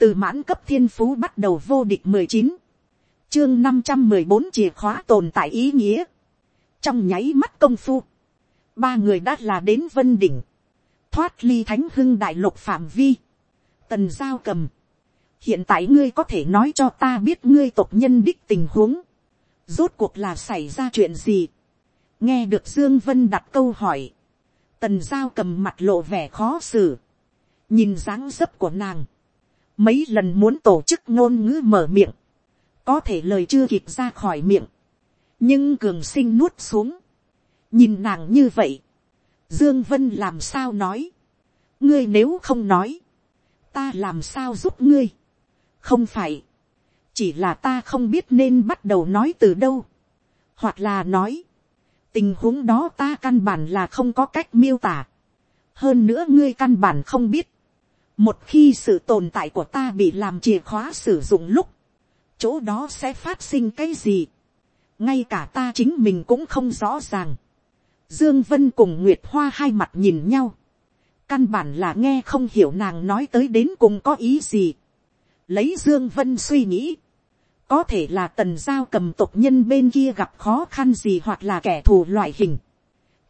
từ mãn cấp thiên phú bắt đầu vô địch mười chín, chương năm trăm mười bốn chìa khóa tồn tại ý nghĩa, trong nháy mắt công phu, ba người đã là đến vân đỉnh, thoát ly thánh hưng đại lục phạm vi, tần giao cầm, hiện tại ngươi có thể nói cho ta biết ngươi tộc nhân đích tình huống, rốt cuộc là xảy ra chuyện gì, nghe được dương vân đặt câu hỏi, tần giao cầm mặt lộ vẻ khó xử, nhìn dáng dấp của nàng, mấy lần muốn tổ chức ngôn ngữ mở miệng, có thể lời chưa kịp ra khỏi miệng, nhưng cường sinh nuốt xuống, nhìn nàng như vậy, dương vân làm sao nói, ngươi nếu không nói, ta làm sao giúp ngươi, không phải, chỉ là ta không biết nên bắt đầu nói từ đâu, hoặc là nói, tình huống đó ta căn bản là không có cách miêu tả, hơn nữa ngươi căn bản không biết, một khi sự tồn tại của ta bị làm chìa khóa sử dụng lúc, chỗ đó sẽ phát sinh cái gì, ngay cả ta chính mình cũng không rõ ràng. Dương Vân cùng Nguyệt Hoa hai mặt nhìn nhau, căn bản là nghe không hiểu nàng nói tới đến cùng có ý gì. Lấy Dương Vân suy nghĩ, có thể là tần giao cầm tộc nhân bên kia gặp khó khăn gì hoặc là kẻ thù loại hình,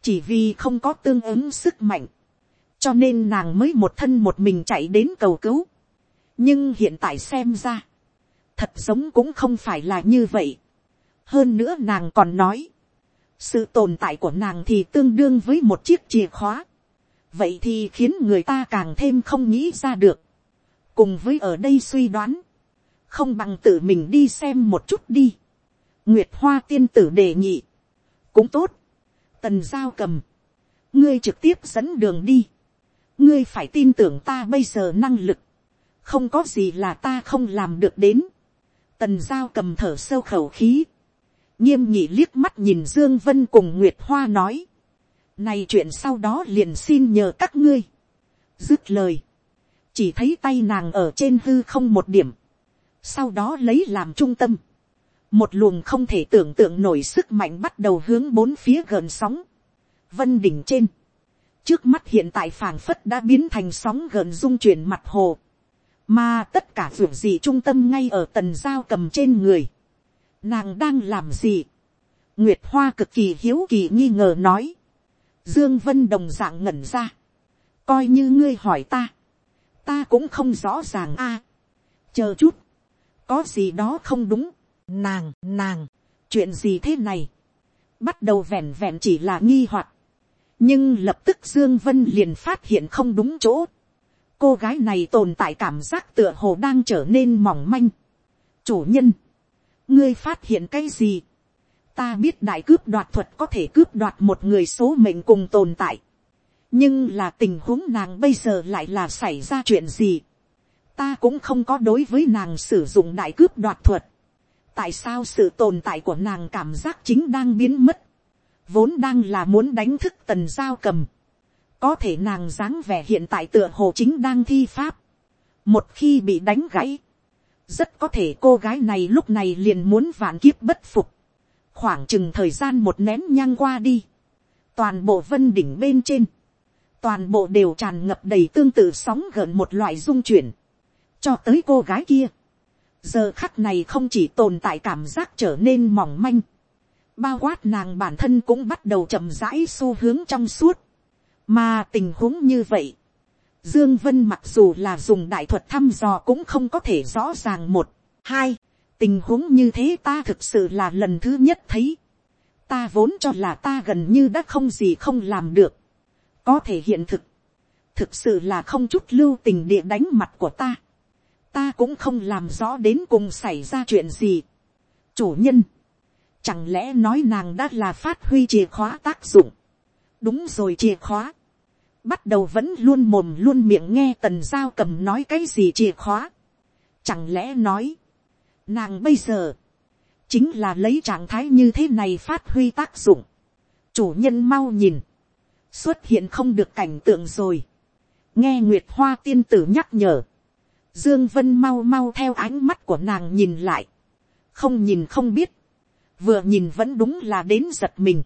chỉ vì không có tương ứng sức mạnh, cho nên nàng mới một thân một mình chạy đến cầu cứu. nhưng hiện tại xem ra, thật giống cũng không phải là như vậy. hơn nữa nàng còn nói, sự tồn tại của nàng thì tương đương với một chiếc chìa khóa. vậy thì khiến người ta càng thêm không nghĩ ra được. cùng với ở đây suy đoán, không bằng tự mình đi xem một chút đi. nguyệt hoa tiên tử đề nghị, cũng tốt, tần giao cầm, ngươi trực tiếp dẫn đường đi ngươi phải tin tưởng ta bây giờ năng lực, không có gì là ta không làm được đến. tần giao cầm thở sâu khẩu khí, nghiêm nhị liếc mắt nhìn dương vân cùng nguyệt hoa nói, này chuyện sau đó liền xin nhờ các ngươi. dứt lời, chỉ thấy tay nàng ở trên hư không một điểm, sau đó lấy làm trung tâm, một luồng không thể tưởng tượng nổi sức mạnh bắt đầu hướng bốn phía gần sóng, vân đỉnh trên, trước mắt hiện tại phảng phất đã biến thành sóng gần dung chuyển mặt hồ, mà tất cả ruộng gì trung tâm ngay ở tần giao cầm trên người. Nàng đang làm gì? Nguyệt Hoa cực kỳ hiếu kỳ nghi ngờ nói. Dương Vân đồng dạng ngẩn ra. Coi như ngươi hỏi ta. Ta cũng không rõ ràng a. chờ chút. Có gì đó không đúng. Nàng, nàng. Chuyện gì thế này? Bắt đầu vẹn vẹn chỉ là nghi hoặc nhưng lập tức dương vân liền phát hiện không đúng chỗ. cô gái này tồn tại cảm giác tựa hồ đang trở nên mỏng manh. chủ nhân, ngươi phát hiện cái gì. ta biết đại cướp đoạt thuật có thể cướp đoạt một người số mệnh cùng tồn tại. nhưng là tình huống nàng bây giờ lại là xảy ra chuyện gì. ta cũng không có đối với nàng sử dụng đại cướp đoạt thuật. tại sao sự tồn tại của nàng cảm giác chính đang biến mất vốn đang là muốn đánh thức tần giao cầm, có thể nàng dáng vẻ hiện tại tựa hồ chính đang thi pháp, một khi bị đánh gãy, rất có thể cô gái này lúc này liền muốn vạn kiếp bất phục, khoảng chừng thời gian một nén nhang qua đi, toàn bộ vân đỉnh bên trên, toàn bộ đều tràn ngập đầy tương tự sóng gợn một loại dung chuyển, cho tới cô gái kia. giờ khắc này không chỉ tồn tại cảm giác trở nên mỏng manh, bao quát nàng bản thân cũng bắt đầu chậm rãi xu hướng trong suốt. mà tình huống như vậy, dương vân mặc dù là dùng đại thuật thăm dò cũng không có thể rõ ràng một, hai, tình huống như thế ta thực sự là lần thứ nhất thấy. ta vốn cho là ta gần như đã không gì không làm được. có thể hiện thực, thực sự là không chút lưu tình địa đánh mặt của ta. ta cũng không làm rõ đến cùng xảy ra chuyện gì. chủ nhân, Chẳng lẽ nói nàng đã là phát huy chìa khóa tác dụng. Đúng rồi chìa khóa. Bắt đầu vẫn luôn mồm luôn miệng nghe tần giao cầm nói cái gì chìa khóa. Chẳng lẽ nói. Nàng bây giờ. Chính là lấy trạng thái như thế này phát huy tác dụng. Chủ nhân mau nhìn. Xuất hiện không được cảnh tượng rồi. Nghe Nguyệt Hoa tiên tử nhắc nhở. Dương Vân mau mau theo ánh mắt của nàng nhìn lại. Không nhìn không biết vừa nhìn vẫn đúng là đến giật mình,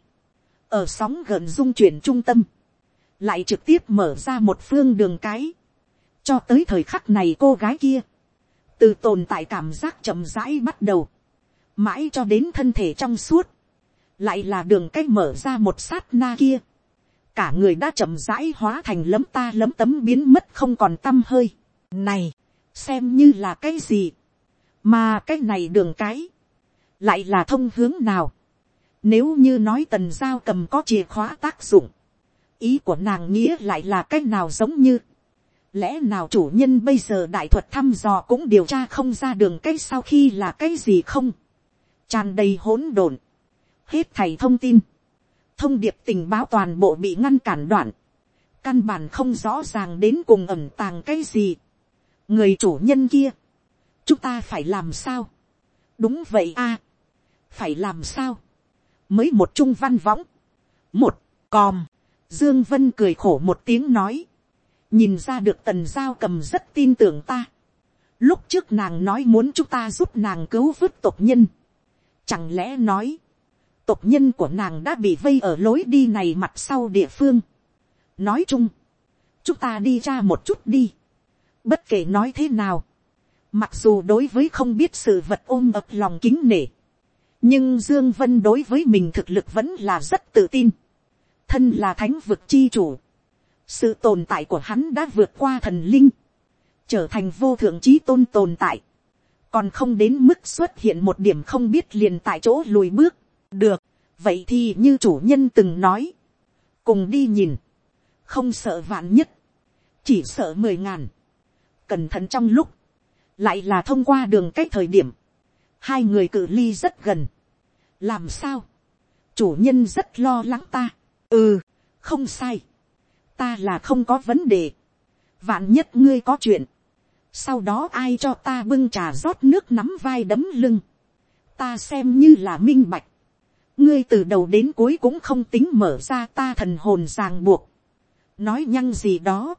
ở sóng gần dung chuyển trung tâm, lại trực tiếp mở ra một phương đường cái, cho tới thời khắc này cô gái kia, từ tồn tại cảm giác chậm rãi bắt đầu, mãi cho đến thân thể trong suốt, lại là đường cách mở ra một sát na kia, cả người đã chậm rãi hóa thành lấm ta lấm tấm biến mất không còn t â m hơi. này, xem như là cái gì, mà cái này đường cái, lại là thông hướng nào. nếu như nói tần giao cầm có chìa khóa tác dụng, ý của nàng nghĩa lại là cái nào giống như, lẽ nào chủ nhân bây giờ đại thuật thăm dò cũng điều tra không ra đường cái sau khi là cái gì không, tràn đầy hỗn độn, hết thầy thông tin, thông điệp tình báo toàn bộ bị ngăn cản đoạn, căn bản không rõ ràng đến cùng ẩm tàng cái gì. người chủ nhân kia, chúng ta phải làm sao đúng vậy a, phải làm sao. mới một trung văn võng, một còm, dương vân cười khổ một tiếng nói, nhìn ra được tần giao cầm rất tin tưởng ta. lúc trước nàng nói muốn chúng ta giúp nàng cứu vớt tộc nhân, chẳng lẽ nói, tộc nhân của nàng đã bị vây ở lối đi này mặt sau địa phương. nói chung, chúng ta đi ra một chút đi. bất kể nói thế nào, mặc dù đối với không biết sự vật ôm ập lòng kính nể, nhưng dương vân đối với mình thực lực vẫn là rất tự tin. thân là thánh vực chi chủ, sự tồn tại của hắn đã vượt qua thần linh, trở thành vô thượng trí tôn tồn tại, còn không đến mức xuất hiện một điểm không biết liền tại chỗ lùi bước. Được, vậy thì như chủ nhân từng nói, cùng đi nhìn, không sợ vạn nhất, chỉ sợ mười ngàn, cẩn thận trong lúc, lại là thông qua đường cách thời điểm, hai người cự ly rất gần, làm sao, chủ nhân rất lo lắng ta, ừ, không sai, ta là không có vấn đề, vạn nhất ngươi có chuyện, sau đó ai cho ta bưng trà rót nước nắm vai đấm lưng, ta xem như là minh bạch, ngươi từ đầu đến cuối cũng không tính mở ra ta thần hồn ràng buộc. nói nhăng gì đó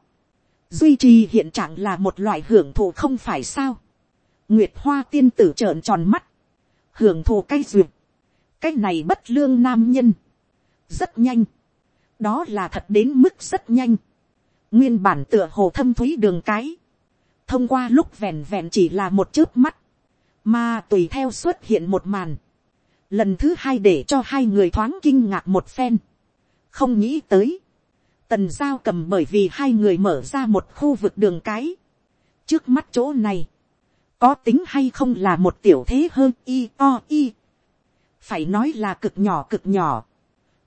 duy trì hiện trạng là một loại hưởng thụ không phải sao. nguyệt hoa tiên tử trợn tròn mắt. hưởng thụ cái duyệt. cái này bất lương nam nhân. rất nhanh. đó là thật đến mức rất nhanh. nguyên bản tựa hồ thâm thúy đường cái. thông qua lúc vẹn vẹn chỉ là một chớp mắt. mà tùy theo xuất hiện một màn lần thứ hai để cho hai người thoáng kinh ngạc một phen, không nghĩ tới, tần giao cầm bởi vì hai người mở ra một khu vực đường cái, trước mắt chỗ này, có tính hay không là một tiểu thế hơn y o y, phải nói là cực nhỏ cực nhỏ,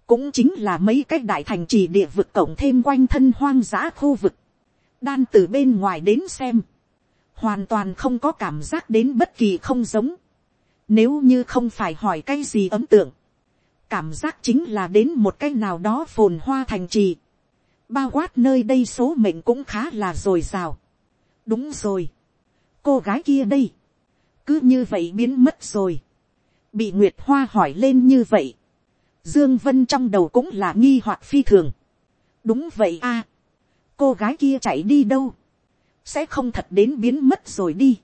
cũng chính là mấy cái đại thành trì địa vực cộng thêm quanh thân hoang dã khu vực, đan từ bên ngoài đến xem, hoàn toàn không có cảm giác đến bất kỳ không giống, nếu như không phải hỏi cái gì ấm tượng. Cảm giác chính là đến một cái nào đó phồn hoa thành trì. Bao quát nơi đây số mệnh cũng khá là dồi dào. Đúng rồi. Cô gái kia đây. Cứ như vậy biến mất rồi. Bị Nguyệt Hoa hỏi lên như vậy. Dương Vân trong đầu cũng là nghi hoặc phi thường. Đúng vậy a Cô gái kia chạy đi đâu? Sẽ không thật đến biến mất rồi đi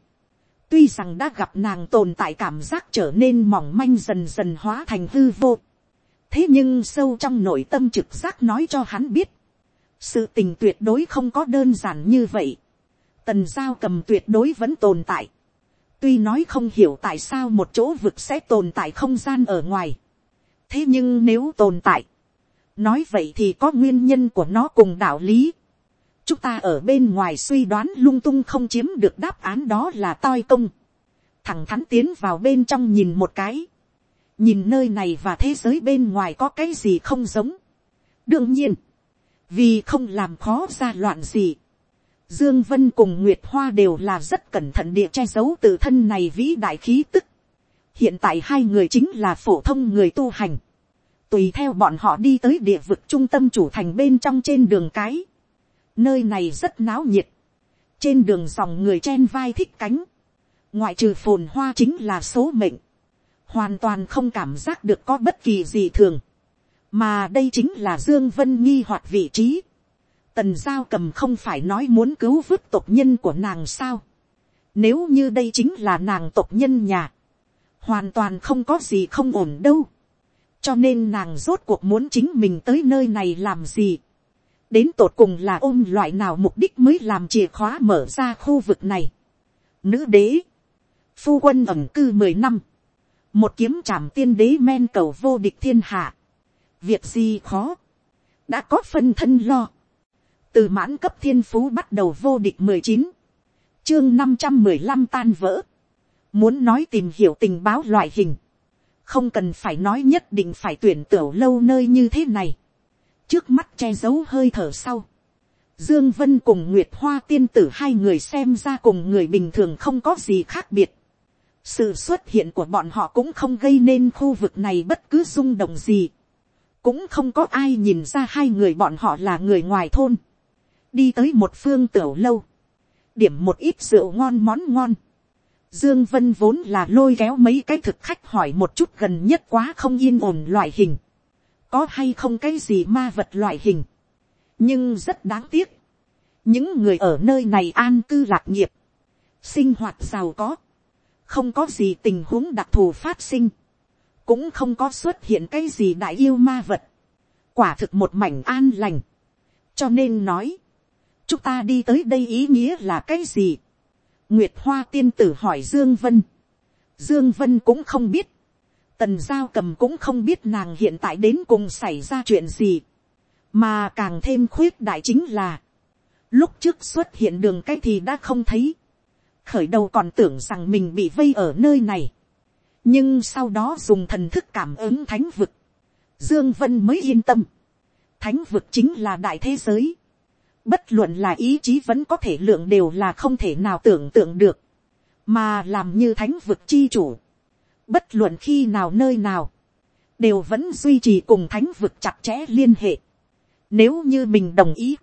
tuy rằng đã gặp nàng tồn tại cảm giác trở nên mỏng manh dần dần hóa thành hư vô. thế nhưng sâu trong nội tâm trực giác nói cho hắn biết, sự tình tuyệt đối không có đơn giản như vậy. tần giao cầm tuyệt đối vẫn tồn tại. tuy nói không hiểu tại sao một chỗ vực sẽ tồn tại không gian ở ngoài. thế nhưng nếu tồn tại, nói vậy thì có nguyên nhân của nó cùng đạo lý chúng ta ở bên ngoài suy đoán lung tung không chiếm được đáp án đó là toi công. thẳng thắn tiến vào bên trong nhìn một cái. nhìn nơi này và thế giới bên ngoài có cái gì không giống. đương nhiên, vì không làm khó ra loạn gì. Dương Vân cùng Nguyệt Hoa đều là rất cẩn thận địa che giấu tự thân này vĩ đại khí tức. Hiện tại hai người chính là phổ thông người tu hành. Tùy theo bọn họ đi tới địa vực trung tâm chủ thành bên trong trên đường cái Nơi này rất náo nhiệt. Trên đường dòng người chen vai thích cánh. Ngoại trừ phồn hoa chính là số mệnh. Hoàn toàn không cảm giác được có bất kỳ gì thường. Mà đây chính là Dương Vân nghi hoặc vị trí. Tần Giao cầm không phải nói muốn cứu vớt tộc nhân của nàng sao. Nếu như đây chính là nàng tộc nhân nhà. Hoàn toàn không có gì không ổn đâu. Cho nên nàng rốt cuộc muốn chính mình tới nơi này làm gì đến tột cùng là ôm loại nào mục đích mới làm chìa khóa mở ra khu vực này. nữ đế, phu quân ẩm cư mười năm, một kiếm trảm tiên đế men cầu vô địch thiên hạ, việc gì khó, đã có phân thân lo, từ mãn cấp thiên phú bắt đầu vô địch mười chín, chương năm trăm mười lăm tan vỡ, muốn nói tìm hiểu tình báo loại hình, không cần phải nói nhất định phải tuyển tiểu lâu nơi như thế này, trước mắt che giấu hơi thở sau, Dương Vân cùng Nguyệt Hoa tiên tử hai người xem ra cùng người bình thường không có gì khác biệt. Sự xuất hiện của bọn họ cũng không gây nên khu vực này bất cứ rung động gì. Cũng không có ai nhìn ra hai người bọn họ là người ngoài thôn. Đi tới một phương tiểu lâu. Điểm một ít rượu ngon món ngon. Dương Vân vốn là lôi kéo mấy cái thực khách hỏi một chút gần nhất quá không yên ổn loại hình. Có hay không cái gì ma vật loại hình nhưng rất đáng tiếc, những người ở nơi này an cư lạc nghiệp, sinh hoạt giàu có, không có gì tình huống đặc thù phát sinh, cũng không có xuất hiện cái gì đại yêu ma vật, quả thực một mảnh an lành, cho nên nói, chúng ta đi tới đây ý nghĩa là cái gì, nguyệt hoa tiên tử hỏi dương vân, dương vân cũng không biết, tần giao cầm cũng không biết nàng hiện tại đến cùng xảy ra chuyện gì, mà càng thêm khuyết đại chính là, lúc trước xuất hiện đường cái thì đã không thấy, khởi đầu còn tưởng rằng mình bị vây ở nơi này, nhưng sau đó dùng thần thức cảm ứng thánh vực, dương vân mới yên tâm, thánh vực chính là đại thế giới, bất luận là ý chí vẫn có thể lượng đều là không thể nào tưởng tượng được, mà làm như thánh vực chi chủ, bất luận khi nào nơi nào, đều vẫn duy trì cùng thánh vực chặt chẽ liên hệ. Nếu như mình đồng ý,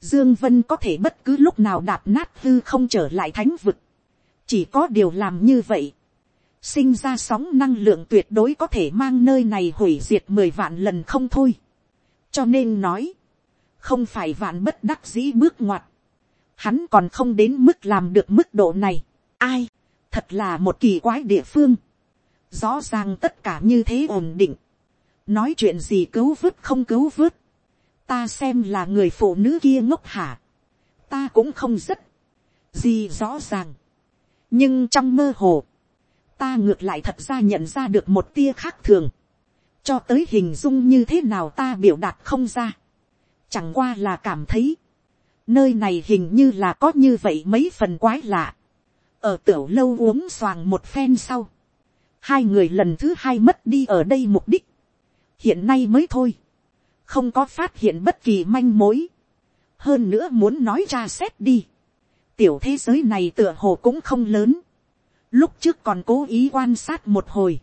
Dương Vân có thể bất cứ lúc nào đạp nát hư không trở lại thánh vực. Chỉ có điều làm như vậy. Sinh ra sóng năng lượng tuyệt đối có thể mang nơi này hủy diệt mười vạn lần không thôi. Cho nên nói. Không phải vạn bất đắc dĩ bước ngoặt. Hắn còn không đến mức làm được mức độ này. Ai? Thật là một kỳ quái địa phương. Rõ ràng tất cả như thế ổn định. Nói chuyện gì cứu vớt không cứu vớt ta xem là người phụ nữ kia ngốc hả, ta cũng không rất, gì rõ ràng, nhưng trong mơ hồ, ta ngược lại thật ra nhận ra được một tia khác thường, cho tới hình dung như thế nào ta biểu đạt không ra, chẳng qua là cảm thấy, nơi này hình như là có như vậy mấy phần quái lạ, ở tiểu lâu uống xoàng một phen sau, hai người lần thứ hai mất đi ở đây mục đích, hiện nay mới thôi, không có phát hiện bất kỳ manh mối, hơn nữa muốn nói ra xét đi, tiểu thế giới này tựa hồ cũng không lớn, lúc trước còn cố ý quan sát một hồi,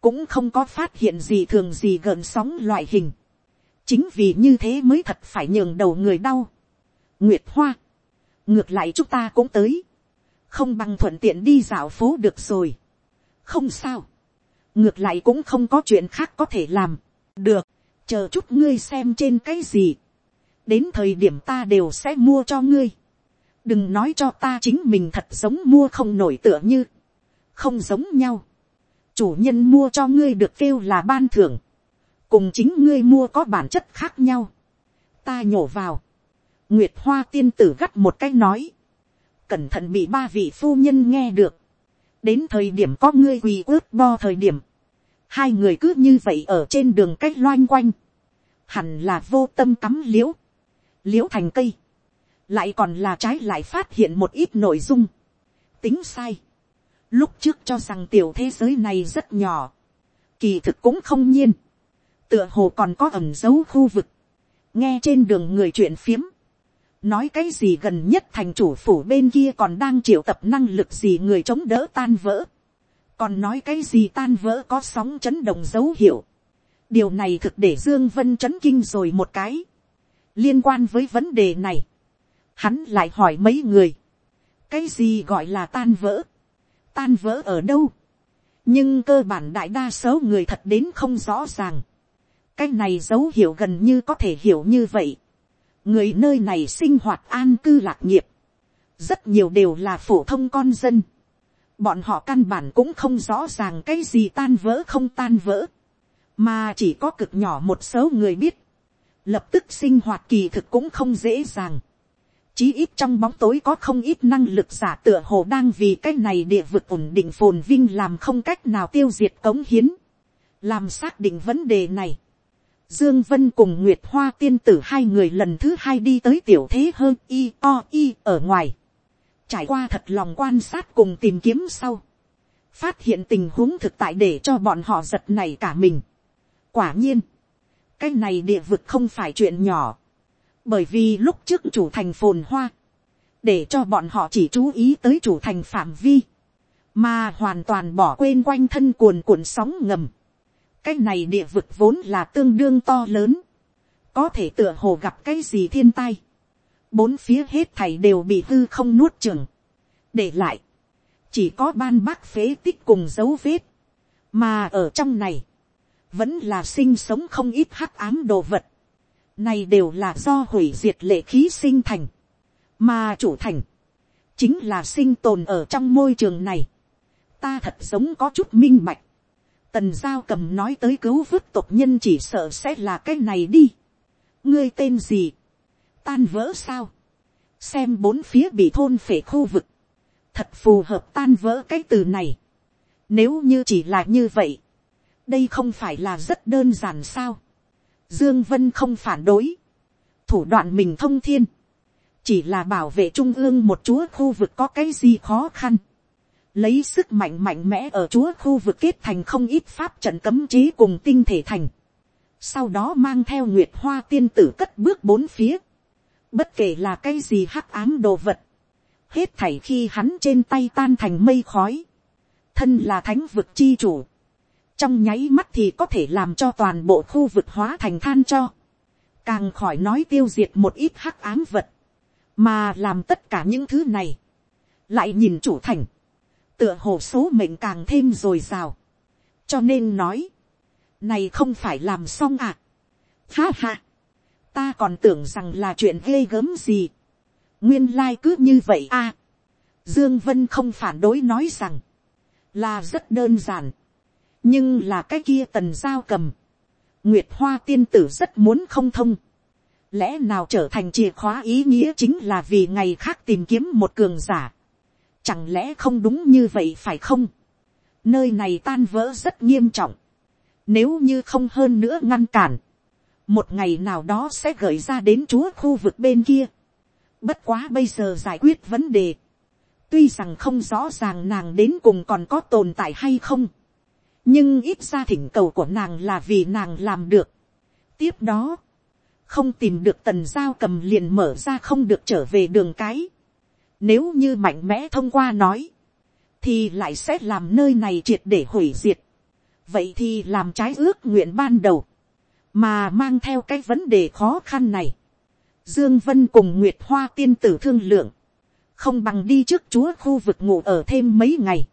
cũng không có phát hiện gì thường gì gợn sóng loại hình, chính vì như thế mới thật phải nhường đầu người đau. nguyệt hoa, ngược lại chúng ta cũng tới, không bằng thuận tiện đi dạo phố được rồi, không sao, ngược lại cũng không có chuyện khác có thể làm, được, chờ chút ngươi xem trên cái gì, đến thời điểm ta đều sẽ mua cho ngươi, đừng nói cho ta chính mình thật giống mua không nổi tựa như, không giống nhau, chủ nhân mua cho ngươi được kêu là ban thưởng, cùng chính ngươi mua có bản chất khác nhau, ta nhổ vào, nguyệt hoa tiên tử gắt một cái nói, cẩn thận bị ba vị phu nhân nghe được, đến thời điểm có ngươi quỳ ướt bo thời điểm, hai người cứ như vậy ở trên đường cách loanh quanh, hẳn là vô tâm cắm l i ễ u l i ễ u thành cây, lại còn là trái lại phát hiện một ít nội dung, tính sai, lúc trước cho rằng tiểu thế giới này rất nhỏ, kỳ thực cũng không nhiên, tựa hồ còn có ẩm dấu khu vực, nghe trên đường người chuyện phiếm, nói cái gì gần nhất thành chủ phủ bên kia còn đang triệu tập năng lực gì người chống đỡ tan vỡ, còn nói cái gì tan vỡ có sóng chấn động dấu hiệu, điều này thực để dương vân chấn kinh rồi một cái. liên quan với vấn đề này, hắn lại hỏi mấy người, cái gì gọi là tan vỡ, tan vỡ ở đâu, nhưng cơ bản đại đa số người thật đến không rõ ràng. cái này dấu hiệu gần như có thể hiểu như vậy. người nơi này sinh hoạt an cư lạc nghiệp, rất nhiều đều là phổ thông con dân. bọn họ căn bản cũng không rõ ràng cái gì tan vỡ không tan vỡ mà chỉ có cực nhỏ một số người biết, lập tức sinh hoạt kỳ thực cũng không dễ dàng chí ít trong bóng tối có không ít năng lực giả tựa hồ đang vì cái này địa vực ổn định phồn vinh làm không cách nào tiêu diệt cống hiến, làm xác định vấn đề này. Dương Vân cùng Nguyệt Hoa tiên tử hai người lần thứ hai đi tới tiểu thế hơn y o y ở ngoài. Trải qua thật lòng quan sát cùng tìm kiếm sau. Phát hiện tình huống thực tại để cho bọn họ giật này cả mình. Quả nhiên. Cái này địa vực không phải chuyện nhỏ. Bởi vì lúc trước chủ thành phồn hoa. Để cho bọn họ chỉ chú ý tới chủ thành phạm vi. Mà hoàn toàn bỏ quên quanh thân cuồn cuộn sóng ngầm cái này địa vực vốn là tương đương to lớn, có thể tựa hồ gặp cái gì thiên tai, bốn phía hết thảy đều bị hư không nuốt chừng, để lại, chỉ có ban bác phế tích cùng dấu vết, mà ở trong này, vẫn là sinh sống không ít hắc ám đồ vật, này đều là do hủy diệt lệ khí sinh thành, mà chủ thành, chính là sinh tồn ở trong môi trường này, ta thật giống có chút minh bạch, Tần giao cầm nói tới cứu vớt tộc nhân chỉ sợ sẽ là cái này đi. ngươi tên gì. tan vỡ sao. xem bốn phía bị thôn phể khu vực. thật phù hợp tan vỡ cái từ này. nếu như chỉ là như vậy. đây không phải là rất đơn giản sao dương vân không phản đối. thủ đoạn mình thông thiên. chỉ là bảo vệ trung ương một chúa khu vực có cái gì khó khăn lấy sức mạnh mạnh mẽ ở chúa khu vực kết thành không ít pháp trận cấm chế cùng tinh thể thành. Sau đó mang theo nguyệt hoa tiên tử cất bước bốn phía. Bất kể là cái gì hắc ám đồ vật. Hết thảy khi hắn trên tay tan thành mây khói. Thân là thánh vực chi chủ. Trong nháy mắt thì có thể làm cho toàn bộ khu vực hóa thành than cho. Càng khỏi nói tiêu diệt một ít hắc ám vật. Mà làm tất cả những thứ này. Lại nhìn chủ thành tựa hồ số mệnh càng thêm rồi rào. cho nên nói, này không phải làm xong à. ha ha, ta còn tưởng rằng là chuyện ghê gớm gì. nguyên lai、like、cứ như vậy à. dương vân không phản đối nói rằng, là rất đơn giản, nhưng là cái kia tần giao cầm, nguyệt hoa tiên tử rất muốn không thông. lẽ nào trở thành chìa khóa ý nghĩa chính là vì ngày khác tìm kiếm một cường giả Chẳng lẽ không đúng như vậy phải không? Nơi này tan vỡ rất nghiêm trọng. Nếu như không hơn nữa ngăn cản. Một ngày nào đó sẽ gửi ra đến chúa khu vực bên kia. Bất quá bây giờ giải quyết vấn đề. Tuy rằng không rõ ràng nàng đến cùng còn có tồn tại hay không. Nhưng ít ra thỉnh cầu của nàng là vì nàng làm được. Tiếp đó. Không tìm được tần giao cầm liền mở ra không được trở về đường cái nếu như mạnh mẽ thông qua nói. Thì lại sẽ làm nơi này triệt để hủy diệt. Vậy thì làm trái ước nguyện ban đầu. Mà mang theo cái vấn đề khó khăn này. Dương Vân cùng Nguyệt Hoa tiên tử thương lượng. Không bằng đi trước chúa khu vực ngủ ở thêm mấy ngày.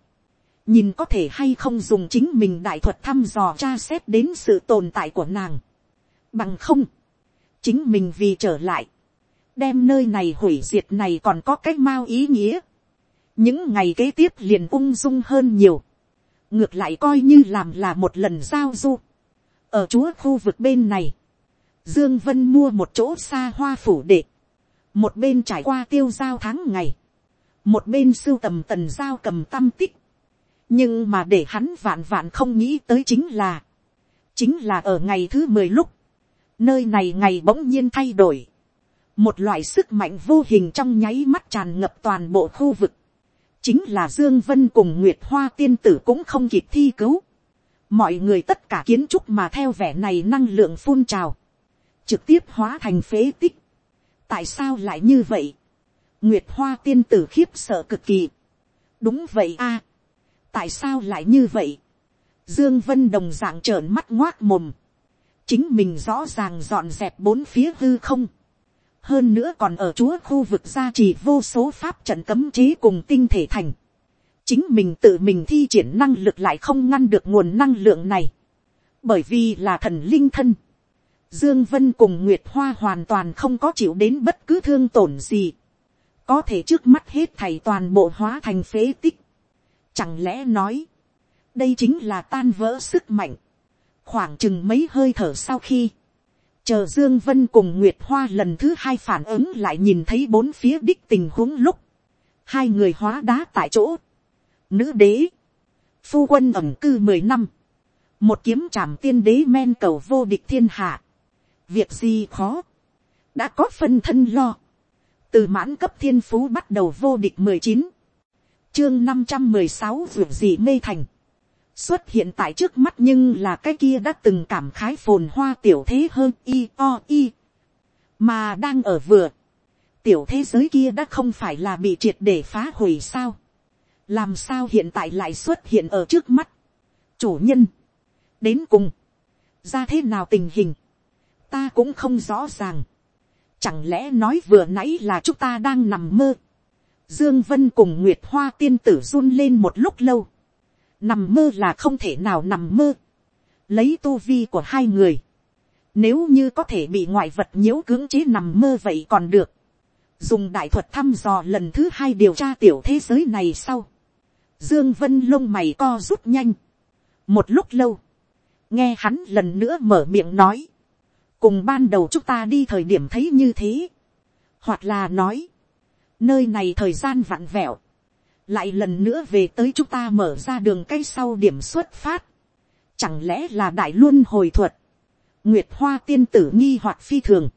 Nhìn có thể hay không dùng chính mình đại thuật thăm dò tra xét đến sự tồn tại của nàng. Bằng không. Chính mình vì trở lại đem nơi này hủy diệt này còn có cách mau ý nghĩa. những ngày kế tiếp liền ung dung hơn nhiều. ngược lại coi như làm là một lần giao du. ở chúa khu vực bên này, dương vân mua một chỗ xa hoa phủ đệ. một bên trải qua tiêu giao tháng ngày. một bên sưu tầm tần giao cầm tâm tích nhưng mà để hắn vạn vạn không nghĩ tới chính là, chính là ở ngày thứ mười lúc, nơi này ngày bỗng nhiên thay đổi. Một loại sức mạnh vô hình trong nháy mắt tràn ngập toàn bộ khu vực, chính là dương vân cùng nguyệt hoa tiên tử cũng không kịp thi cứu, mọi người tất cả kiến trúc mà theo vẻ này năng lượng phun trào, trực tiếp hóa thành phế tích. tại sao lại như vậy, nguyệt hoa tiên tử khiếp sợ cực kỳ, đúng vậy a, tại sao lại như vậy, dương vân đồng dạng trợn mắt ngoác mồm, chính mình rõ ràng dọn dẹp bốn phía hư không, hơn nữa còn ở chúa khu vực gia trì vô số pháp trận cấm chế cùng tinh thể thành. chính mình tự mình thi triển năng lực lại không ngăn được nguồn năng lượng này. bởi vì là thần linh thân. dương vân cùng nguyệt hoa hoàn toàn không có chịu đến bất cứ thương tổn gì. có thể trước mắt hết thầy toàn bộ hóa thành phế tích chẳng lẽ nói, đây chính là tan vỡ sức mạnh. khoảng chừng mấy hơi thở sau khi, chờ dương vân cùng nguyệt hoa lần thứ hai phản ứng lại nhìn thấy bốn phía đích tình huống lúc, hai người hóa đá tại chỗ, nữ đế, phu quân ẩm cư mười năm, một kiếm trảm tiên đế men cầu vô địch thiên hạ, việc gì khó, đã có phân thân lo, từ mãn cấp thiên phú bắt đầu vô địch mười chín, chương năm trăm mười sáu ruột gì mê thành, xuất hiện tại trước mắt nhưng là cái kia đã từng cảm khái phồn hoa tiểu thế hơn y o y, mà đang ở vừa, tiểu thế giới kia đã không phải là bị triệt để phá hủy sao, làm sao hiện tại lại xuất hiện ở trước mắt, chủ nhân, đến cùng, ra thế nào tình hình, ta cũng không rõ ràng, chẳng lẽ nói vừa nãy là chúng ta đang nằm mơ, dương vân cùng nguyệt hoa tiên tử run lên một lúc lâu, nằm mơ là không thể nào nằm mơ, lấy tu vi của hai người, nếu như có thể bị ngoại vật nhiễu cưỡng chế nằm mơ vậy còn được, dùng đại thuật thăm dò lần thứ hai điều tra tiểu thế giới này sau, dương vân lông mày co rút nhanh, một lúc lâu, nghe hắn lần nữa mở miệng nói, cùng ban đầu chúng ta đi thời điểm thấy như thế, hoặc là nói, nơi này thời gian vặn vẹo, lại lần nữa về tới chúng ta mở ra đường cây sau điểm xuất phát, chẳng lẽ là đại luân hồi thuật, nguyệt hoa tiên tử nghi hoặc phi thường,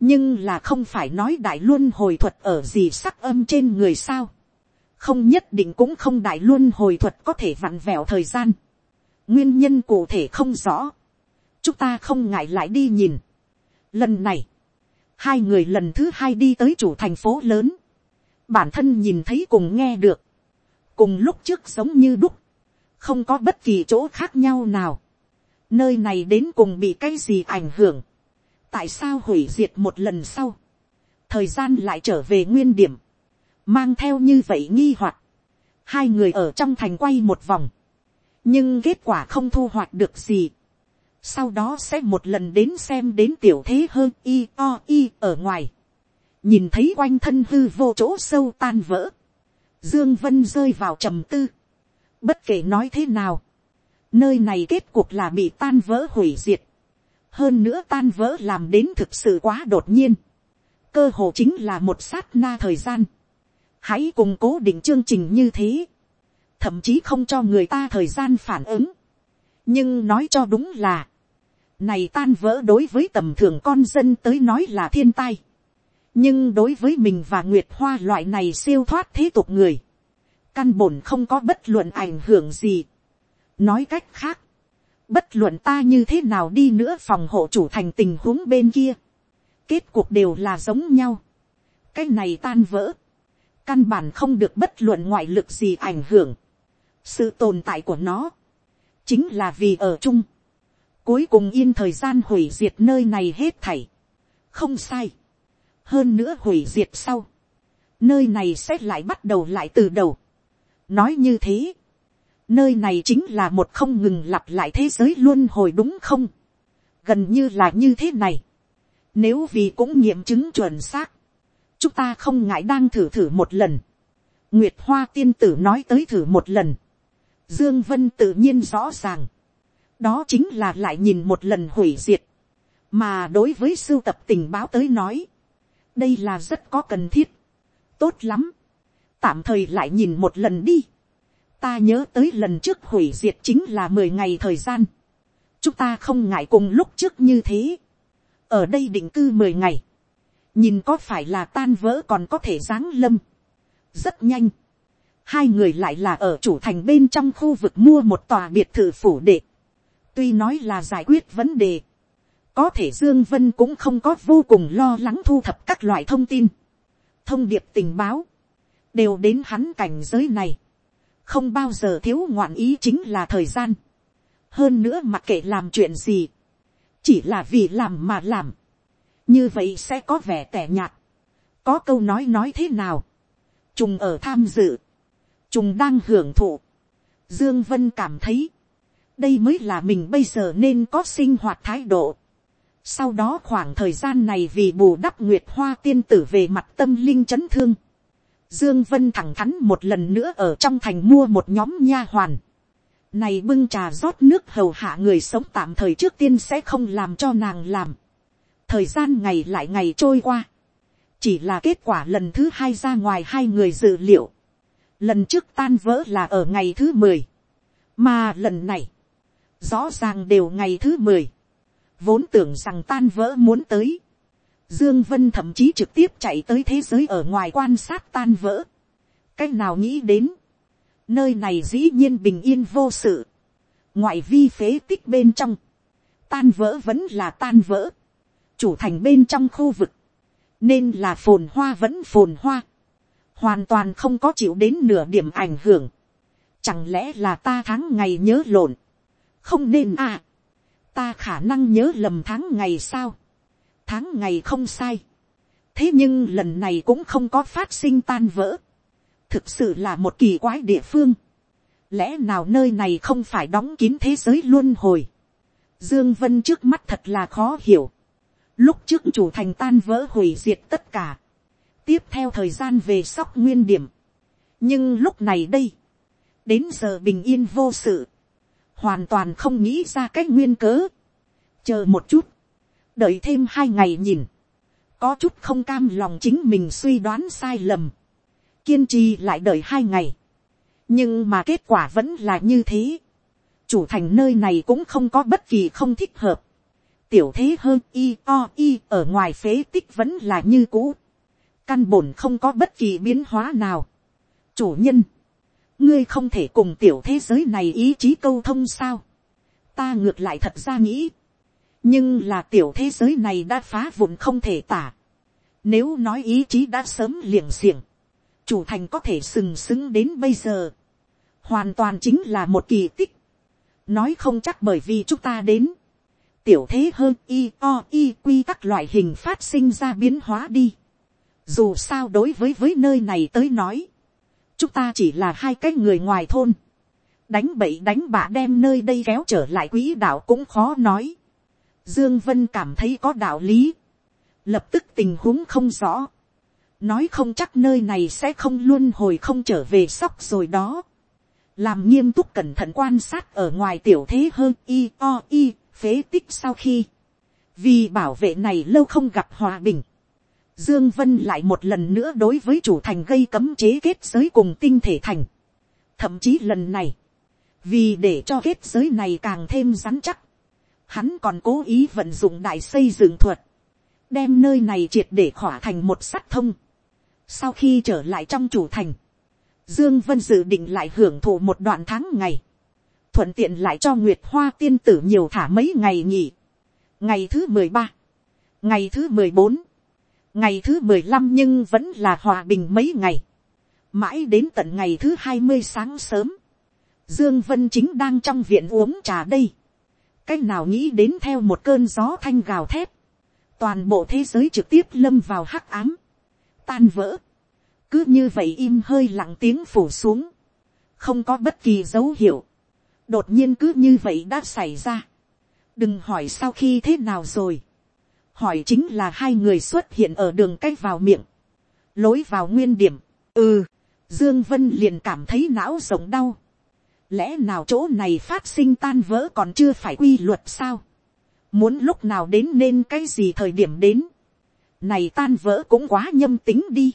nhưng là không phải nói đại luân hồi thuật ở gì sắc âm trên người sao, không nhất định cũng không đại luân hồi thuật có thể vặn vẹo thời gian, nguyên nhân cụ thể không rõ, chúng ta không ngại lại đi nhìn. Lần này, hai người lần thứ hai đi tới chủ thành phố lớn, bản thân nhìn thấy cùng nghe được, cùng lúc trước giống như đúc, không có bất kỳ chỗ khác nhau nào. Nơi này đến cùng bị cái gì ảnh hưởng, tại sao hủy diệt một lần sau, thời gian lại trở về nguyên điểm, mang theo như vậy nghi hoặc, hai người ở trong thành quay một vòng, nhưng kết quả không thu hoạch được gì. sau đó sẽ một lần đến xem đến tiểu thế hơn y o y ở ngoài, nhìn thấy quanh thân hư vô chỗ sâu tan vỡ, dương vân rơi vào trầm tư, bất kể nói thế nào, nơi này kết cuộc là bị tan vỡ hủy diệt, hơn nữa tan vỡ làm đến thực sự quá đột nhiên, cơ hồ chính là một sát na thời gian, hãy cùng cố định chương trình như thế, thậm chí không cho người ta thời gian phản ứng. nhưng nói cho đúng là, này tan vỡ đối với tầm thường con dân tới nói là thiên tai nhưng đối với mình và nguyệt hoa loại này siêu thoát thế tục người, căn bổn không có bất luận ảnh hưởng gì. nói cách khác, bất luận ta như thế nào đi nữa phòng hộ chủ thành tình huống bên kia, kết cuộc đều là giống nhau. cái này tan vỡ, căn bản không được bất luận ngoại lực gì ảnh hưởng. Sự tồn tại của nó, chính là vì ở chung, cuối cùng yên thời gian hủy diệt nơi này hết thảy, không sai, hơn nữa hủy diệt sau, nơi này sẽ lại bắt đầu lại từ đầu, nói như thế, nơi này chính là một không ngừng lặp lại thế giới luôn hồi đúng không, gần như là như thế này, nếu vì cũng nghiệm chứng chuẩn xác, chúng ta không ngại đang thử thử một lần, nguyệt hoa tiên tử nói tới thử một lần, Dương Vân tự nhiên rõ ràng. Đó chính là lại nhìn một lần hủy diệt. Mà đối với sưu tập tình báo tới nói. Đây là rất có cần thiết. Tốt lắm. Tạm thời lại nhìn một lần đi. Ta nhớ tới lần trước hủy diệt chính là 10 ngày thời gian. Chúng ta không ngại cùng lúc trước như thế. Ở đây định cư 10 ngày. Nhìn có phải là tan vỡ còn có thể giáng lâm. Rất nhanh hai người lại là ở chủ thành bên trong khu vực mua một tòa biệt thự phủ đệ. tuy nói là giải quyết vấn đề, có thể dương vân cũng không có vô cùng lo lắng thu thập các loại thông tin, thông điệp tình báo, đều đến hắn cảnh giới này, không bao giờ thiếu ngoạn ý chính là thời gian. hơn nữa mặc kệ làm chuyện gì, chỉ là vì làm mà làm, như vậy sẽ có vẻ tẻ nhạt, có câu nói nói thế nào, trùng ở tham dự, trùng đang hưởng thụ. Dương Vân cảm thấy, đây mới là mình bây giờ nên có sinh hoạt thái độ. Sau đó khoảng thời gian này vì bù đắp Nguyệt Hoa tiên tử về mặt tâm linh chấn thương. Dương Vân thẳng thắn một lần nữa ở trong thành mua một nhóm nha hoàn. Này bưng trà rót nước hầu hạ người sống tạm thời trước tiên sẽ không làm cho nàng làm. thời gian ngày lại ngày trôi qua, chỉ là kết quả lần thứ hai ra ngoài hai người dự liệu, lần trước tan vỡ là ở ngày thứ mười, mà lần này, rõ ràng đều ngày thứ mười, vốn tưởng rằng tan vỡ muốn tới, Dương Vân thậm chí trực tiếp chạy tới thế giới ở ngoài quan sát tan vỡ. Cách nào nghĩ đến. Nơi này dĩ nhiên bình yên vô sự. Ngoại vi phế tích bên trong. Tan vỡ vẫn là tan vỡ. Chủ thành bên trong khu vực. Nên là phồn hoa vẫn phồn hoa. Hoàn toàn không có chịu đến nửa điểm ảnh hưởng. Chẳng lẽ là ta tháng ngày nhớ lộn. Không nên à. Ta khả năng nhớ lầm tháng ngày sao tháng ngày không sai. thế nhưng lần này cũng không có phát sinh tan vỡ. thực sự là một kỳ quái địa phương. lẽ nào nơi này không phải đóng kín thế giới luôn hồi. dương vân trước mắt thật là khó hiểu. lúc trước chủ thành tan vỡ hủy diệt tất cả. tiếp theo thời gian về sóc nguyên điểm. nhưng lúc này đây, đến giờ bình yên vô sự, hoàn toàn không nghĩ ra cách nguyên cớ. chờ một chút, đợi thêm hai ngày nhìn, có chút không cam lòng chính mình suy đoán sai lầm, kiên trì lại đợi hai ngày, nhưng mà kết quả vẫn là như thế, chủ thành nơi này cũng không có bất kỳ không thích hợp, tiểu thế hơn y o y ở ngoài phế tích vẫn là như cũ, căn bổn không có bất kỳ biến hóa nào. chủ nhân, ngươi không thể cùng tiểu thế giới này ý chí câu thông sao, ta ngược lại thật ra nghĩ, nhưng là tiểu thế giới này đã phá vụn không thể tả. Nếu nói ý chí đã sớm liệng xiềng, chủ thành có thể sừng sững đến bây giờ, hoàn toàn chính là một kỳ tích. nói không chắc bởi vì chúng ta đến, tiểu thế hơn y o y quy các loại hình phát sinh ra biến hóa đi. dù sao đối với với nơi này tới nói, chúng ta chỉ là hai cái người ngoài thôn, đánh bậy đánh bạ đem nơi đây kéo trở lại quỹ đạo cũng khó nói. Dương Vân cảm thấy có đạo lý. Lập tức tình huống không rõ. Nói không chắc nơi này sẽ không luôn hồi không trở về sóc rồi đó. Làm nghiêm túc cẩn thận quan sát ở ngoài tiểu thế hơn y o y phế tích sau khi. Vì bảo vệ này lâu không gặp hòa bình. Dương Vân lại một lần nữa đối với chủ thành gây cấm chế kết giới cùng tinh thể thành. Thậm chí lần này. Vì để cho kết giới này càng thêm rắn chắc hắn còn cố ý vận dụng đại xây dựng thuật, đem nơi này triệt để khỏa thành một sắt thông. Sau khi trở lại trong chủ thành, Dương Vân dự định lại hưởng thụ một đoạn tháng ngày, thuận tiện lại cho Nguyệt Hoa tiên tử nhiều thả mấy ngày nghỉ. Ngày thứ mười ba, ngày thứ mười bốn, ngày thứ mười lăm nhưng vẫn là hòa bình mấy ngày. Mãi đến tận ngày thứ hai mươi sáng sớm, Dương Vân chính đang trong viện uống trà đây. Cách nào nghĩ đến theo một cơn gió thanh gào thét, toàn bộ thế giới trực tiếp lâm vào hắc ám, tan vỡ, cứ như vậy im hơi lặng tiếng phủ xuống, không có bất kỳ dấu hiệu, đột nhiên cứ như vậy đã xảy ra, đừng hỏi sau khi thế nào rồi, hỏi chính là hai người xuất hiện ở đường cách vào miệng, lối vào nguyên điểm, ừ, dương vân liền cảm thấy não rộng đau, lẽ nào chỗ này phát sinh tan vỡ còn chưa phải quy luật sao, muốn lúc nào đến nên cái gì thời điểm đến, này tan vỡ cũng quá nhâm tính đi,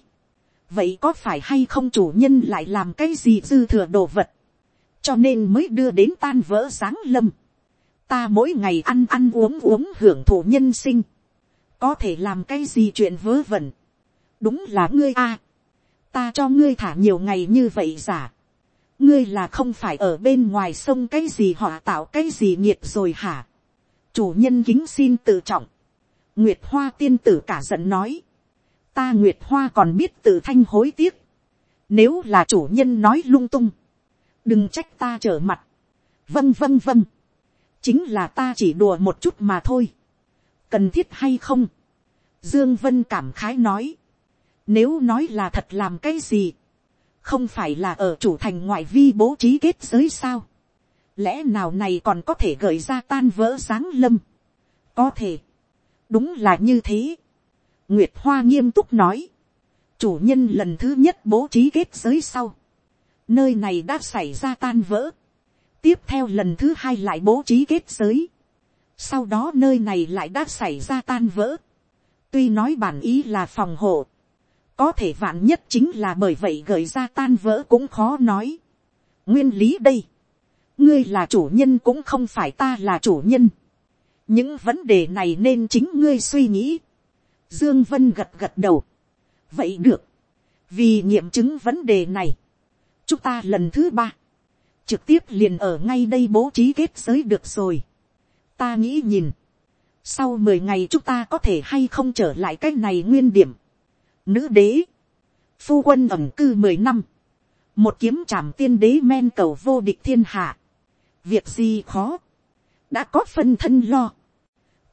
vậy có phải hay không chủ nhân lại làm cái gì dư thừa đồ vật, cho nên mới đưa đến tan vỡ sáng lâm, ta mỗi ngày ăn ăn uống uống hưởng thụ nhân sinh, có thể làm cái gì chuyện vớ vẩn, đúng là ngươi a, ta cho ngươi thả nhiều ngày như vậy giả, ngươi là không phải ở bên ngoài sông cái gì họ tạo cái gì nhiệt rồi hả. chủ nhân kính xin tự trọng. nguyệt hoa tiên tử cả giận nói. ta nguyệt hoa còn biết tự thanh hối tiếc. nếu là chủ nhân nói lung tung. đừng trách ta trở mặt. vâng vâng vâng. chính là ta chỉ đùa một chút mà thôi cần thiết hay không. dương vân cảm khái nói. nếu nói là thật làm cái gì? Không phải là ở chủ thành ngoại vi bố trí kết giới sao, lẽ nào này còn có thể gợi ra tan vỡ sáng lâm, có thể, đúng là như thế, nguyệt hoa nghiêm túc nói, chủ nhân lần thứ nhất bố trí kết giới sau, nơi này đã xảy ra tan vỡ, tiếp theo lần thứ hai lại bố trí kết giới, sau đó nơi này lại đã xảy ra tan vỡ, Tuy nói bản ý là phòng hộ. Có thể vạn nhất chính là bởi vậy gợi ra tan vỡ cũng khó nói. Nguyên lý đây. Ngươi là chủ nhân cũng không phải ta là chủ nhân. Những vấn đề này nên chính ngươi suy nghĩ. Dương Vân gật gật đầu. Vậy được. Vì nghiệm chứng vấn đề này. Chúng ta lần thứ ba. Trực tiếp liền ở ngay đây bố trí kết giới được rồi. Ta nghĩ nhìn sau mười ngày chúng ta có thể hay không trở lại cái này nguyên điểm. Nữ đế, phu quân ẩm cư mười năm, một kiếm trảm tiên đế men cầu vô địch thiên hạ. Việc gì khó, đã có phân thân lo.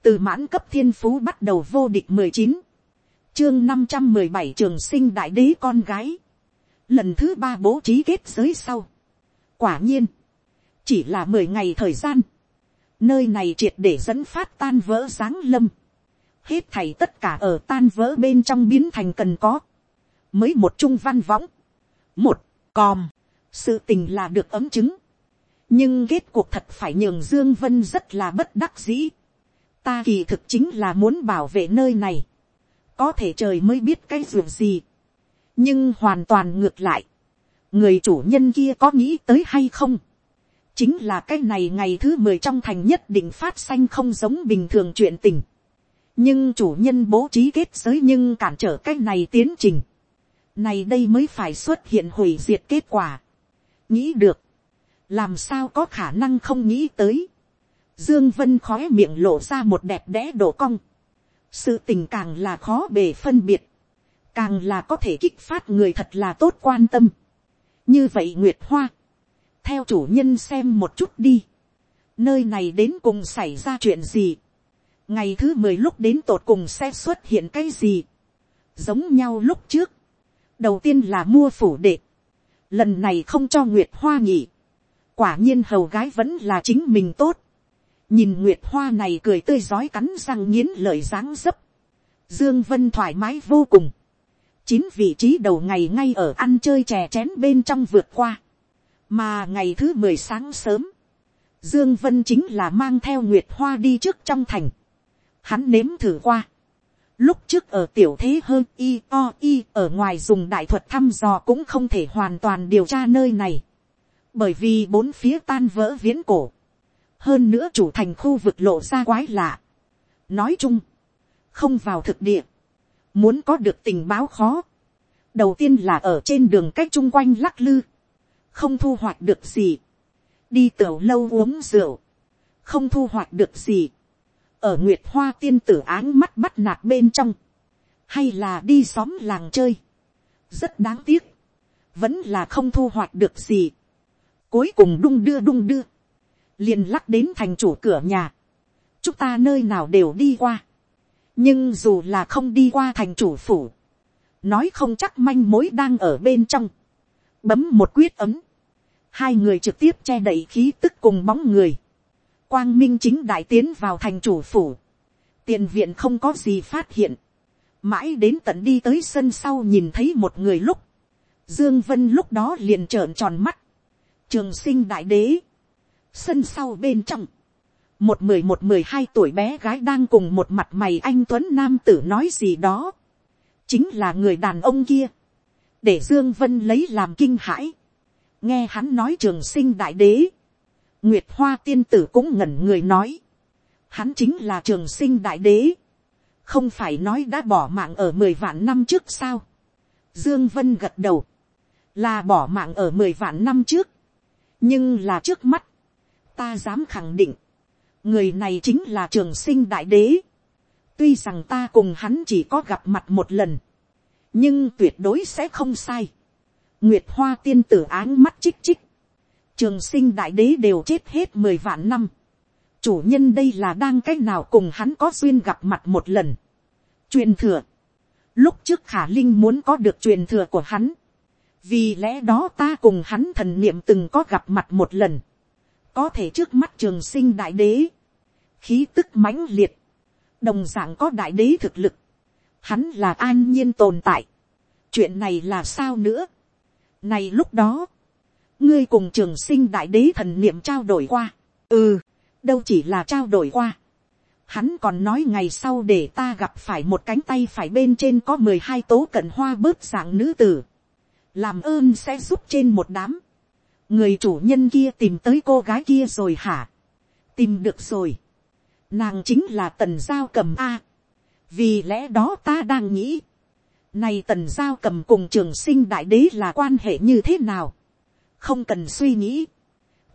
Từ mãn cấp thiên phú bắt đầu vô địch mười chín, chương năm trăm mười bảy trường sinh đại đế con gái. Lần thứ ba bố trí kết giới sau. Quả nhiên, chỉ là mười ngày thời gian Nơi này triệt để dẫn phát tan vỡ giáng lâm. Hết thảy tất cả ở tan vỡ bên trong biến thành cần có. Mới một trung văn võng. Một, còm. Sự tình là được ấm chứng. Nhưng kết cuộc thật phải nhường Dương Vân rất là bất đắc dĩ. Ta kỳ thực chính là muốn bảo vệ nơi này. Có thể trời mới biết cái dù gì. Nhưng hoàn toàn ngược lại. Người chủ nhân kia có nghĩ tới hay không? Chính là cái này ngày thứ mười trong thành nhất định phát sanh không giống bình thường chuyện tình. nhưng chủ nhân bố trí kết giới nhưng cản trở cái này tiến trình. này đây mới phải xuất hiện hủy diệt kết quả. nghĩ được, làm sao có khả năng không nghĩ tới. dương vân khói miệng lộ ra một đẹp đẽ đổ cong. sự tình càng là khó bề phân biệt, càng là có thể kích phát người thật là tốt quan tâm. như vậy nguyệt hoa, theo chủ nhân xem một chút đi. nơi này đến cùng xảy ra chuyện gì. ngày thứ mười lúc đến tột cùng sẽ xuất hiện cái gì. giống nhau lúc trước. đầu tiên là mua phủ đệ. lần này không cho nguyệt hoa nghỉ. quả nhiên hầu gái vẫn là chính mình tốt. nhìn nguyệt hoa này cười tươi rói cắn răng nghiến lời dáng dấp. dương vân thoải mái vô cùng chín vị trí đầu ngày ngay ở ăn chơi chè chén bên trong vượt qua mà ngày thứ mười sáng sớm, dương vân chính là mang theo nguyệt hoa đi trước trong thành. hắn nếm thử qua. lúc trước ở tiểu thế hơn y o y ở ngoài dùng đại thuật thăm dò cũng không thể hoàn toàn điều tra nơi này. bởi vì bốn phía tan vỡ viễn cổ. hơn nữa chủ thành khu vực lộ ra quái lạ. nói chung, không vào thực địa, muốn có được tình báo khó. đầu tiên là ở trên đường cách chung quanh lắc lư không thu hoạch được gì, đi tiểu lâu uống rượu, không thu hoạch được gì, ở nguyệt hoa tiên tử áng mắt bắt nạt bên trong, hay là đi xóm làng chơi, rất đáng tiếc, vẫn là không thu hoạch được gì, cuối cùng đung đưa đung đưa, liền lắc đến thành chủ cửa nhà, chúng ta nơi nào đều đi qua, nhưng dù là không đi qua thành chủ phủ, nói không chắc manh mối đang ở bên trong, bấm một quyết ấm, hai người trực tiếp che đậy khí tức cùng bóng người, quang minh chính đại tiến vào thành chủ phủ, tiền viện không có gì phát hiện, mãi đến tận đi tới sân sau nhìn thấy một người lúc, dương vân lúc đó liền trợn tròn mắt, trường sinh đại đế, sân sau bên trong, một mười một mười hai tuổi bé gái đang cùng một mặt mày anh tuấn nam tử nói gì đó, chính là người đàn ông kia, để dương vân lấy làm kinh hãi, nghe hắn nói trường sinh đại đế, nguyệt hoa tiên tử cũng ngẩn người nói, hắn chính là trường sinh đại đế, không phải nói đã bỏ mạng ở mười vạn năm trước sao, dương vân gật đầu, là bỏ mạng ở mười vạn năm trước, nhưng là trước mắt, ta dám khẳng định, người này chính là trường sinh đại đế, tuy rằng ta cùng hắn chỉ có gặp mặt một lần, nhưng tuyệt đối sẽ không sai. Nguyệt hoa tiên tử áng mắt chích chích. Trường sinh đại đế đều chết hết mười vạn năm. Chủ nhân đây là đang cách nào cùng hắn có duyên gặp mặt một lần. Truyền thừa. Lúc trước khả linh muốn có được truyền thừa của hắn. Vì lẽ đó ta cùng hắn thần niệm từng có gặp mặt một lần. Có thể trước mắt trường sinh đại đế. Khí tức mãnh liệt. Đồng dạng có đại đế thực lực. Hắn là an nhiên tồn tại. Chuyện này là sao nữa? Này lúc đó, ngươi cùng trường sinh đại đế thần niệm trao đổi qua. Ừ, đâu chỉ là trao đổi qua. Hắn còn nói ngày sau để ta gặp phải một cánh tay phải bên trên có mười hai tố cận hoa bớt dạng nữ tử. Làm ơn sẽ giúp trên một đám. Người chủ nhân kia tìm tới cô gái kia rồi hả? Tìm được rồi. Nàng chính là tần giao cầm A. Vì lẽ đó ta đang nghĩ. Này tần giao cầm cùng trường sinh đại đế là quan hệ như thế nào? Không cần suy nghĩ.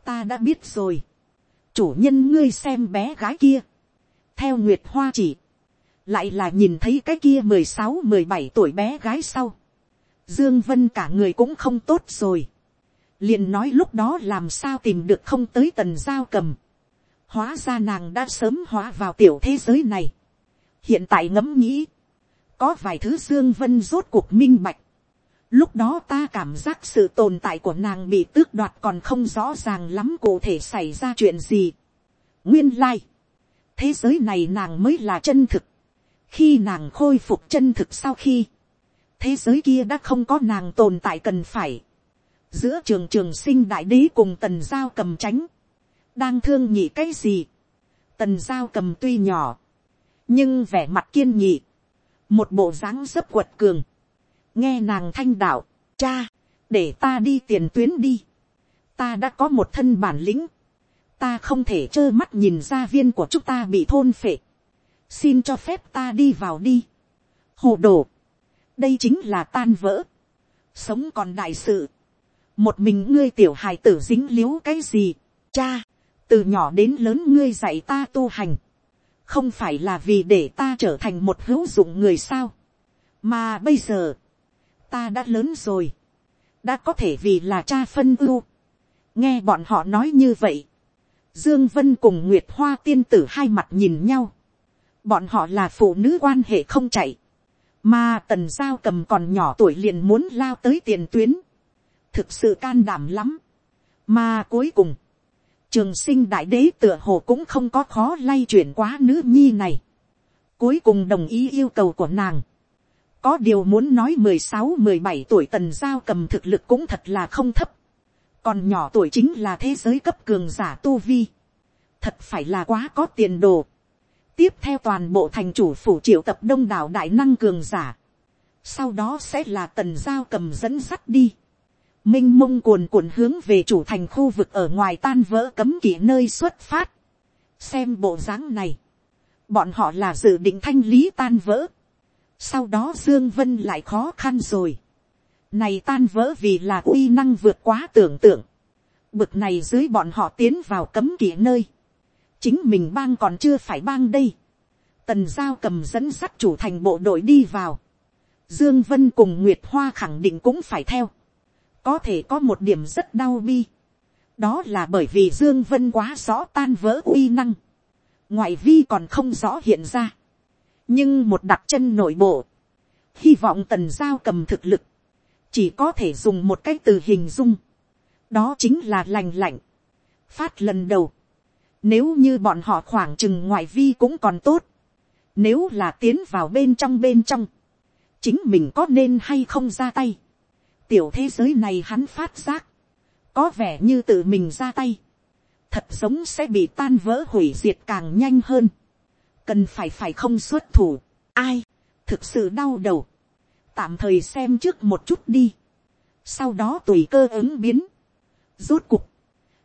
Ta đã biết rồi. Chủ nhân ngươi xem bé gái kia theo nguyệt hoa chỉ, lại là nhìn thấy cái kia mười sáu mười bảy tuổi bé gái sau. Dương Vân cả người cũng không tốt rồi. liền nói lúc đó làm sao tìm được không tới tần giao cầm. Hóa ra nàng đã sớm hóa vào tiểu thế giới này. Hiện tại ngẫm nghĩ. Có vài thứ Dương Vân rốt cuộc minh bạch. Lúc đó ta cảm giác sự tồn tại của nàng bị tước đoạt còn không rõ ràng lắm cụ thể xảy ra chuyện gì. Nguyên lai. Like thế giới này nàng mới là chân thực. khi nàng khôi phục chân thực sau khi, thế giới kia đã không có nàng tồn tại cần phải. giữa trường trường sinh đại đế cùng tần giao cầm tránh, đang thương nhị cái gì. tần giao cầm tuy nhỏ, nhưng vẻ mặt kiên nhị, một bộ dáng dấp quật cường, nghe nàng thanh đạo, cha, để ta đi tiền tuyến đi, ta đã có một thân bản lĩnh, ta không thể trơ mắt nhìn gia viên của chúng ta bị thôn phệ. xin cho phép ta đi vào đi. hồ đồ. đây chính là tan vỡ. sống còn đại sự. một mình ngươi tiểu hài tử dính l i u cái gì. cha, từ nhỏ đến lớn ngươi dạy ta tu hành không phải là vì để ta trở thành một hữu dụng người sao. mà bây giờ, ta đã lớn rồi. đã có thể vì là cha phân ưu. nghe bọn họ nói như vậy Dương Vân cùng Nguyệt Hoa tiên tử hai mặt nhìn nhau. Bọn họ là phụ nữ quan hệ không chạy. Mà tần giao cầm còn nhỏ tuổi liền muốn lao tới tiền tuyến. Thực sự can đảm lắm. Mà cuối cùng. Trường sinh đại đế tựa hồ cũng không có khó lay chuyển quá nữ nhi này. Cuối cùng đồng ý yêu cầu của nàng. Có điều muốn nói mười sáu mười bảy tuổi tần giao cầm thực lực cũng thật là không thấp còn nhỏ tuổi chính là thế giới cấp cường giả tu vi, thật phải là quá có tiền đồ. tiếp theo toàn bộ thành chủ phủ triệu tập đông đảo đại năng cường giả, sau đó sẽ là tần giao cầm dẫn sắt đi, m i n h mông cuồn cuộn hướng về chủ thành khu vực ở ngoài tan vỡ cấm kỵ nơi xuất phát, xem bộ dáng này, bọn họ là dự định thanh lý tan vỡ, sau đó dương vân lại khó khăn rồi, này tan vỡ vì là uy năng vượt quá tưởng tượng. Bực này dưới bọn họ tiến vào cấm kỵ nơi. Chính mình bang còn chưa phải bang đây. Tần giao cầm dẫn sắt chủ thành bộ đội đi vào. Dương Vân cùng Nguyệt Hoa khẳng định cũng phải theo. Có thể có một điểm rất đau bi. Đó là bởi vì Dương Vân quá rõ tan vỡ uy năng. Ngoại vi còn không rõ hiện ra. Nhưng một đặt chân nội bộ. Hy vọng tần giao cầm thực lực chỉ có thể dùng một cái từ hình dung, đó chính là lành lạnh, phát lần đầu, nếu như bọn họ khoảng chừng ngoại vi cũng còn tốt, nếu là tiến vào bên trong bên trong, chính mình có nên hay không ra tay, tiểu thế giới này hắn phát giác, có vẻ như tự mình ra tay, thật giống sẽ bị tan vỡ hủy diệt càng nhanh hơn, cần phải phải không xuất thủ, ai, thực sự đau đầu, tạm thời xem trước một chút đi, sau đó tùy cơ ứng biến, rốt cục,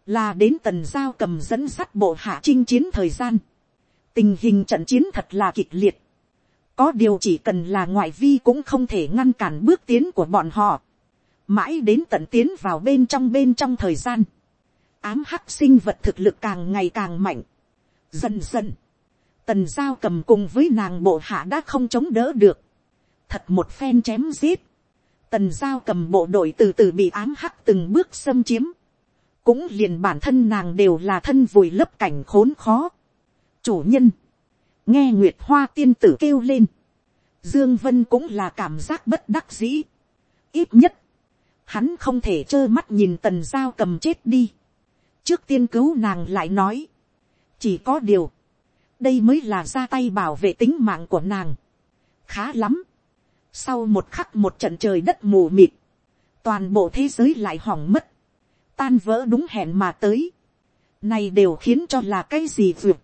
là đến tần giao cầm dẫn sắt bộ hạ chinh chiến thời gian, tình hình trận chiến thật là kịch liệt, có điều chỉ cần là ngoại vi cũng không thể ngăn cản bước tiến của bọn họ, mãi đến tận tiến vào bên trong bên trong thời gian, ám hắc sinh vật thực lực càng ngày càng mạnh, dần dần, tần giao cầm cùng với nàng bộ hạ đã không chống đỡ được, thật một phen chém giết, tần giao cầm bộ đội từ từ bị ám hắc từng bước xâm chiếm, cũng liền bản thân nàng đều là thân vùi lấp cảnh khốn khó. chủ nhân, nghe nguyệt hoa tiên tử kêu lên, dương vân cũng là cảm giác bất đắc dĩ. ít nhất, hắn không thể trơ mắt nhìn tần giao cầm chết đi. trước tiên cứu nàng lại nói, chỉ có điều, đây mới là ra tay bảo vệ tính mạng của nàng. khá lắm, sau một khắc một trận trời đất mù mịt. Toàn bộ thế giới lại hỏng mất. Tan vỡ đúng hẹn mà tới. Này đều khiến cho là cái gì vượt.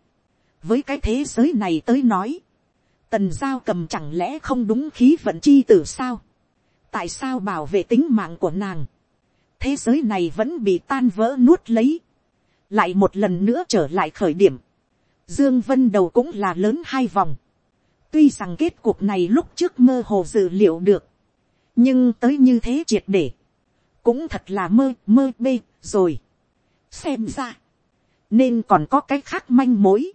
với cái thế giới này tới nói, tần giao cầm chẳng lẽ không đúng khí vận chi tử sao, tại sao bảo vệ tính mạng của nàng, thế giới này vẫn bị tan vỡ nuốt lấy, lại một lần nữa trở lại khởi điểm, dương vân đầu cũng là lớn hai vòng, tuy rằng kết cục này lúc trước mơ hồ dự liệu được, nhưng tới như thế triệt để, cũng thật là mơ mơ bê rồi. xem ra, nên còn có cái khác manh mối,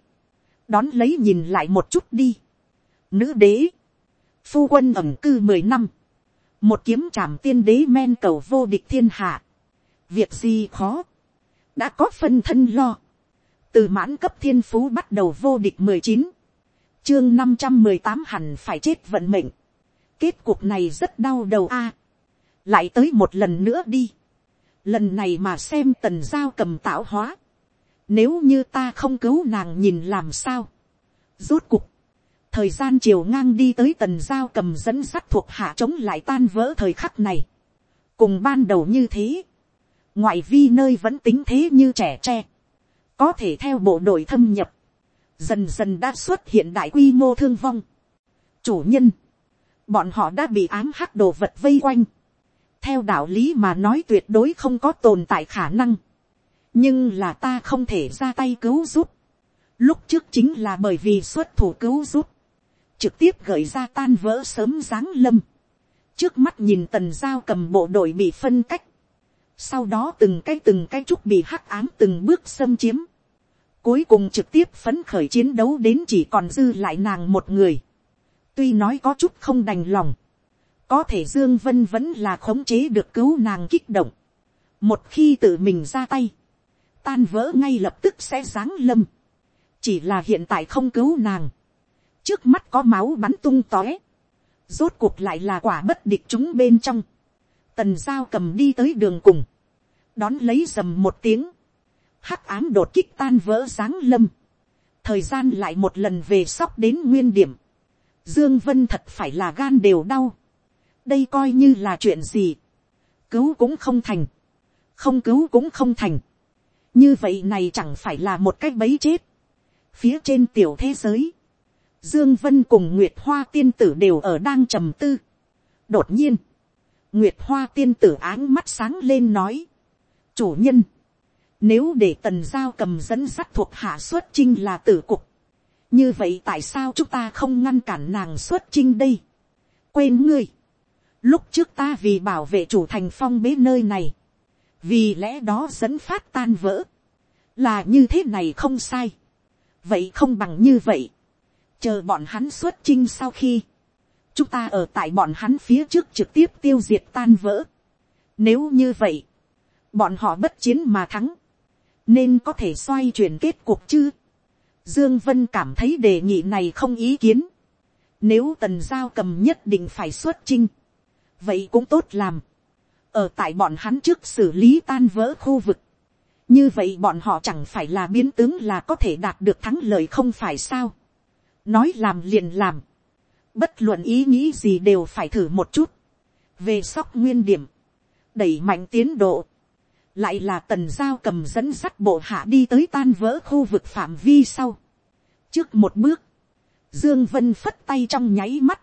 đón lấy nhìn lại một chút đi. Nữ đế, phu quân ẩm cư mười năm, một kiếm trảm tiên đế men cầu vô địch thiên hạ, việc gì khó, đã có phân thân lo, từ mãn cấp thiên phú bắt đầu vô địch mười chín, chương năm trăm mười tám hẳn phải chết vận mệnh, kết cuộc này rất đau đầu a, lại tới một lần nữa đi, lần này mà xem tần giao cầm tạo hóa, nếu như ta không cứu nàng nhìn làm sao, rốt cuộc, thời gian chiều ngang đi tới tần giao cầm dẫn sắt thuộc hạ chống lại tan vỡ thời khắc này, cùng ban đầu như thế, ngoại vi nơi vẫn tính thế như trẻ tre, có thể theo bộ đội thâm nhập, dần dần đã xuất hiện đại quy mô thương vong. chủ nhân, bọn họ đã bị ám hắc đồ vật vây quanh, theo đạo lý mà nói tuyệt đối không có tồn tại khả năng, nhưng là ta không thể ra tay cứu giúp, lúc trước chính là bởi vì xuất thủ cứu giúp, trực tiếp gợi ra tan vỡ sớm giáng lâm, trước mắt nhìn tần giao cầm bộ đội bị phân cách, sau đó từng cái từng cái trúc bị hắc ám từng bước xâm chiếm, cuối cùng trực tiếp phấn khởi chiến đấu đến chỉ còn dư lại nàng một người, tuy nói có chút không đành lòng, có thể dương vân vẫn là khống chế được cứu nàng kích động, một khi tự mình ra tay, tan vỡ ngay lập tức sẽ giáng lâm, chỉ là hiện tại không cứu nàng, trước mắt có máu bắn tung tóe, rốt cuộc lại là quả bất địch chúng bên trong, tần giao cầm đi tới đường cùng, đón lấy dầm một tiếng, hắc ám đột kích tan vỡ giáng lâm, thời gian lại một lần về sóc đến nguyên điểm, dương vân thật phải là gan đều đau, đây coi như là chuyện gì, cứu cũng không thành, không cứu cũng không thành, như vậy này chẳng phải là một cách bấy chết, phía trên tiểu thế giới, dương vân cùng nguyệt hoa tiên tử đều ở đang trầm tư, đột nhiên, nguyệt hoa tiên tử áng mắt sáng lên nói, chủ nhân, nếu để tần giao cầm dẫn sắt thuộc hạ xuất chinh là tử cục, như vậy tại sao chúng ta không ngăn cản nàng xuất chinh đây, quên ngươi, Lúc trước ta vì bảo vệ chủ thành phong bế nơi này. Vì lẽ đó dẫn phát tan vỡ. Là như thế này không sai. Vậy không bằng như vậy. Chờ bọn hắn xuất chinh sau khi. Chúng ta ở tại bọn hắn phía trước trực tiếp tiêu diệt tan vỡ. Nếu như vậy. Bọn họ bất chiến mà thắng. Nên có thể xoay chuyển kết cuộc chứ. Dương Vân cảm thấy đề nghị này không ý kiến. Nếu tần giao cầm nhất định phải xuất chinh, vậy cũng tốt làm. ở tại bọn hắn trước xử lý tan vỡ khu vực. như vậy bọn họ chẳng phải là biến tướng là có thể đạt được thắng lợi không phải sao nói làm liền làm. bất luận ý nghĩ gì đều phải thử một chút. về sóc nguyên điểm, đẩy mạnh tiến độ. lại là tần giao cầm dẫn sắt bộ hạ đi tới tan vỡ khu vực phạm vi sau. trước một bước, Dương Vân phất tay trong nháy mắt,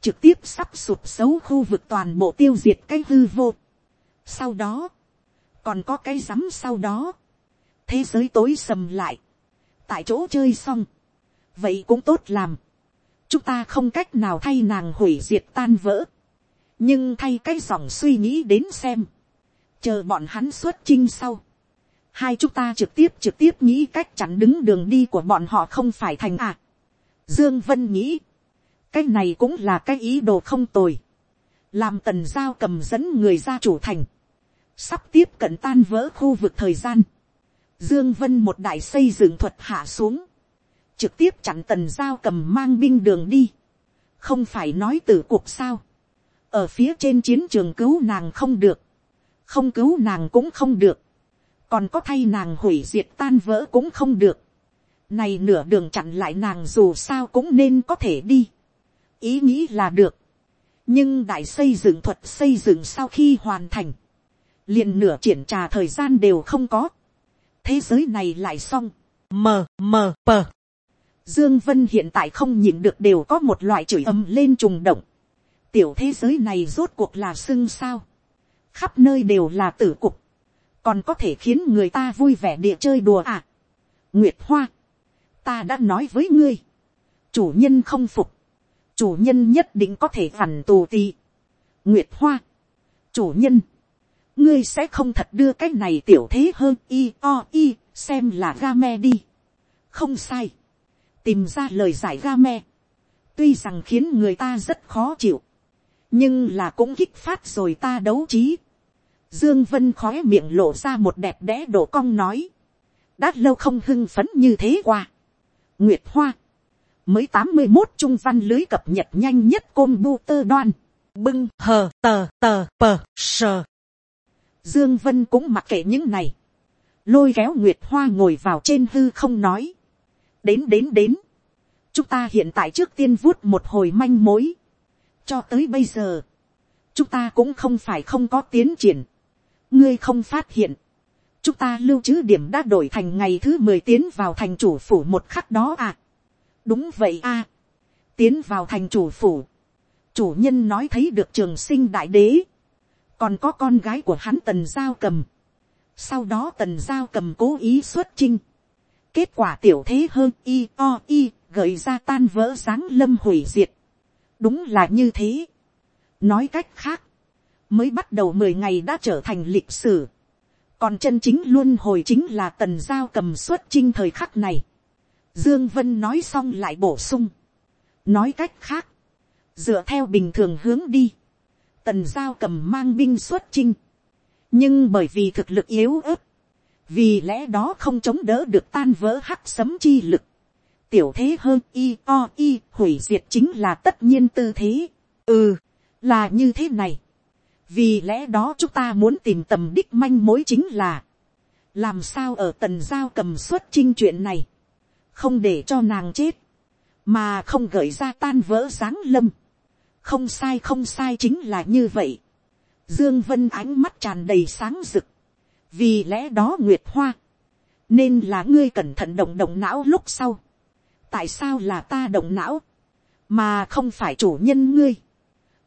trực tiếp sắp sụp xấu khu vực toàn bộ tiêu diệt cái hư vô. Sau đó, còn có cái rắm sau đó, thế giới tối sầm lại, tại chỗ chơi xong, vậy cũng tốt làm, chúng ta không cách nào thay nàng hủy diệt tan vỡ, nhưng thay cái dòng suy nghĩ đến xem, chờ bọn hắn xuất chinh sau, hai chúng ta trực tiếp trực tiếp nghĩ cách chặn đứng đường đi của bọn họ không phải thành à. Dương Vân nghĩ, cái này cũng là cái ý đồ không tồi, làm tần giao cầm dẫn người ra chủ thành, sắp tiếp cận tan vỡ khu vực thời gian, dương vân một đại xây dựng thuật hạ xuống, trực tiếp chặn tần giao cầm mang binh đường đi, không phải nói từ cuộc sao, ở phía trên chiến trường cứu nàng không được, không cứu nàng cũng không được, còn có thay nàng hủy diệt tan vỡ cũng không được, này nửa đường chặn lại nàng dù sao cũng nên có thể đi. Ý nghĩ là được. nhưng đại xây dựng thuật xây dựng sau khi hoàn thành, liền nửa triển trà thời gian đều không có. thế giới này lại xong, mờ mờ pờ. Dương Vân hiện tại không nhìn được đều có một loại chửi ầm lên trùng động. Tiểu thế giới này rốt cuộc là xưng sao. Khắp nơi đều là tử cục. Còn có thể khiến người ta vui vẻ địa chơi đùa à. Nguyệt Hoa. Ta đã nói với ngươi. Chủ nhân không phục. Chủ nhân nhất định có thể phản tù tì. Nguyệt Hoa. Chủ nhân. Ngươi sẽ không thật đưa cái này tiểu thế hơn y o y, xem là ga me đi. Không sai tìm ra lời giải ga me, tuy rằng khiến người ta rất khó chịu, nhưng là cũng kích phát rồi ta đấu trí. Dương Vân khói miệng lộ ra một đẹp đẽ đổ cong nói, đã lâu không hưng phấn như thế qua. Nguyệt Hoa, mới tám mươi một trung văn lưới cập nhật nhanh nhất côn bu tơ đoan, bưng hờ tờ tờ pờ sờ. Dương Vân cũng mặc kệ những này, lôi kéo Nguyệt Hoa ngồi vào trên hư không nói, đến đến đến, chúng ta hiện tại trước tiên vuốt một hồi manh mối, cho tới bây giờ, chúng ta cũng không phải không có tiến triển, ngươi không phát hiện, chúng ta lưu trữ điểm đã đổi thành ngày thứ mười tiến vào thành chủ phủ một khắc đó à. đúng vậy à. tiến vào thành chủ phủ, chủ nhân nói thấy được trường sinh đại đế, còn có con gái của hắn tần giao cầm, sau đó tần giao cầm cố ý xuất chinh, Kết quả tiểu thế hơn y, o, y, gợi ra tan vỡ sáng lâm hủy diệt. Đúng là như thế. Nói cách khác. Mới bắt đầu mười ngày đã trở thành lịch sử. Còn chân chính luôn hồi chính là tần giao cầm xuất chinh thời khắc này. Dương Vân nói xong lại bổ sung. Nói cách khác. Dựa theo bình thường hướng đi. Tần giao cầm mang binh xuất chinh. Nhưng bởi vì thực lực yếu ớt vì lẽ đó không chống đỡ được tan vỡ hắc sấm chi lực. tiểu thế hơn y o y hủy diệt chính là tất nhiên tư thế. ừ, là như thế này. vì lẽ đó chúng ta muốn tìm tầm đích manh mối chính là, làm sao ở tần giao cầm xuất chinh chuyện này, không để cho nàng chết, mà không gợi ra tan vỡ sáng lâm. không sai không sai chính là như vậy. dương vân ánh mắt tràn đầy sáng rực vì lẽ đó nguyệt hoa, nên là ngươi cẩn thận động động não lúc sau. tại sao là ta động não, mà không phải chủ nhân ngươi,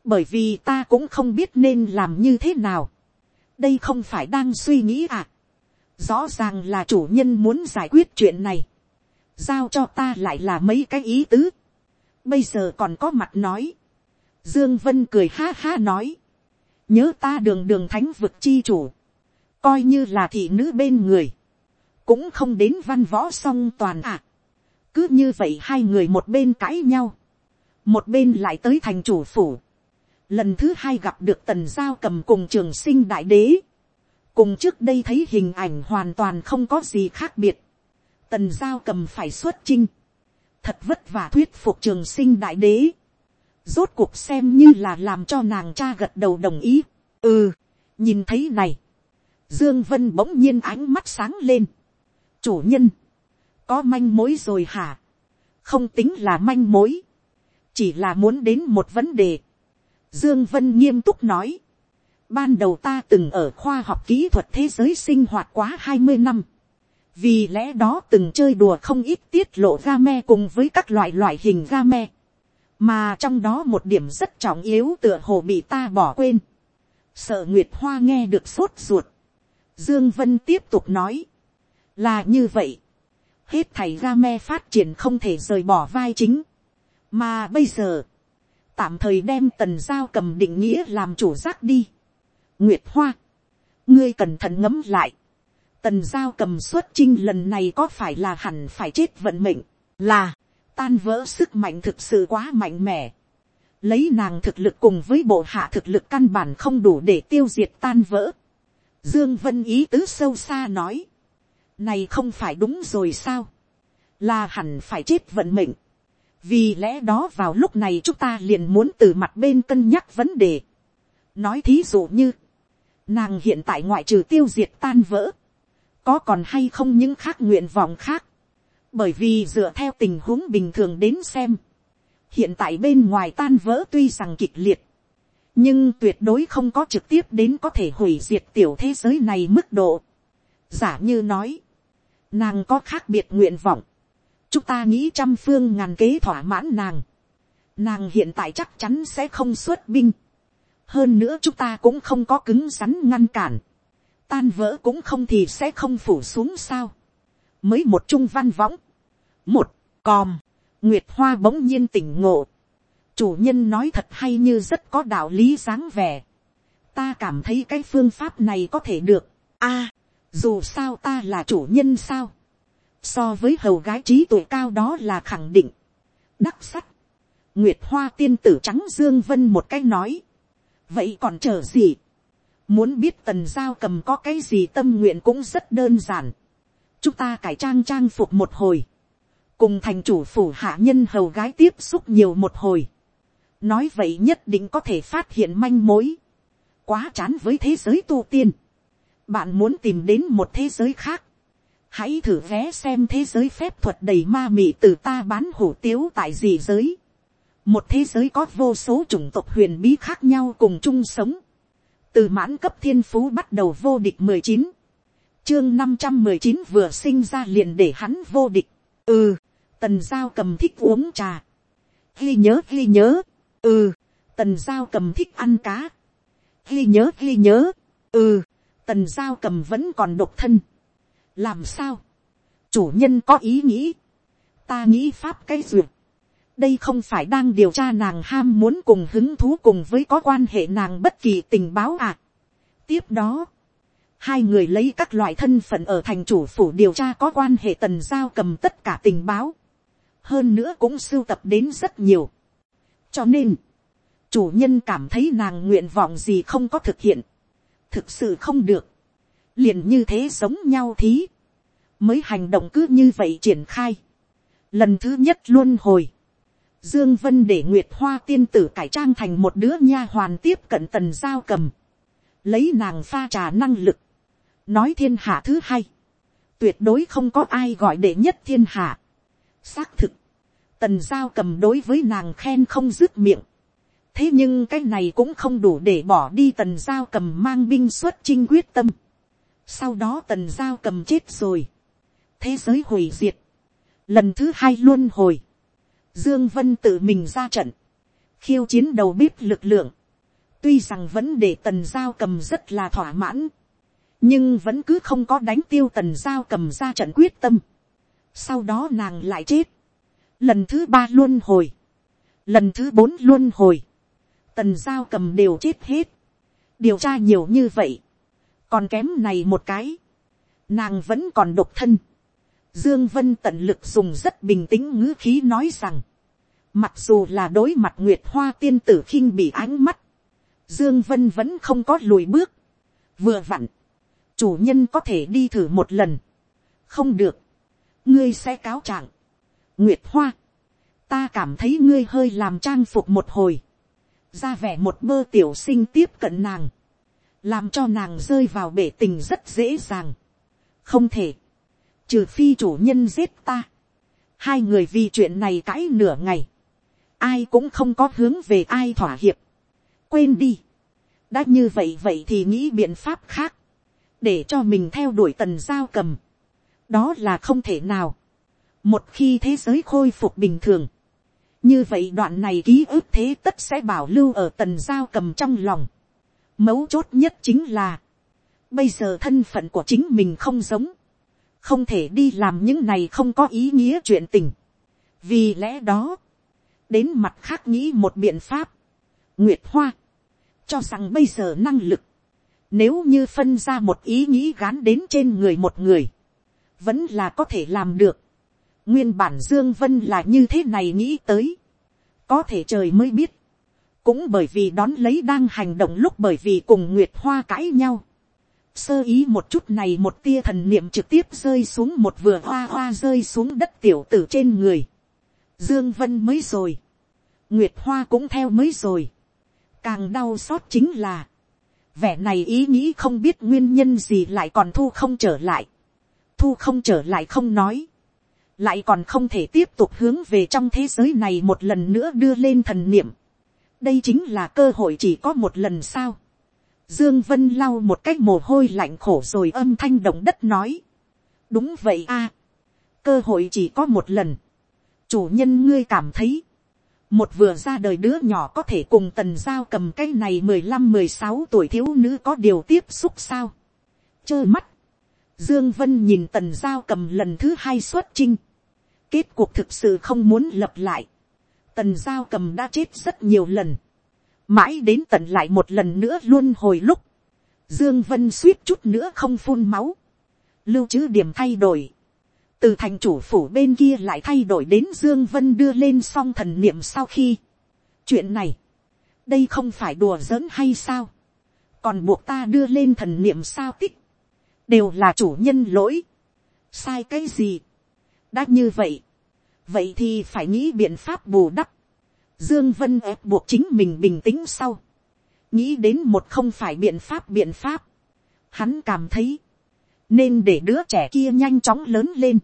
bởi vì ta cũng không biết nên làm như thế nào. đây không phải đang suy nghĩ à. rõ ràng là chủ nhân muốn giải quyết chuyện này, giao cho ta lại là mấy cái ý tứ. bây giờ còn có mặt nói. dương vân cười ha ha nói, nhớ ta đường đường thánh vực chi chủ, coi như là thị nữ bên người, cũng không đến văn võ song toàn ạ. À. cứ như vậy hai người một bên cãi nhau, một bên lại tới thành chủ phủ. lần thứ hai gặp được tần giao cầm cùng trường sinh đại đế, cùng trước đây thấy hình ảnh hoàn toàn không có gì khác biệt. tần giao cầm phải xuất chinh, thật vất vả thuyết phục trường sinh đại đế, rốt cuộc xem như là làm cho nàng cha gật đầu đồng ý. ừ, nhìn thấy này, Dương Vân bỗng nhiên ánh mắt sáng lên. Chủ nhân. Có manh mối rồi hả? Không tính là manh mối. Chỉ là muốn đến một vấn đề. Dương Vân nghiêm túc nói. Ban đầu ta từng ở khoa học kỹ thuật thế giới sinh hoạt quá 20 năm. Vì lẽ đó từng chơi đùa không ít tiết lộ game cùng với các loại loại hình game. Mà trong đó một điểm rất trọng yếu tựa hồ bị ta bỏ quên. Sợ Nguyệt Hoa nghe được sốt ruột Dương Vân tiếp tục nói. Là như vậy. Hết thầy ga me phát triển không thể rời bỏ vai chính. Mà bây giờ. Tạm thời đem tần giao cầm định nghĩa làm chủ giác đi. Nguyệt Hoa. Ngươi cẩn thận ngẫm lại. Tần giao cầm xuất chinh lần này có phải là hẳn phải chết vận mệnh. Là. Tan vỡ sức mạnh thực sự quá mạnh mẽ. Lấy nàng thực lực cùng với bộ hạ thực lực căn bản không đủ để tiêu diệt tan vỡ Dương Vân ý tứ sâu xa nói. Này không phải đúng rồi sao? Là hẳn phải chết vận mệnh. Vì lẽ đó vào lúc này chúng ta liền muốn từ mặt bên cân nhắc vấn đề. Nói thí dụ như. Nàng hiện tại ngoại trừ tiêu diệt tan vỡ. Có còn hay không những khác nguyện vọng khác. Bởi vì dựa theo tình huống bình thường đến xem. Hiện tại bên ngoài tan vỡ tuy rằng kịch liệt nhưng tuyệt đối không có trực tiếp đến có thể hủy diệt tiểu thế giới này mức độ. giả như nói, nàng có khác biệt nguyện vọng, chúng ta nghĩ trăm phương ngàn kế thỏa mãn nàng, nàng hiện tại chắc chắn sẽ không xuất binh, hơn nữa chúng ta cũng không có cứng rắn ngăn cản, tan vỡ cũng không thì sẽ không phủ xuống sao, mới một trung văn võng, một, còm, nguyệt hoa bỗng nhiên tỉnh ngộ, chủ nhân nói thật hay như rất có đạo lý dáng vẻ, ta cảm thấy cái phương pháp này có thể được, a, dù sao ta là chủ nhân sao, so với hầu gái trí tuổi cao đó là khẳng định, đắc sắc, nguyệt hoa tiên tử trắng dương vân một cái nói, vậy còn chờ gì, muốn biết tần giao cầm có cái gì tâm nguyện cũng rất đơn giản, chúng ta cải trang trang phục một hồi, cùng thành chủ phủ hạ nhân hầu gái tiếp xúc nhiều một hồi, nói vậy nhất định có thể phát hiện manh mối, quá chán với thế giới tu tiên, bạn muốn tìm đến một thế giới khác, hãy thử vé xem thế giới phép thuật đầy ma mị từ ta bán hủ tiếu tại gì giới. một thế giới có vô số chủng tộc huyền bí khác nhau cùng chung sống. từ mãn cấp thiên phú bắt đầu vô địch mười chín, chương năm trăm mười chín vừa sinh ra liền để hắn vô địch. ừ, tần giao cầm thích uống trà. ghi nhớ ghi nhớ ừ, tần giao cầm thích ăn cá. ghi nhớ ghi nhớ. ừ, tần giao cầm vẫn còn độc thân làm sao, chủ nhân có ý nghĩ, ta nghĩ pháp cái duyệt, đây không phải đang điều tra nàng ham muốn cùng hứng thú cùng với có quan hệ nàng bất kỳ tình báo à. tiếp đó, hai người lấy các loại thân phận ở thành chủ phủ điều tra có quan hệ tần giao cầm tất cả tình báo, hơn nữa cũng sưu tập đến rất nhiều cho nên, chủ nhân cảm thấy nàng nguyện vọng gì không có thực hiện, thực sự không được, liền như thế giống nhau thí, mới hành động cứ như vậy triển khai. Lần thứ nhất luôn hồi, Dương Vân để Nguyệt Hoa tiên tử cải trang thành một đứa nha hoàn tiếp cận tần giao cầm, lấy nàng pha trà năng lực, nói thiên hạ thứ hai, tuyệt đối không có ai gọi đệ nhất thiên hạ. Xác thực, tần giao cầm đối với nàng khen không dứt miệng, thế nhưng cái này cũng không đủ để bỏ đi tần giao cầm mang binh xuất chinh quyết tâm sau đó tần giao cầm chết rồi. thế giới hủy diệt. lần thứ hai luôn hồi. dương vân tự mình ra trận. khiêu chiến đầu bếp lực lượng. tuy rằng vẫn để tần giao cầm rất là thỏa mãn. nhưng vẫn cứ không có đánh tiêu tần giao cầm ra trận quyết tâm. sau đó nàng lại chết lần thứ ba luôn hồi. lần thứ bốn luôn hồi. tần giao cầm đều chết hết. điều tra nhiều như vậy còn kém này một cái, nàng vẫn còn độc thân. Dương Vân tận lực dùng rất bình tĩnh ngữ khí nói rằng, mặc dù là đối mặt Nguyệt Hoa tiên tử khinh bị ánh mắt, Dương Vân vẫn không có lùi bước. Vừa vặn, chủ nhân có thể đi thử một lần. Không được, ngươi sẽ cáo trạng. Nguyệt Hoa, ta cảm thấy ngươi hơi làm trang phục một hồi, ra vẻ một bơ tiểu sinh tiếp cận nàng làm cho nàng rơi vào bể tình rất dễ dàng. không thể, trừ phi chủ nhân giết ta. hai người vì chuyện này cãi nửa ngày, ai cũng không có hướng về ai thỏa hiệp. quên đi, đã như vậy vậy thì nghĩ biện pháp khác, để cho mình theo đuổi tần giao cầm. đó là không thể nào một khi thế giới khôi phục bình thường, như vậy đoạn này ký ức thế tất sẽ bảo lưu ở tần giao cầm trong lòng Mấu chốt nhất chính là, bây giờ thân phận của chính mình không giống, không thể đi làm những này không có ý nghĩa chuyện tình. vì lẽ đó, đến mặt khác nghĩ một biện pháp, nguyệt hoa, cho rằng bây giờ năng lực, nếu như phân ra một ý nghĩ gán đến trên người một người, vẫn là có thể làm được nguyên bản dương vân là như thế này nghĩ tới, có thể trời mới biết, cũng bởi vì đón lấy đang hành động lúc bởi vì cùng nguyệt hoa cãi nhau. sơ ý một chút này một tia thần niệm trực tiếp rơi xuống một vừa hoa hoa rơi xuống đất tiểu tử trên người. dương vân mới rồi. nguyệt hoa cũng theo mới rồi. càng đau xót chính là, vẻ này ý nghĩ không biết nguyên nhân gì lại còn thu không trở lại. thu không trở lại không nói lại còn không thể tiếp tục hướng về trong thế giới này một lần nữa đưa lên thần niệm đây chính là cơ hội chỉ có một lần sao. Dương Vân lau một cách mồ hôi lạnh khổ rồi âm thanh động đất nói. Đúng vậy a. cơ hội chỉ có một lần, chủ nhân ngươi cảm thấy, một vừa ra đời đứa nhỏ có thể cùng tần giao cầm cái này mười lăm mười sáu tuổi thiếu nữ có điều tiếp xúc sao. chơ mắt, dương vân nhìn tần giao cầm lần thứ hai xuất chinh kết cuộc thực sự không muốn lập lại. tần giao cầm đã chết rất nhiều lần. mãi đến tận lại một lần nữa luôn hồi lúc. dương vân suýt chút nữa không phun máu. lưu trữ điểm thay đổi từ thành chủ phủ bên kia lại thay đổi đến dương vân đưa lên song thần niệm sau khi chuyện này đây không phải đùa giỡn hay sao còn buộc ta đưa lên thần niệm sao tích đều là chủ nhân lỗi sai cái gì đã như vậy. Vậy thì phải nghĩ biện pháp bù đắp. Dương vân ép buộc chính mình bình tĩnh sau. Nghĩ đến một không phải biện pháp biện pháp. Hắn cảm thấy nên để đứa trẻ kia nhanh chóng lớn lên.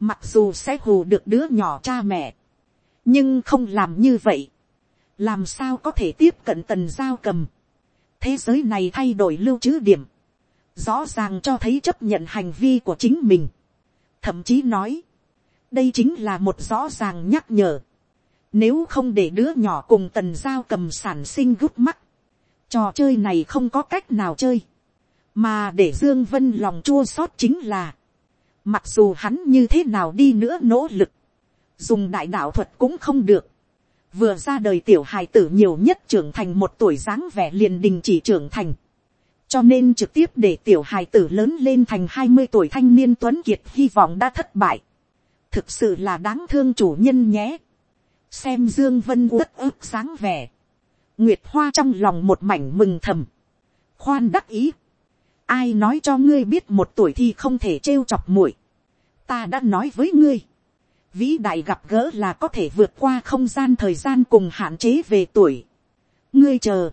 Mặc dù sẽ hù được đứa nhỏ cha mẹ, nhưng không làm như vậy, làm sao có thể tiếp cận tần giao cầm. thế giới này thay đổi lưu trữ điểm, rõ ràng cho thấy chấp nhận hành vi của chính mình, thậm chí nói, đây chính là một rõ ràng nhắc nhở, nếu không để đứa nhỏ cùng tần giao cầm sản sinh gút mắt, trò chơi này không có cách nào chơi, mà để dương vân lòng chua xót chính là, Mặc dù hắn như thế nào đi nữa nỗ lực. Dùng đại đạo thuật cũng không được. Vừa ra đời tiểu hài tử nhiều nhất trưởng thành một tuổi dáng vẻ liền đình chỉ trưởng thành. Cho nên trực tiếp để tiểu hài tử lớn lên thành hai mươi tuổi thanh niên tuấn kiệt hy vọng đã thất bại. Thực sự là đáng thương chủ nhân nhé. Xem Dương Vân uất ức sáng vẻ. Nguyệt Hoa trong lòng một mảnh mừng thầm. Khoan đắc ý ai nói cho ngươi biết một tuổi thì không thể trêu chọc muội. ta đã nói với ngươi, vĩ đại gặp gỡ là có thể vượt qua không gian thời gian cùng hạn chế về tuổi. ngươi chờ,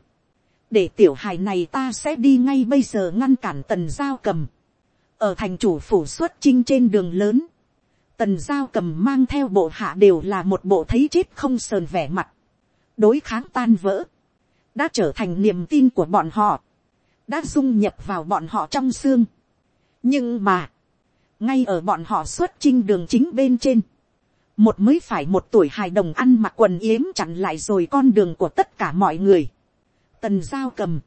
để tiểu hài này ta sẽ đi ngay bây giờ ngăn cản tần giao cầm, ở thành chủ phủ xuất chinh trên đường lớn, tần giao cầm mang theo bộ hạ đều là một bộ thấy chết không sờn vẻ mặt, đối kháng tan vỡ, đã trở thành niềm tin của bọn họ đã dung nhập vào bọn họ trong xương. nhưng mà, ngay ở bọn họ xuất chinh đường chính bên trên, một mới phải một tuổi hài đồng ăn mặc quần yếm chặn lại rồi con đường của tất cả mọi người. tần giao cầm,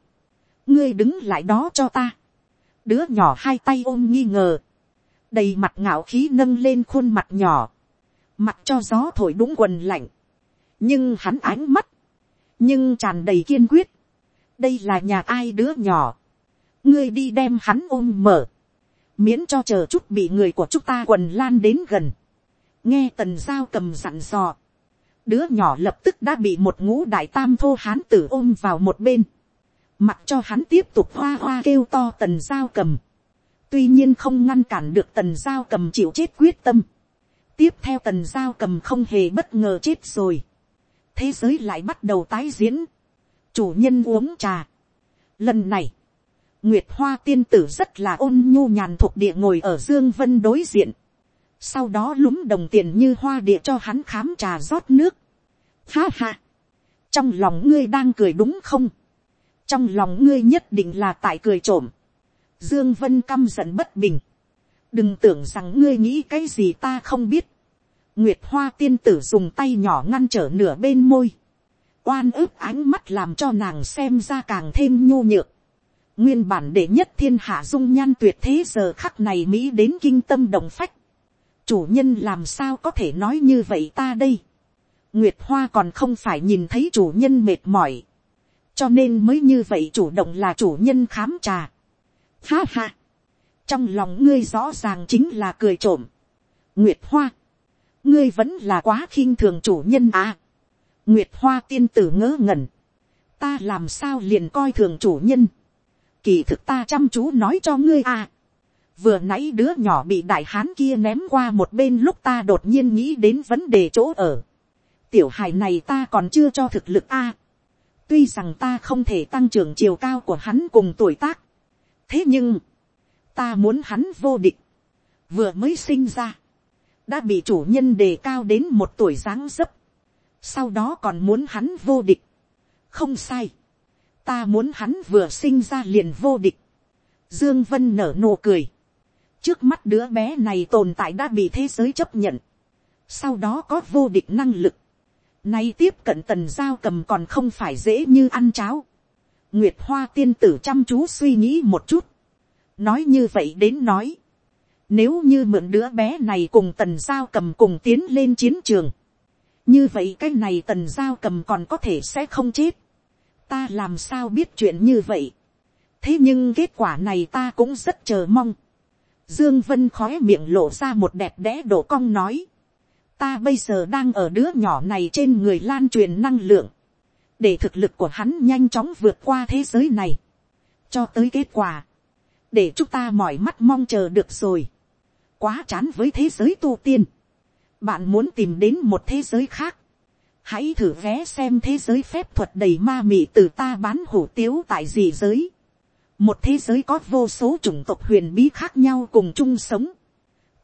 ngươi đứng lại đó cho ta. đứa nhỏ hai tay ôm nghi ngờ, đầy mặt ngạo khí nâng lên khuôn mặt nhỏ, mặt cho gió thổi đúng quần lạnh, nhưng hắn ánh mắt, nhưng tràn đầy kiên quyết, đây là nhà ai đứa nhỏ, ngươi đi đem hắn ôm mở, miễn cho chờ chút bị người của chúng ta quần lan đến gần, nghe tần giao cầm dặn dò, đứa nhỏ lập tức đã bị một ngũ đại tam thô hán tử ôm vào một bên, mặc cho hắn tiếp tục hoa hoa kêu to tần giao cầm, tuy nhiên không ngăn cản được tần giao cầm chịu chết quyết tâm, tiếp theo tần giao cầm không hề bất ngờ chết rồi, thế giới lại bắt đầu tái diễn, chủ nhân uống trà. Lần này, Nguyệt Hoa tiên tử rất là ôn nhu nhàn thuộc địa ngồi ở Dương Vân đối diện. Sau đó lúng đồng tiền như hoa địa cho hắn khám trà rót nước. Ha ha! Trong lòng ngươi đang cười đúng không? Trong lòng ngươi nhất định là tại cười trộm. Dương Vân căm giận bất bình. Đừng tưởng rằng ngươi nghĩ cái gì ta không biết. Nguyệt Hoa tiên tử dùng tay nhỏ ngăn trở nửa bên môi oan ức ánh mắt làm cho nàng xem ra càng thêm nhu nhược. Nguyên bản đệ nhất thiên hạ dung nhan tuyệt thế giờ khắc này Mỹ đến kinh tâm động phách. Chủ nhân làm sao có thể nói như vậy ta đây. Nguyệt Hoa còn không phải nhìn thấy chủ nhân mệt mỏi. Cho nên mới như vậy chủ động là chủ nhân khám trà. Ha ha. Trong lòng ngươi rõ ràng chính là cười trộm. Nguyệt Hoa. Ngươi vẫn là quá khinh thường chủ nhân à Nguyệt Hoa tiên tử ngớ ngẩn. Ta làm sao liền coi thường chủ nhân. Kỳ thực ta chăm chú nói cho ngươi à. Vừa nãy đứa nhỏ bị đại hán kia ném qua một bên lúc ta đột nhiên nghĩ đến vấn đề chỗ ở. Tiểu hài này ta còn chưa cho thực lực a. Tuy rằng ta không thể tăng trưởng chiều cao của hắn cùng tuổi tác. Thế nhưng, ta muốn hắn vô địch. Vừa mới sinh ra, đã bị chủ nhân đề cao đến một tuổi dáng dấp sau đó còn muốn hắn vô địch. không sai, ta muốn hắn vừa sinh ra liền vô địch. dương vân nở nụ cười, trước mắt đứa bé này tồn tại đã bị thế giới chấp nhận, sau đó có vô địch năng lực, nay tiếp cận tần giao cầm còn không phải dễ như ăn cháo, nguyệt hoa tiên tử chăm chú suy nghĩ một chút, nói như vậy đến nói, nếu như mượn đứa bé này cùng tần giao cầm cùng tiến lên chiến trường, như vậy cái này tần giao cầm còn có thể sẽ không chết, ta làm sao biết chuyện như vậy, thế nhưng kết quả này ta cũng rất chờ mong, Dương Vân khói miệng lộ ra một đẹp đẽ đổ cong nói. Ta bây giờ đang ở đứa nhỏ này trên người lan truyền năng lượng. Để thực lực của hắn nhanh chóng vượt qua thế giới này. Cho tới kết quả. Để chúng ta mỏi mắt mong chờ được rồi. Quá chán với thế giới tu tiên. Bạn muốn tìm đến một thế giới khác. Hãy thử vé xem thế giới phép thuật đầy ma mị từ ta bán hủ tiếu tại gì giới một thế giới có vô số chủng tộc huyền bí khác nhau cùng chung sống,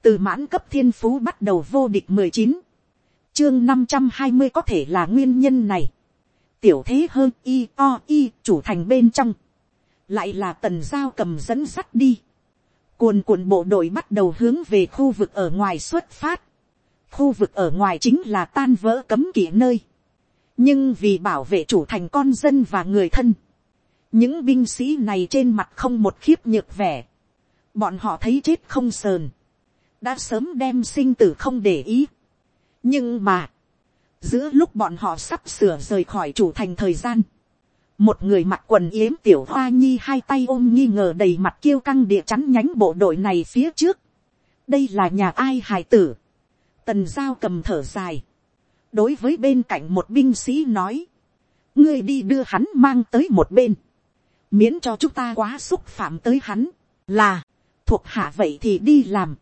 từ mãn cấp thiên phú bắt đầu vô địch mười chín, chương năm trăm hai mươi có thể là nguyên nhân này, tiểu thế hơn y o y chủ thành bên trong, lại là tần giao cầm dẫn sắt đi, cuồn cuộn bộ đội bắt đầu hướng về khu vực ở ngoài xuất phát, khu vực ở ngoài chính là tan vỡ cấm kỵ nơi, nhưng vì bảo vệ chủ thành con dân và người thân, những binh sĩ này trên mặt không một khiếp nhược vẻ, bọn họ thấy chết không sờn, đã sớm đem sinh tử không để ý. nhưng mà, giữa lúc bọn họ sắp sửa rời khỏi chủ thành thời gian, một người mặc quần yếm tiểu hoa nhi hai tay ôm nghi ngờ đầy mặt kiêu căng địa chắn nhánh bộ đội này phía trước. đây là nhà ai hài tử. tần giao cầm thở dài. đối với bên cạnh một binh sĩ nói, ngươi đi đưa hắn mang tới một bên miễn cho chúng ta quá xúc phạm tới hắn, là, thuộc hạ vậy thì đi làm.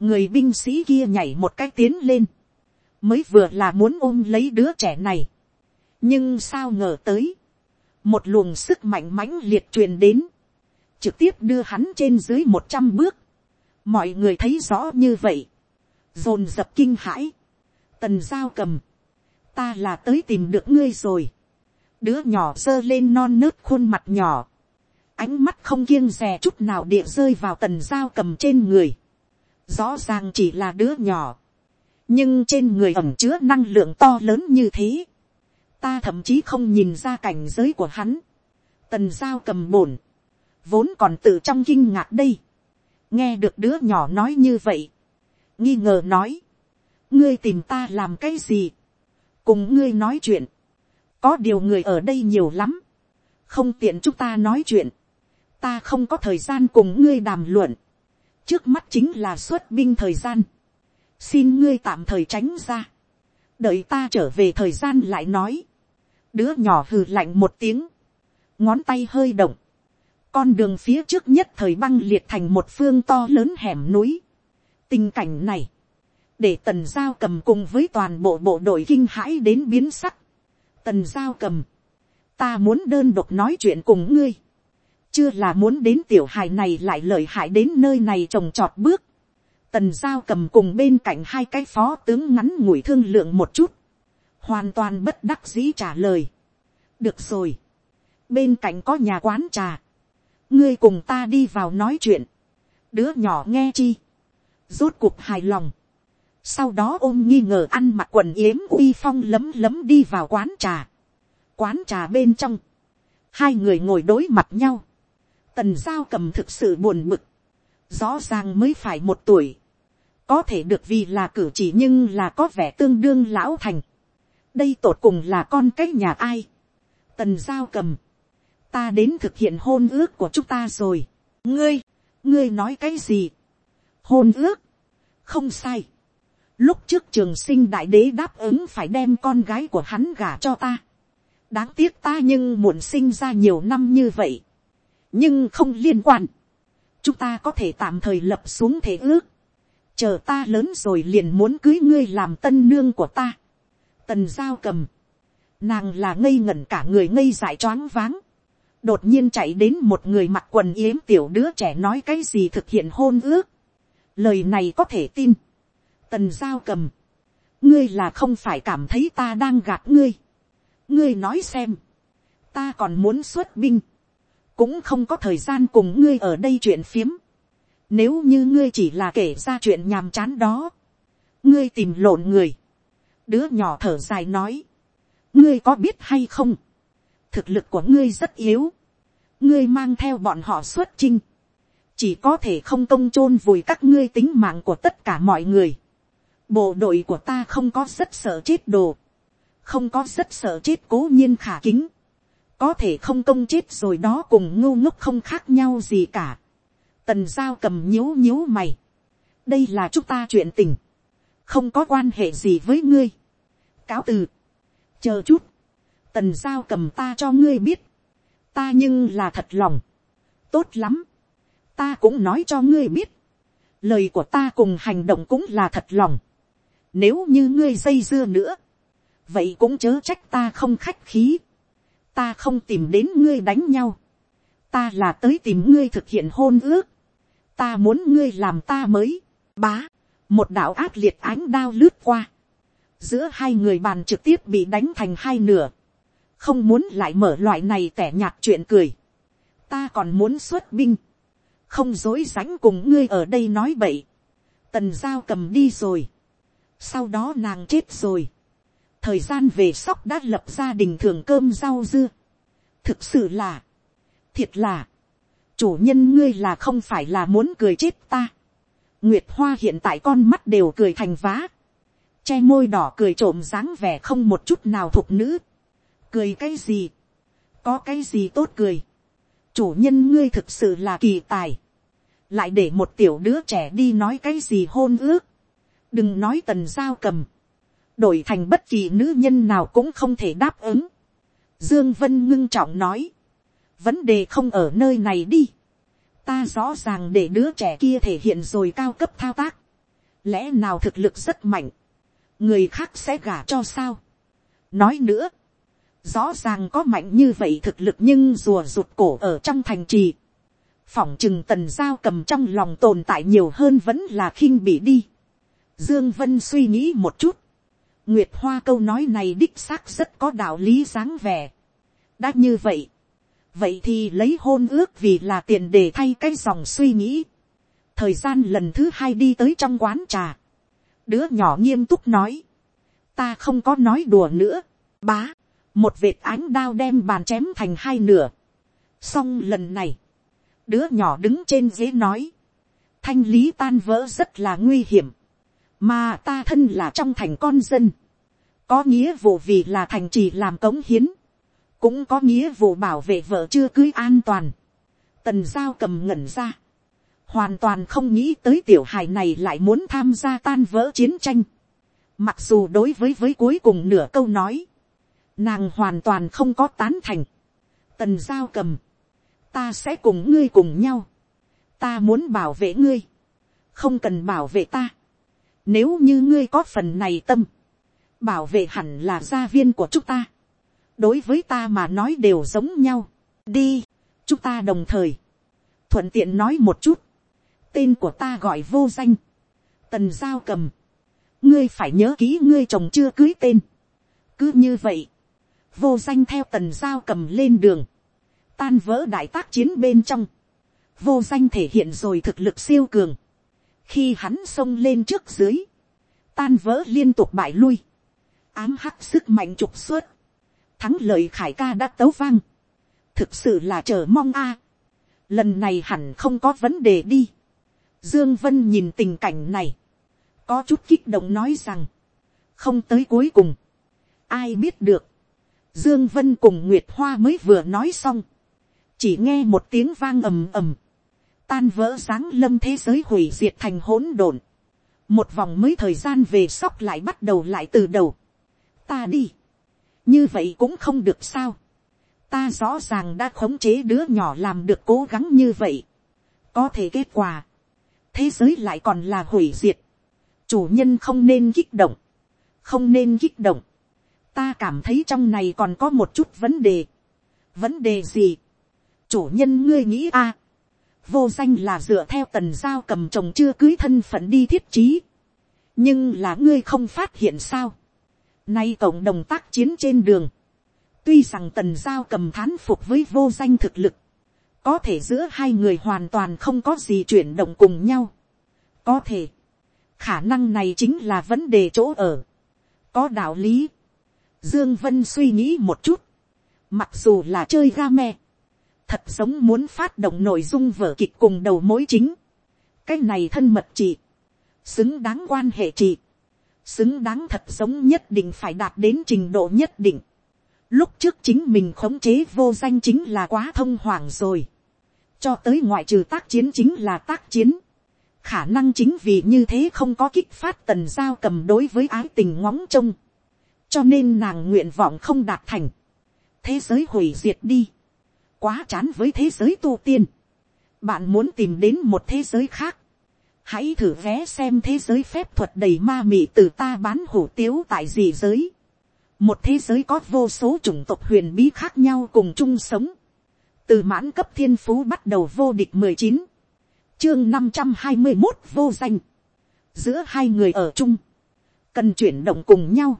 người binh sĩ kia nhảy một cái tiến lên, mới vừa là muốn ôm lấy đứa trẻ này. nhưng sao ngờ tới, một luồng sức mạnh mãnh liệt truyền đến, trực tiếp đưa hắn trên dưới một trăm bước. mọi người thấy rõ như vậy, dồn dập kinh hãi, tần giao cầm, ta là tới tìm được ngươi rồi. Đứa nhỏ giơ lên non nớt khuôn mặt nhỏ, ánh mắt không kiêng rè chút nào địa rơi vào tần dao cầm trên người, rõ ràng chỉ là đứa nhỏ, nhưng trên người ẩm chứa năng lượng to lớn như thế, ta thậm chí không nhìn ra cảnh giới của hắn, tần giao cầm bổn, vốn còn tự trong kinh ngạc đây, nghe được đứa nhỏ nói như vậy, nghi ngờ nói, ngươi tìm ta làm cái gì, cùng ngươi nói chuyện, có điều người ở đây nhiều lắm, không tiện chúng ta nói chuyện, ta không có thời gian cùng ngươi đàm luận, trước mắt chính là xuất binh thời gian, xin ngươi tạm thời tránh ra, đợi ta trở về thời gian lại nói, đứa nhỏ hừ lạnh một tiếng, ngón tay hơi động, con đường phía trước nhất thời băng liệt thành một phương to lớn hẻm núi. tình cảnh này, để tần giao cầm cùng với toàn bộ bộ đội kinh hãi đến biến sắc, tần giao cầm, ta muốn đơn độc nói chuyện cùng ngươi, chưa là muốn đến tiểu hài này lại lợi hại đến nơi này trồng trọt bước, tần giao cầm cùng bên cạnh hai cái phó tướng ngắn ngủi thương lượng một chút, hoàn toàn bất đắc dĩ trả lời. được rồi, bên cạnh có nhà quán trà, ngươi cùng ta đi vào nói chuyện, đứa nhỏ nghe chi, rốt cuộc hài lòng, sau đó ôm nghi ngờ ăn mặc quần yếm uy phong lấm lấm đi vào quán trà. quán trà bên trong, hai người ngồi đối mặt nhau, tần giao cầm thực sự buồn bực, rõ ràng mới phải một tuổi, có thể được vì là cử chỉ nhưng là có vẻ tương đương lão thành, đây tột cùng là con cái nhà ai, tần giao cầm, ta đến thực hiện hôn ước của chúng ta rồi, ngươi, ngươi nói cái gì, hôn ước, không sai, Lúc trước trường sinh đại đế đáp ứng phải đem con gái của hắn gả cho ta. Đáng tiếc ta nhưng muộn sinh ra nhiều năm như vậy. Nhưng không liên quan. Chúng ta có thể tạm thời lập xuống thể ước. Chờ ta lớn rồi liền muốn cưới ngươi làm tân nương của ta. Tần giao cầm. Nàng là ngây ngẩn cả người ngây dại choáng váng. Đột nhiên chạy đến một người mặc quần yếm tiểu đứa trẻ nói cái gì thực hiện hôn ước. Lời này có thể tin tần giao cầm, ngươi là không phải cảm thấy ta đang gạt ngươi. ngươi nói xem, ta còn muốn xuất binh, cũng không có thời gian cùng ngươi ở đây chuyện phiếm. Nếu như ngươi chỉ là kể ra chuyện nhàm chán đó. Ngươi tìm lộn người. Đứa nhỏ thở dài nói. Ngươi có biết hay không? Thực lực của ngươi rất yếu. Ngươi mang theo bọn họ xuất chinh. Chỉ có thể không công chôn vùi các ngươi tính mạng của tất cả mọi người. Bộ đội của ta không có rất sợ chết đồ. Không có rất sợ chết cố nhiên khả kính. Có thể không công chết rồi đó cùng ngu ngốc không khác nhau gì cả tần giao cầm nhíu nhíu mày. đây là chúng ta chuyện tình, không có quan hệ gì với ngươi. cáo từ, chờ chút, tần giao cầm ta cho ngươi biết, ta nhưng là thật lòng, tốt lắm, ta cũng nói cho ngươi biết, lời của ta cùng hành động cũng là thật lòng, nếu như ngươi dây dưa nữa, vậy cũng chớ trách ta không khách khí, ta không tìm đến ngươi đánh nhau, ta là tới tìm ngươi thực hiện hôn ước, ta muốn ngươi làm ta mới, bá, một đạo ác liệt ánh đao lướt qua, giữa hai người bàn trực tiếp bị đánh thành hai nửa, không muốn lại mở loại này tẻ nhạt chuyện cười, ta còn muốn xuất binh, không dối rãnh cùng ngươi ở đây nói bậy, tần giao cầm đi rồi, sau đó nàng chết rồi, thời gian về sóc đã lập gia đình thường cơm rau dưa, thực sự là, thiệt là, chủ nhân ngươi là không phải là muốn cười chết ta. nguyệt hoa hiện tại con mắt đều cười thành vá. che môi đỏ cười trộm dáng vẻ không một chút nào thuộc nữ. cười cái gì. có cái gì tốt cười. chủ nhân ngươi thực sự là kỳ tài. lại để một tiểu đứa trẻ đi nói cái gì hôn ước. đừng nói tần giao cầm. đổi thành bất kỳ nữ nhân nào cũng không thể đáp ứng. Dương Vân ngưng trọng nói vấn đề không ở nơi này đi. ta rõ ràng để đứa trẻ kia thể hiện rồi cao cấp thao tác. lẽ nào thực lực rất mạnh. người khác sẽ gả cho sao. nói nữa, rõ ràng có mạnh như vậy thực lực nhưng rùa rụt cổ ở trong thành trì. phỏng chừng tần giao cầm trong lòng tồn tại nhiều hơn vẫn là khinh bị đi. dương vân suy nghĩ một chút. nguyệt hoa câu nói này đích xác rất có đạo lý dáng vẻ. đã như vậy, vậy thì lấy hôn ước vì là tiền để thay cái dòng suy nghĩ. thời gian lần thứ hai đi tới trong quán trà. đứa nhỏ nghiêm túc nói. ta không có nói đùa nữa. bá, một vệt ánh đao đem bàn chém thành hai nửa. xong lần này, đứa nhỏ đứng trên ghế nói. thanh lý tan vỡ rất là nguy hiểm. mà ta thân là trong thành con dân. có nghĩa vụ vì là thành trì làm cống hiến cũng có nghĩa vụ bảo vệ vợ chưa cưới an toàn. tần giao cầm ngẩn ra, hoàn toàn không nghĩ tới tiểu hài này lại muốn tham gia tan vỡ chiến tranh. mặc dù đối với với cuối cùng nửa câu nói, nàng hoàn toàn không có tán thành. tần giao cầm, ta sẽ cùng ngươi cùng nhau, ta muốn bảo vệ ngươi, không cần bảo vệ ta. Nếu như ngươi có phần này tâm, bảo vệ hẳn là gia viên của chúng ta đối với ta mà nói đều giống nhau. đi, chúng ta đồng thời, thuận tiện nói một chút, tên của ta gọi vô danh, tần giao cầm, ngươi phải nhớ kỹ ngươi chồng chưa cưới tên, cứ như vậy, vô danh theo tần giao cầm lên đường, tan vỡ đại tác chiến bên trong, vô danh thể hiện rồi thực lực siêu cường, khi hắn xông lên trước dưới, tan vỡ liên tục bại lui, ám hắc sức mạnh trục xuất, thắng lợi khải ca đã tấu vang, thực sự là chờ mong a, lần này hẳn không có vấn đề đi, dương vân nhìn tình cảnh này, có chút kích động nói rằng, không tới cuối cùng, ai biết được, dương vân cùng nguyệt hoa mới vừa nói xong, chỉ nghe một tiếng vang ầm ầm, tan vỡ sáng lâm thế giới hủy diệt thành hỗn độn, một vòng mới thời gian về sóc lại bắt đầu lại từ đầu, ta đi, như vậy cũng không được sao. ta rõ ràng đã khống chế đứa nhỏ làm được cố gắng như vậy. có thể kết quả, thế giới lại còn là hủy diệt. chủ nhân không nên kích động, không nên kích động. ta cảm thấy trong này còn có một chút vấn đề. vấn đề gì. chủ nhân ngươi nghĩ a. vô danh là dựa theo tần giao cầm chồng chưa cưới thân phận đi thiết trí. nhưng là ngươi không phát hiện sao Nay cộng đồng tác chiến trên đường. Tuy rằng tần giao cầm thán phục với vô danh thực lực. có thể giữa hai người hoàn toàn không có gì chuyển động cùng nhau. có thể, khả năng này chính là vấn đề chỗ ở. có đạo lý. dương vân suy nghĩ một chút. mặc dù là chơi ga me, thật giống muốn phát động nội dung vở kịch cùng đầu mối chính. cái này thân mật chị, xứng đáng quan hệ chị, xứng đáng thật giống nhất định phải đạt đến trình độ nhất định. lúc trước chính mình khống chế vô danh chính là quá thông hoảng rồi cho tới ngoại trừ tác chiến chính là tác chiến. khả năng chính vì như thế không có kích phát tần giao cầm đối với ái tình ngóng trông. cho nên nàng nguyện vọng không đạt thành. thế giới hủy diệt đi. quá chán với thế giới tu tiên. bạn muốn tìm đến một thế giới khác hãy thử vé xem thế giới phép thuật đầy ma mị từ ta bán hủ tiếu tại gì giới. một thế giới có vô số chủng tộc huyền bí khác nhau cùng chung sống. Từ mãn cấp thiên phú bắt đầu vô địch mười chín, chương năm trăm hai mươi một vô danh, giữa hai người ở chung, cần chuyển động cùng nhau,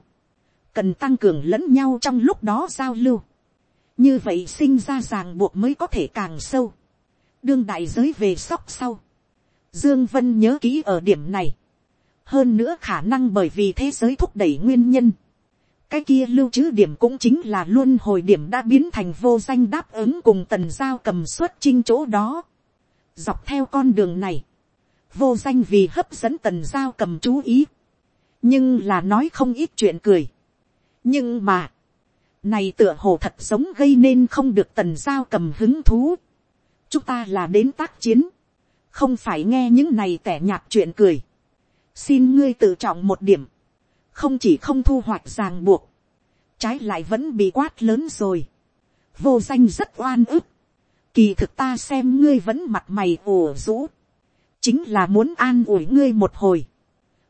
cần tăng cường lẫn nhau trong lúc đó giao lưu, như vậy sinh ra ràng buộc mới có thể càng sâu, đương đại giới về sóc sau, dương vân nhớ kỹ ở điểm này, hơn nữa khả năng bởi vì thế giới thúc đẩy nguyên nhân, cái kia lưu trữ điểm cũng chính là luôn hồi điểm đã biến thành vô danh đáp ứng cùng tần giao cầm suất chinh chỗ đó. dọc theo con đường này, vô danh vì hấp dẫn tần giao cầm chú ý, nhưng là nói không ít chuyện cười. nhưng mà, này tựa hồ thật giống gây nên không được tần giao cầm hứng thú. chúng ta là đến tác chiến, không phải nghe những này tẻ nhạt chuyện cười. xin ngươi tự trọng một điểm. Không chỉ không thu hoạch ràng buộc, trái lại vẫn bị quát lớn rồi, vô danh rất oan ức, kỳ thực ta xem ngươi vẫn mặt mày ủ rũ, chính là muốn an ủi ngươi một hồi,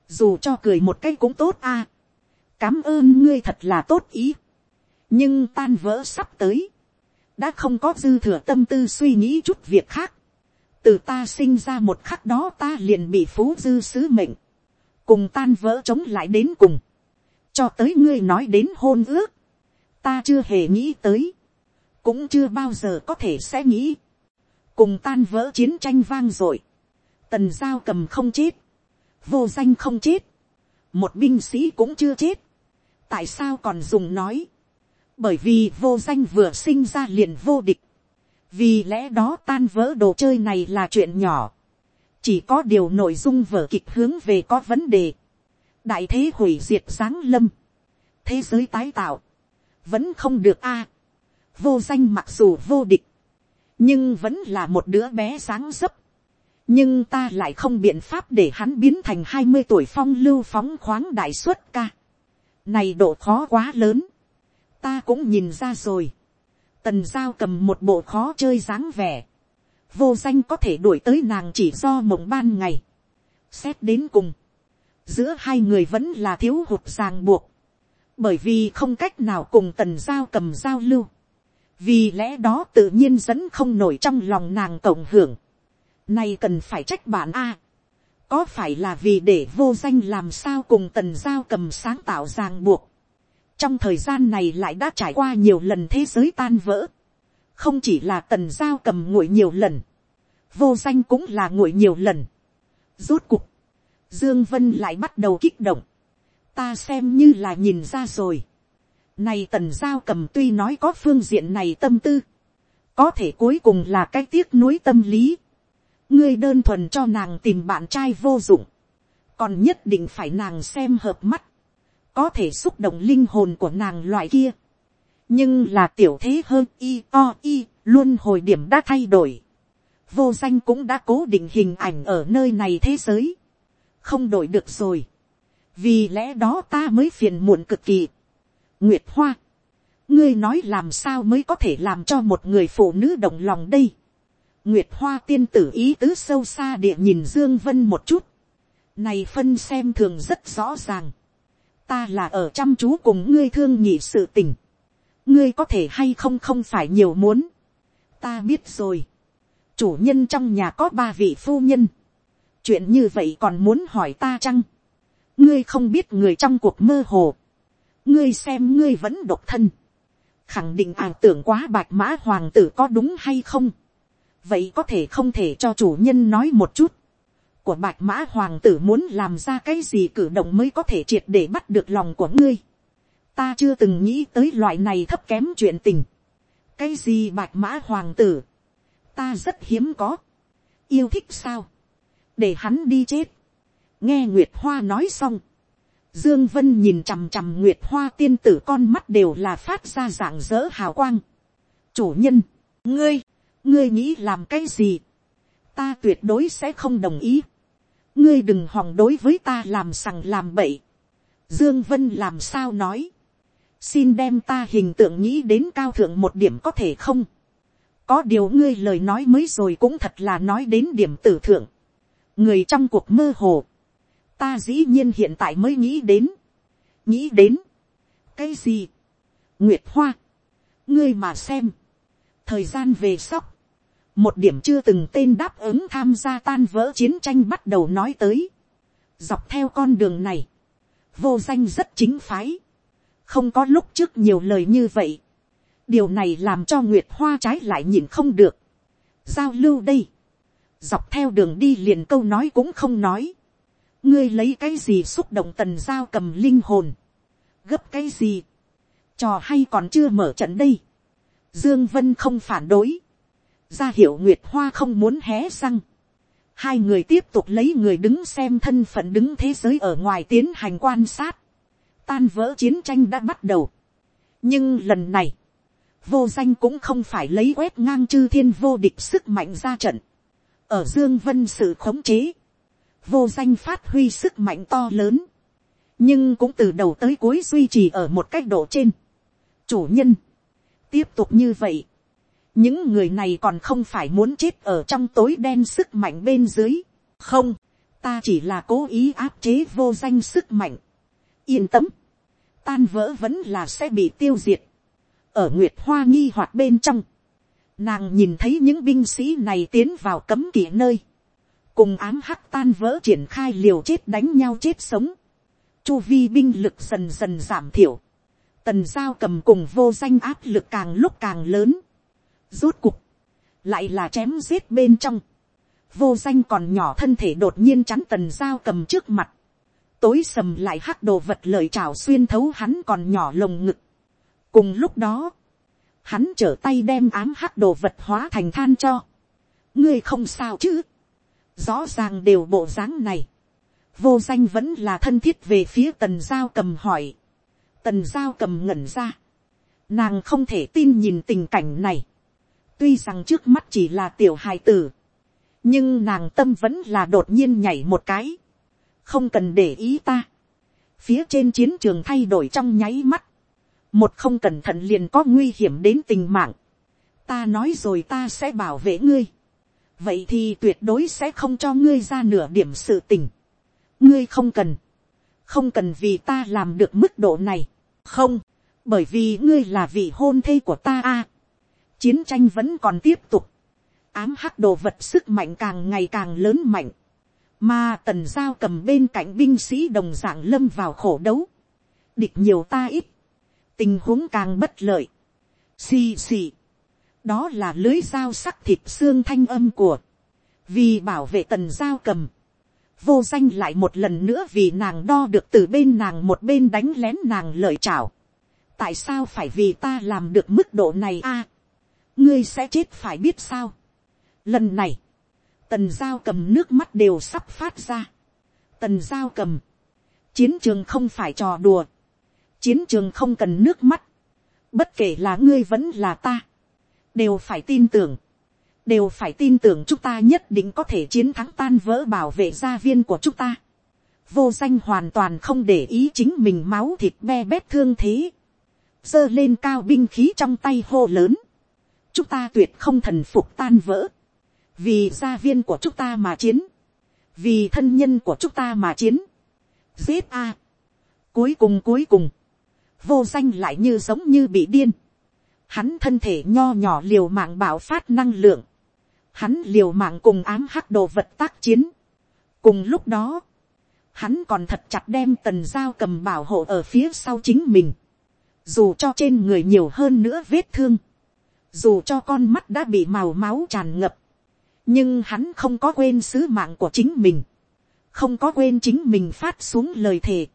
dù cho cười một cái cũng tốt a, à, cám ơn ngươi thật là tốt ý, nhưng tan vỡ sắp tới, đã không có dư thừa tâm tư suy nghĩ chút việc khác, từ ta sinh ra một khắc đó ta liền bị phú dư sứ mệnh, cùng tan vỡ chống lại đến cùng, cho tới ngươi nói đến hôn ước, ta chưa hề nghĩ tới, cũng chưa bao giờ có thể sẽ nghĩ, cùng tan vỡ chiến tranh vang dội, tần giao cầm không chết, vô danh không chết, một binh sĩ cũng chưa chết, tại sao còn dùng nói, bởi vì vô danh vừa sinh ra liền vô địch, vì lẽ đó tan vỡ đồ chơi này là chuyện nhỏ, chỉ có điều nội dung vở kịch hướng về có vấn đề, đại thế hủy diệt sáng lâm, thế giới tái tạo, vẫn không được a, vô danh mặc dù vô địch, nhưng vẫn là một đứa bé sáng dấp, nhưng ta lại không biện pháp để hắn biến thành hai mươi tuổi phong lưu phóng khoáng đại xuất ca. Này độ khó quá lớn. Ta cũng nhìn ra rồi. Tần giao cầm một bộ khó chơi dáng vẻ vô danh có thể đuổi tới nàng chỉ do mộng ban ngày. Xét đến cùng, giữa hai người vẫn là thiếu hụt ràng buộc, bởi vì không cách nào cùng tần giao cầm giao lưu, vì lẽ đó tự nhiên dẫn không nổi trong lòng nàng cộng hưởng. Này cần phải trách bạn a. có phải là vì để vô danh làm sao cùng tần giao cầm sáng tạo ràng buộc. Trong thời gian này lại đã trải qua nhiều lần thế giới tan vỡ không chỉ là tần giao cầm nguội nhiều lần, vô danh cũng là nguội nhiều lần. Rốt cuộc, dương vân lại bắt đầu kích động, ta xem như là nhìn ra rồi. Này tần giao cầm tuy nói có phương diện này tâm tư, có thể cuối cùng là cái tiếc nuối tâm lý. ngươi đơn thuần cho nàng tìm bạn trai vô dụng, còn nhất định phải nàng xem hợp mắt, có thể xúc động linh hồn của nàng loại kia. Nhưng là tiểu thế hơn, y, o, y, luôn hồi điểm đã thay đổi. Vô danh cũng đã cố định hình ảnh ở nơi này thế giới. Không đổi được rồi. Vì lẽ đó ta mới phiền muộn cực kỳ. Nguyệt hoa, ngươi nói làm sao mới có thể làm cho một người phụ nữ động lòng đây? Nguyệt hoa tiên tử ý tứ sâu xa địa nhìn dương vân một chút. Này phân xem thường rất rõ ràng ta là ở chăm chú cùng ngươi thương nhị sự tình ngươi có thể hay không không phải nhiều muốn. ta biết rồi. chủ nhân trong nhà có ba vị phu nhân. chuyện như vậy còn muốn hỏi ta chăng. ngươi không biết người trong cuộc mơ hồ. ngươi xem ngươi vẫn độc thân. khẳng định ảo tưởng quá bạch mã hoàng tử có đúng hay không. vậy có thể không thể cho chủ nhân nói một chút, của bạch mã hoàng tử muốn làm ra cái gì cử động mới có thể triệt để bắt được lòng của ngươi. ta chưa từng nghĩ tới loại này thấp kém chuyện tình. cái gì bạch mã hoàng tử, ta rất hiếm có, yêu thích sao, để hắn đi chết. nghe nguyệt hoa nói xong, dương vân nhìn chằm chằm nguyệt hoa tiên tử con mắt đều là phát ra dạng dỡ hào quang. chủ nhân, ngươi, ngươi nghĩ làm cái gì, ta tuyệt đối sẽ không đồng ý ngươi đừng hòng đối với ta làm sằng làm bậy. Dương Vân làm sao nói. Xin đem ta hình tượng nghĩ đến cao thượng một điểm có thể không. Có điều ngươi lời nói mới rồi cũng thật là nói đến điểm tử thượng. Người trong cuộc mơ hồ. Ta dĩ nhiên hiện tại mới nghĩ đến. Nghĩ đến. Cái gì? Nguyệt Hoa. Ngươi mà xem. Thời gian về sóc một điểm chưa từng tên đáp ứng tham gia tan vỡ chiến tranh bắt đầu nói tới. dọc theo con đường này, vô danh rất chính phái, không có lúc trước nhiều lời như vậy. điều này làm cho nguyệt hoa trái lại nhìn không được. giao lưu đây, dọc theo đường đi liền câu nói cũng không nói. ngươi lấy cái gì xúc động tần giao cầm linh hồn, gấp cái gì, trò hay còn chưa mở trận đây. dương vân không phản đối ra hiệu nguyệt hoa không muốn hé răng. hai người tiếp tục lấy người đứng xem thân phận đứng thế giới ở ngoài tiến hành quan sát. tan vỡ chiến tranh đã bắt đầu. nhưng lần này, vô danh cũng không phải lấy quét ngang chư thiên vô địch sức mạnh ra trận. ở dương vân sự khống chế, vô danh phát huy sức mạnh to lớn, nhưng cũng từ đầu tới cuối duy trì ở một cách độ trên. chủ nhân, tiếp tục như vậy, những người này còn không phải muốn chết ở trong tối đen sức mạnh bên dưới. không, ta chỉ là cố ý áp chế vô danh sức mạnh. yên tâm, tan vỡ vẫn là sẽ bị tiêu diệt. ở nguyệt hoa nghi hoạt bên trong, nàng nhìn thấy những binh sĩ này tiến vào cấm kỵ nơi, cùng ám hắc tan vỡ triển khai liều chết đánh nhau chết sống, chu vi binh lực dần dần giảm thiểu, tần giao cầm cùng vô danh áp lực càng lúc càng lớn, Rốt cuộc, lại là chém giết bên trong. Vô danh còn nhỏ thân thể đột nhiên chắn tần dao cầm trước mặt. Tối sầm lại hắc đồ vật lời trào xuyên thấu hắn còn nhỏ lồng ngực. Cùng lúc đó, hắn trở tay đem ám hắc đồ vật hóa thành than cho. Ngươi không sao chứ. Rõ ràng đều bộ dáng này. Vô danh vẫn là thân thiết về phía tần giao cầm hỏi. Tần giao cầm ngẩn ra. Nàng không thể tin nhìn tình cảnh này tuy rằng trước mắt chỉ là tiểu hài tử, nhưng nàng tâm vẫn là đột nhiên nhảy một cái, không cần để ý ta, phía trên chiến trường thay đổi trong nháy mắt, một không cẩn thận liền có nguy hiểm đến tình mạng, ta nói rồi ta sẽ bảo vệ ngươi, vậy thì tuyệt đối sẽ không cho ngươi ra nửa điểm sự tình, ngươi không cần, không cần vì ta làm được mức độ này, không, bởi vì ngươi là vị hôn thê của ta a, chiến tranh vẫn còn tiếp tục, ám hắc đồ vật sức mạnh càng ngày càng lớn mạnh, mà tần giao cầm bên cạnh binh sĩ đồng d ạ n g lâm vào khổ đấu, địch nhiều ta ít, tình huống càng bất lợi, xì xì, đó là lưới dao sắc thịt xương thanh âm của, vì bảo vệ tần giao cầm, vô danh lại một lần nữa vì nàng đo được từ bên nàng một bên đánh lén nàng lợi chảo, tại sao phải vì ta làm được mức độ này a, ngươi sẽ chết phải biết sao. Lần này, tần giao cầm nước mắt đều sắp phát ra. Tần giao cầm, chiến trường không phải trò đùa, chiến trường không cần nước mắt, bất kể là ngươi vẫn là ta, đều phải tin tưởng, đều phải tin tưởng chúng ta nhất định có thể chiến thắng tan vỡ bảo vệ gia viên của chúng ta. Vô danh hoàn toàn không để ý chính mình máu thịt be bét thương thế. dơ lên cao binh khí trong tay hô lớn chúng ta tuyệt không thần phục tan vỡ, vì gia viên của chúng ta mà chiến, vì thân nhân của chúng ta mà chiến, giết a, cuối cùng cuối cùng, vô danh lại như giống như bị điên, hắn thân thể nho nhỏ liều mạng bảo phát năng lượng, hắn liều mạng cùng ám hắc đồ vật tác chiến, cùng lúc đó, hắn còn thật chặt đem tần dao cầm bảo hộ ở phía sau chính mình, dù cho trên người nhiều hơn nữa vết thương, dù cho con mắt đã bị màu máu tràn ngập, nhưng hắn không có quên sứ mạng của chính mình, không có quên chính mình phát xuống lời thề.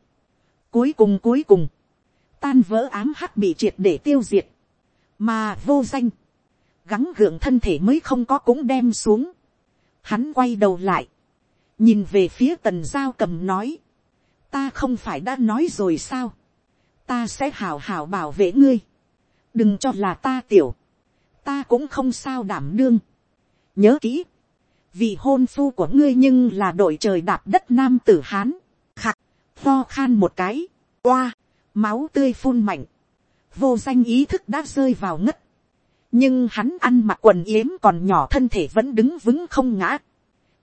Cuối cùng cuối cùng, tan vỡ ám hắc bị triệt để tiêu diệt, mà vô danh, gắng gượng thân thể mới không có cũng đem xuống. Hắn quay đầu lại, nhìn về phía tần giao cầm nói, ta không phải đã nói rồi sao, ta sẽ hào hào bảo vệ ngươi, đừng cho là ta tiểu, ta cũng không sao đảm đương, nhớ kỹ, vì hôn phu của ngươi nhưng là đội trời đạp đất nam tử hán, khạc, ho khan một cái, oa, máu tươi phun mạnh, vô danh ý thức đã rơi vào ngất, nhưng hắn ăn mặc quần yếm còn nhỏ thân thể vẫn đứng vững không ngã.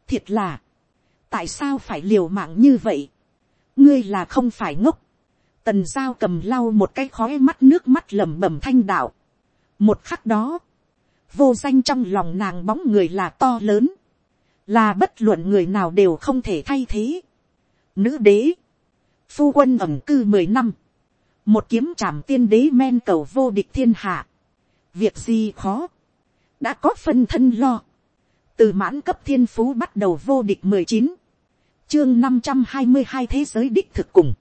thiệt là, tại sao phải liều mạng như vậy, ngươi là không phải ngốc, tần giao cầm lau một cái khói mắt nước mắt lẩm bẩm thanh đạo. một khắc đó, vô danh trong lòng nàng bóng người là to lớn, là bất luận người nào đều không thể thay thế. Nữ đế, phu quân ẩm cư mười năm, một kiếm trảm tiên đế men cầu vô địch thiên hạ, việc gì khó, đã có phân thân lo, từ mãn cấp thiên phú bắt đầu vô địch mười chín, chương năm trăm hai mươi hai thế giới đích thực cùng,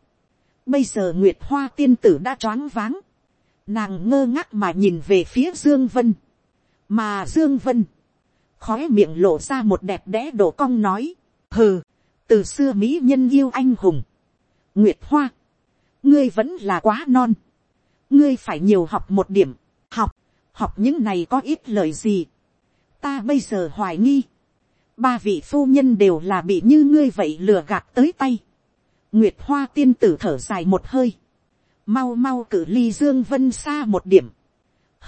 bây giờ nguyệt hoa tiên tử đã choáng váng, nàng ngơ ngác mà nhìn về phía dương vân, mà dương vân, khói miệng lộ ra một đẹp đẽ đổ cong nói, hừ, từ xưa mỹ nhân yêu anh hùng, nguyệt hoa, ngươi vẫn là quá non, ngươi phải nhiều học một điểm, học, học những này có ít lời gì, ta bây giờ hoài nghi, ba vị phu nhân đều là bị như ngươi vậy lừa gạt tới tay, nguyệt hoa tiên tử thở dài một hơi, mau mau cử ly dương vân xa một điểm,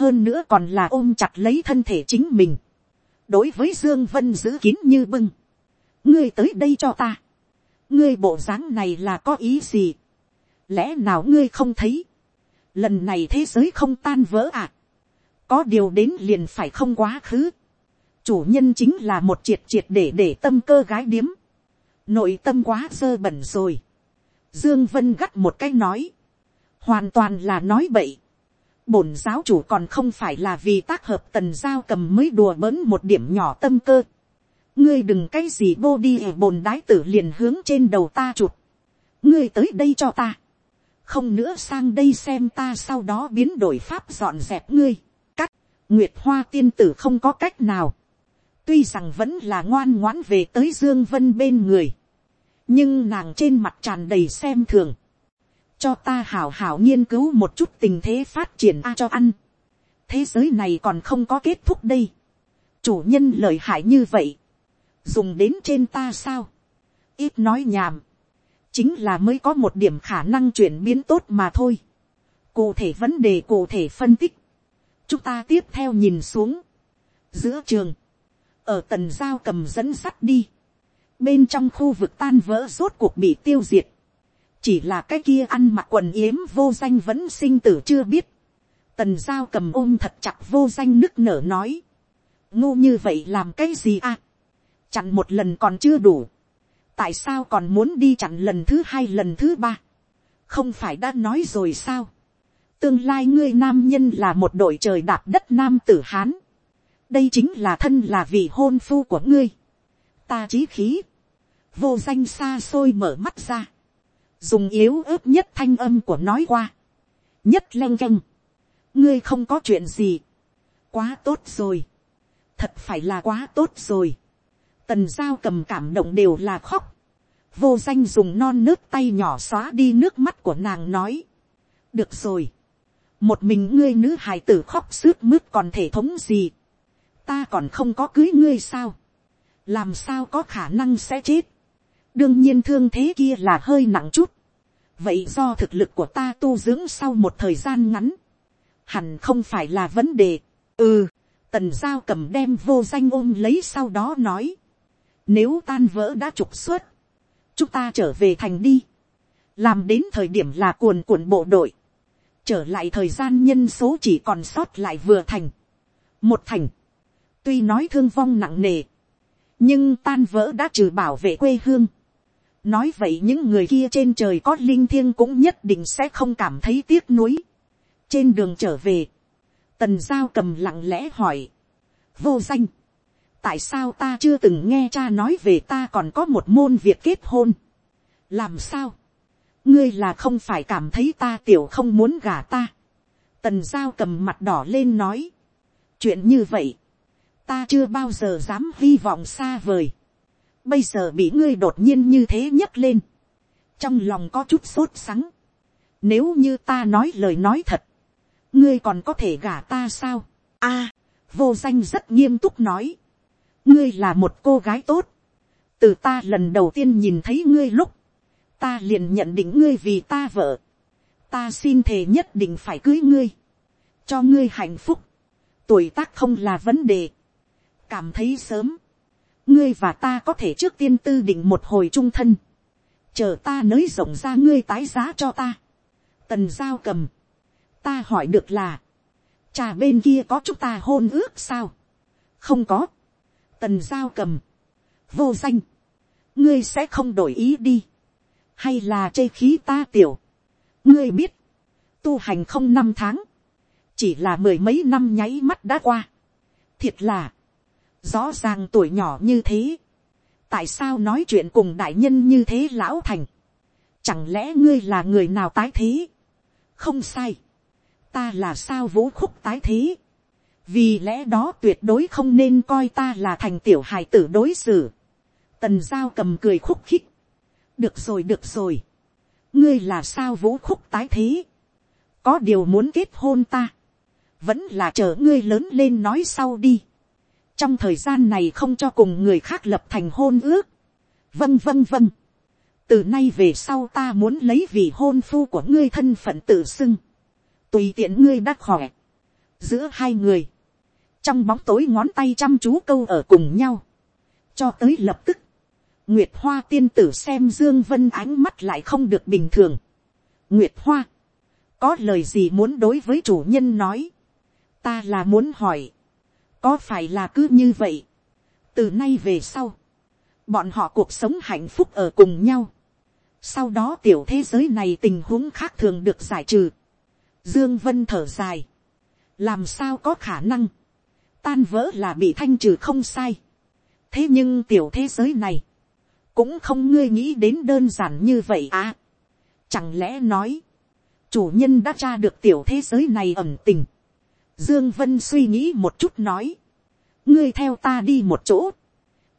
hơn nữa còn là ôm chặt lấy thân thể chính mình, đối với dương vân giữ kín như bưng, ngươi tới đây cho ta, ngươi bộ dáng này là có ý gì, lẽ nào ngươi không thấy, lần này thế giới không tan vỡ à, có điều đến liền phải không quá khứ, chủ nhân chính là một triệt triệt để để tâm cơ gái điếm, nội tâm quá sơ bẩn rồi, dương vân gắt một cái nói, hoàn toàn là nói bậy, bổn giáo chủ còn không phải là vì tác hợp tần giao cầm mới đùa bỡn một điểm nhỏ tâm cơ. ngươi đừng cái gì vô đi ở bồn đái tử liền hướng trên đầu ta chụp. ngươi tới đây cho ta. không nữa sang đây xem ta sau đó biến đổi pháp dọn dẹp ngươi. cắt, nguyệt hoa tiên tử không có cách nào. tuy rằng vẫn là ngoan ngoãn về tới dương vân bên người. nhưng nàng trên mặt tràn đầy xem thường cho ta hảo hảo nghiên cứu một chút tình thế phát triển a cho ăn. thế giới này còn không có kết thúc đây. chủ nhân lợi hại như vậy. dùng đến trên ta sao. ít nói nhảm. chính là mới có một điểm khả năng chuyển biến tốt mà thôi. cụ thể vấn đề cụ thể phân tích. chúng ta tiếp theo nhìn xuống. giữa trường, ở tần giao cầm dẫn sắt đi. bên trong khu vực tan vỡ rốt cuộc bị tiêu diệt chỉ là cái kia ăn mặc quần yếm vô danh vẫn sinh tử chưa biết. tần giao cầm ôm thật chặt vô danh nức nở nói. ngu như vậy làm cái gì à. chặn một lần còn chưa đủ. tại sao còn muốn đi chặn lần thứ hai lần thứ ba. không phải đã nói rồi sao. tương lai ngươi nam nhân là một đội trời đạp đất nam tử hán. đây chính là thân là vị hôn phu của ngươi. ta trí khí. vô danh xa xôi mở mắt ra dùng yếu ớt nhất thanh âm của nói qua, nhất leng canh, ngươi không có chuyện gì, quá tốt rồi, thật phải là quá tốt rồi, tần giao cầm cảm động đều là khóc, vô danh dùng non nước tay nhỏ xóa đi nước mắt của nàng nói, được rồi, một mình ngươi nữ hài tử khóc sướt mướt còn thể thống gì, ta còn không có cưới ngươi sao, làm sao có khả năng sẽ chết, đương nhiên thương thế kia là hơi nặng chút. vậy do thực lực của ta tu dưỡng sau một thời gian ngắn, hẳn không phải là vấn đề. ừ, tần giao cầm đem vô danh ôm lấy sau đó nói, nếu tan vỡ đã trục xuất, chúng ta trở về thành đi, làm đến thời điểm là cuồn cuộn bộ đội, trở lại thời gian nhân số chỉ còn sót lại vừa thành, một thành, tuy nói thương vong nặng nề, nhưng tan vỡ đã trừ bảo vệ quê hương, nói vậy những người kia trên trời có linh thiêng cũng nhất định sẽ không cảm thấy tiếc nuối. trên đường trở về, tần giao cầm lặng lẽ hỏi, vô danh, tại sao ta chưa từng nghe cha nói về ta còn có một môn việc kết hôn, làm sao, ngươi là không phải cảm thấy ta tiểu không muốn gả ta, tần giao cầm mặt đỏ lên nói, chuyện như vậy, ta chưa bao giờ dám hy vọng xa vời, bây giờ bị ngươi đột nhiên như thế nhấc lên, trong lòng có chút sốt sắng, nếu như ta nói lời nói thật, ngươi còn có thể gả ta sao, a, vô danh rất nghiêm túc nói, ngươi là một cô gái tốt, từ ta lần đầu tiên nhìn thấy ngươi lúc, ta liền nhận định ngươi vì ta vợ, ta xin thề nhất định phải cưới ngươi, cho ngươi hạnh phúc, tuổi tác không là vấn đề, cảm thấy sớm, ngươi và ta có thể trước tiên tư định một hồi trung thân, chờ ta nới rộng ra ngươi tái giá cho ta, tần giao cầm, ta hỏi được là, trà bên kia có chúng ta hôn ước sao, không có, tần giao cầm, vô danh, ngươi sẽ không đổi ý đi, hay là chê khí ta tiểu, ngươi biết, tu hành không năm tháng, chỉ là mười mấy năm nháy mắt đã qua, thiệt là, rõ ràng tuổi nhỏ như thế, tại sao nói chuyện cùng đại nhân như thế lão thành, chẳng lẽ ngươi là người nào tái thế, không sai, ta là sao vũ khúc tái thế, vì lẽ đó tuyệt đối không nên coi ta là thành tiểu hài tử đối xử. tần giao cầm cười khúc khích. được rồi được rồi. ngươi là sao vũ khúc tái thế. có điều muốn kết hôn ta. vẫn là chờ ngươi lớn lên nói sau đi trong thời gian này không cho cùng người khác lập thành hôn ước. vâng vâng vâng. từ nay về sau ta muốn lấy vì hôn phu của ngươi thân phận tự xưng. tùy tiện ngươi đã khỏe. giữa hai người trong bóng tối ngón tay chăm chú câu ở cùng nhau, cho tới lập tức, nguyệt hoa tiên tử xem dương vân ánh mắt lại không được bình thường. nguyệt hoa, có lời gì muốn đối với chủ nhân nói, ta là muốn hỏi, có phải là cứ như vậy, từ nay về sau, bọn họ cuộc sống hạnh phúc ở cùng nhau, sau đó tiểu thế giới này tình huống khác thường được giải trừ, dương vân thở dài, làm sao có khả năng, tan vỡ là bị thanh trừ không sai. thế nhưng tiểu thế giới này, cũng không ngươi nghĩ đến đơn giản như vậy à. chẳng lẽ nói, chủ nhân đã tra được tiểu thế giới này ẩm tình dương vân suy nghĩ một chút nói, ngươi theo ta đi một chỗ,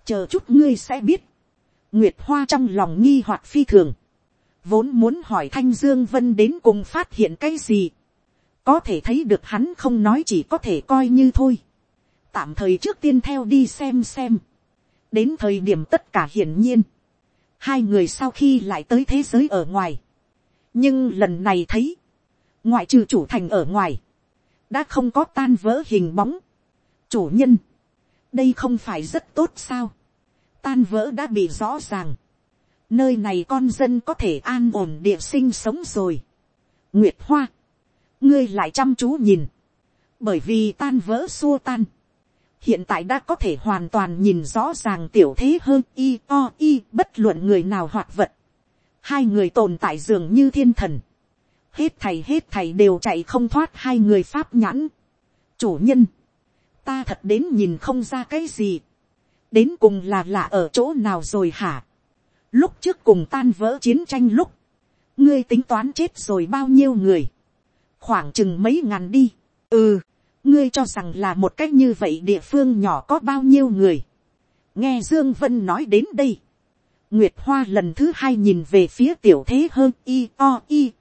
chờ chút ngươi sẽ biết. nguyệt hoa trong lòng nghi hoặc phi thường, vốn muốn hỏi thanh dương vân đến cùng phát hiện cái gì. có thể thấy được hắn không nói chỉ có thể coi như thôi tạm thời trước tiên theo đi xem xem. đến thời điểm tất cả hiển nhiên, hai người sau khi lại tới thế giới ở ngoài, nhưng lần này thấy, ngoại trừ chủ thành ở ngoài, đã không có tan vỡ hình bóng. chủ nhân, đây không phải rất tốt sao, tan vỡ đã bị rõ ràng, nơi này con dân có thể an ổn địa sinh sống rồi. nguyệt hoa, ngươi lại chăm chú nhìn, bởi vì tan vỡ xua tan, hiện tại đã có thể hoàn toàn nhìn rõ ràng tiểu thế hơn y o y bất luận người nào hoạt vật. Hai người tồn tại dường như thiên thần. Hết thầy hết thầy đều chạy không thoát hai người pháp nhãn. Chủ nhân. Ta thật đến nhìn không ra cái gì. Đến cùng là lạ ở chỗ nào rồi hả? Lúc trước cùng tan vỡ chiến tranh lúc. Ngươi tính toán chết rồi bao nhiêu người? Khoảng chừng mấy ngàn đi. Ừ ngươi cho rằng là một cách như vậy địa phương nhỏ có bao nhiêu người. nghe dương vân nói đến đây. nguyệt hoa lần thứ hai nhìn về phía tiểu thế hơn, y o, y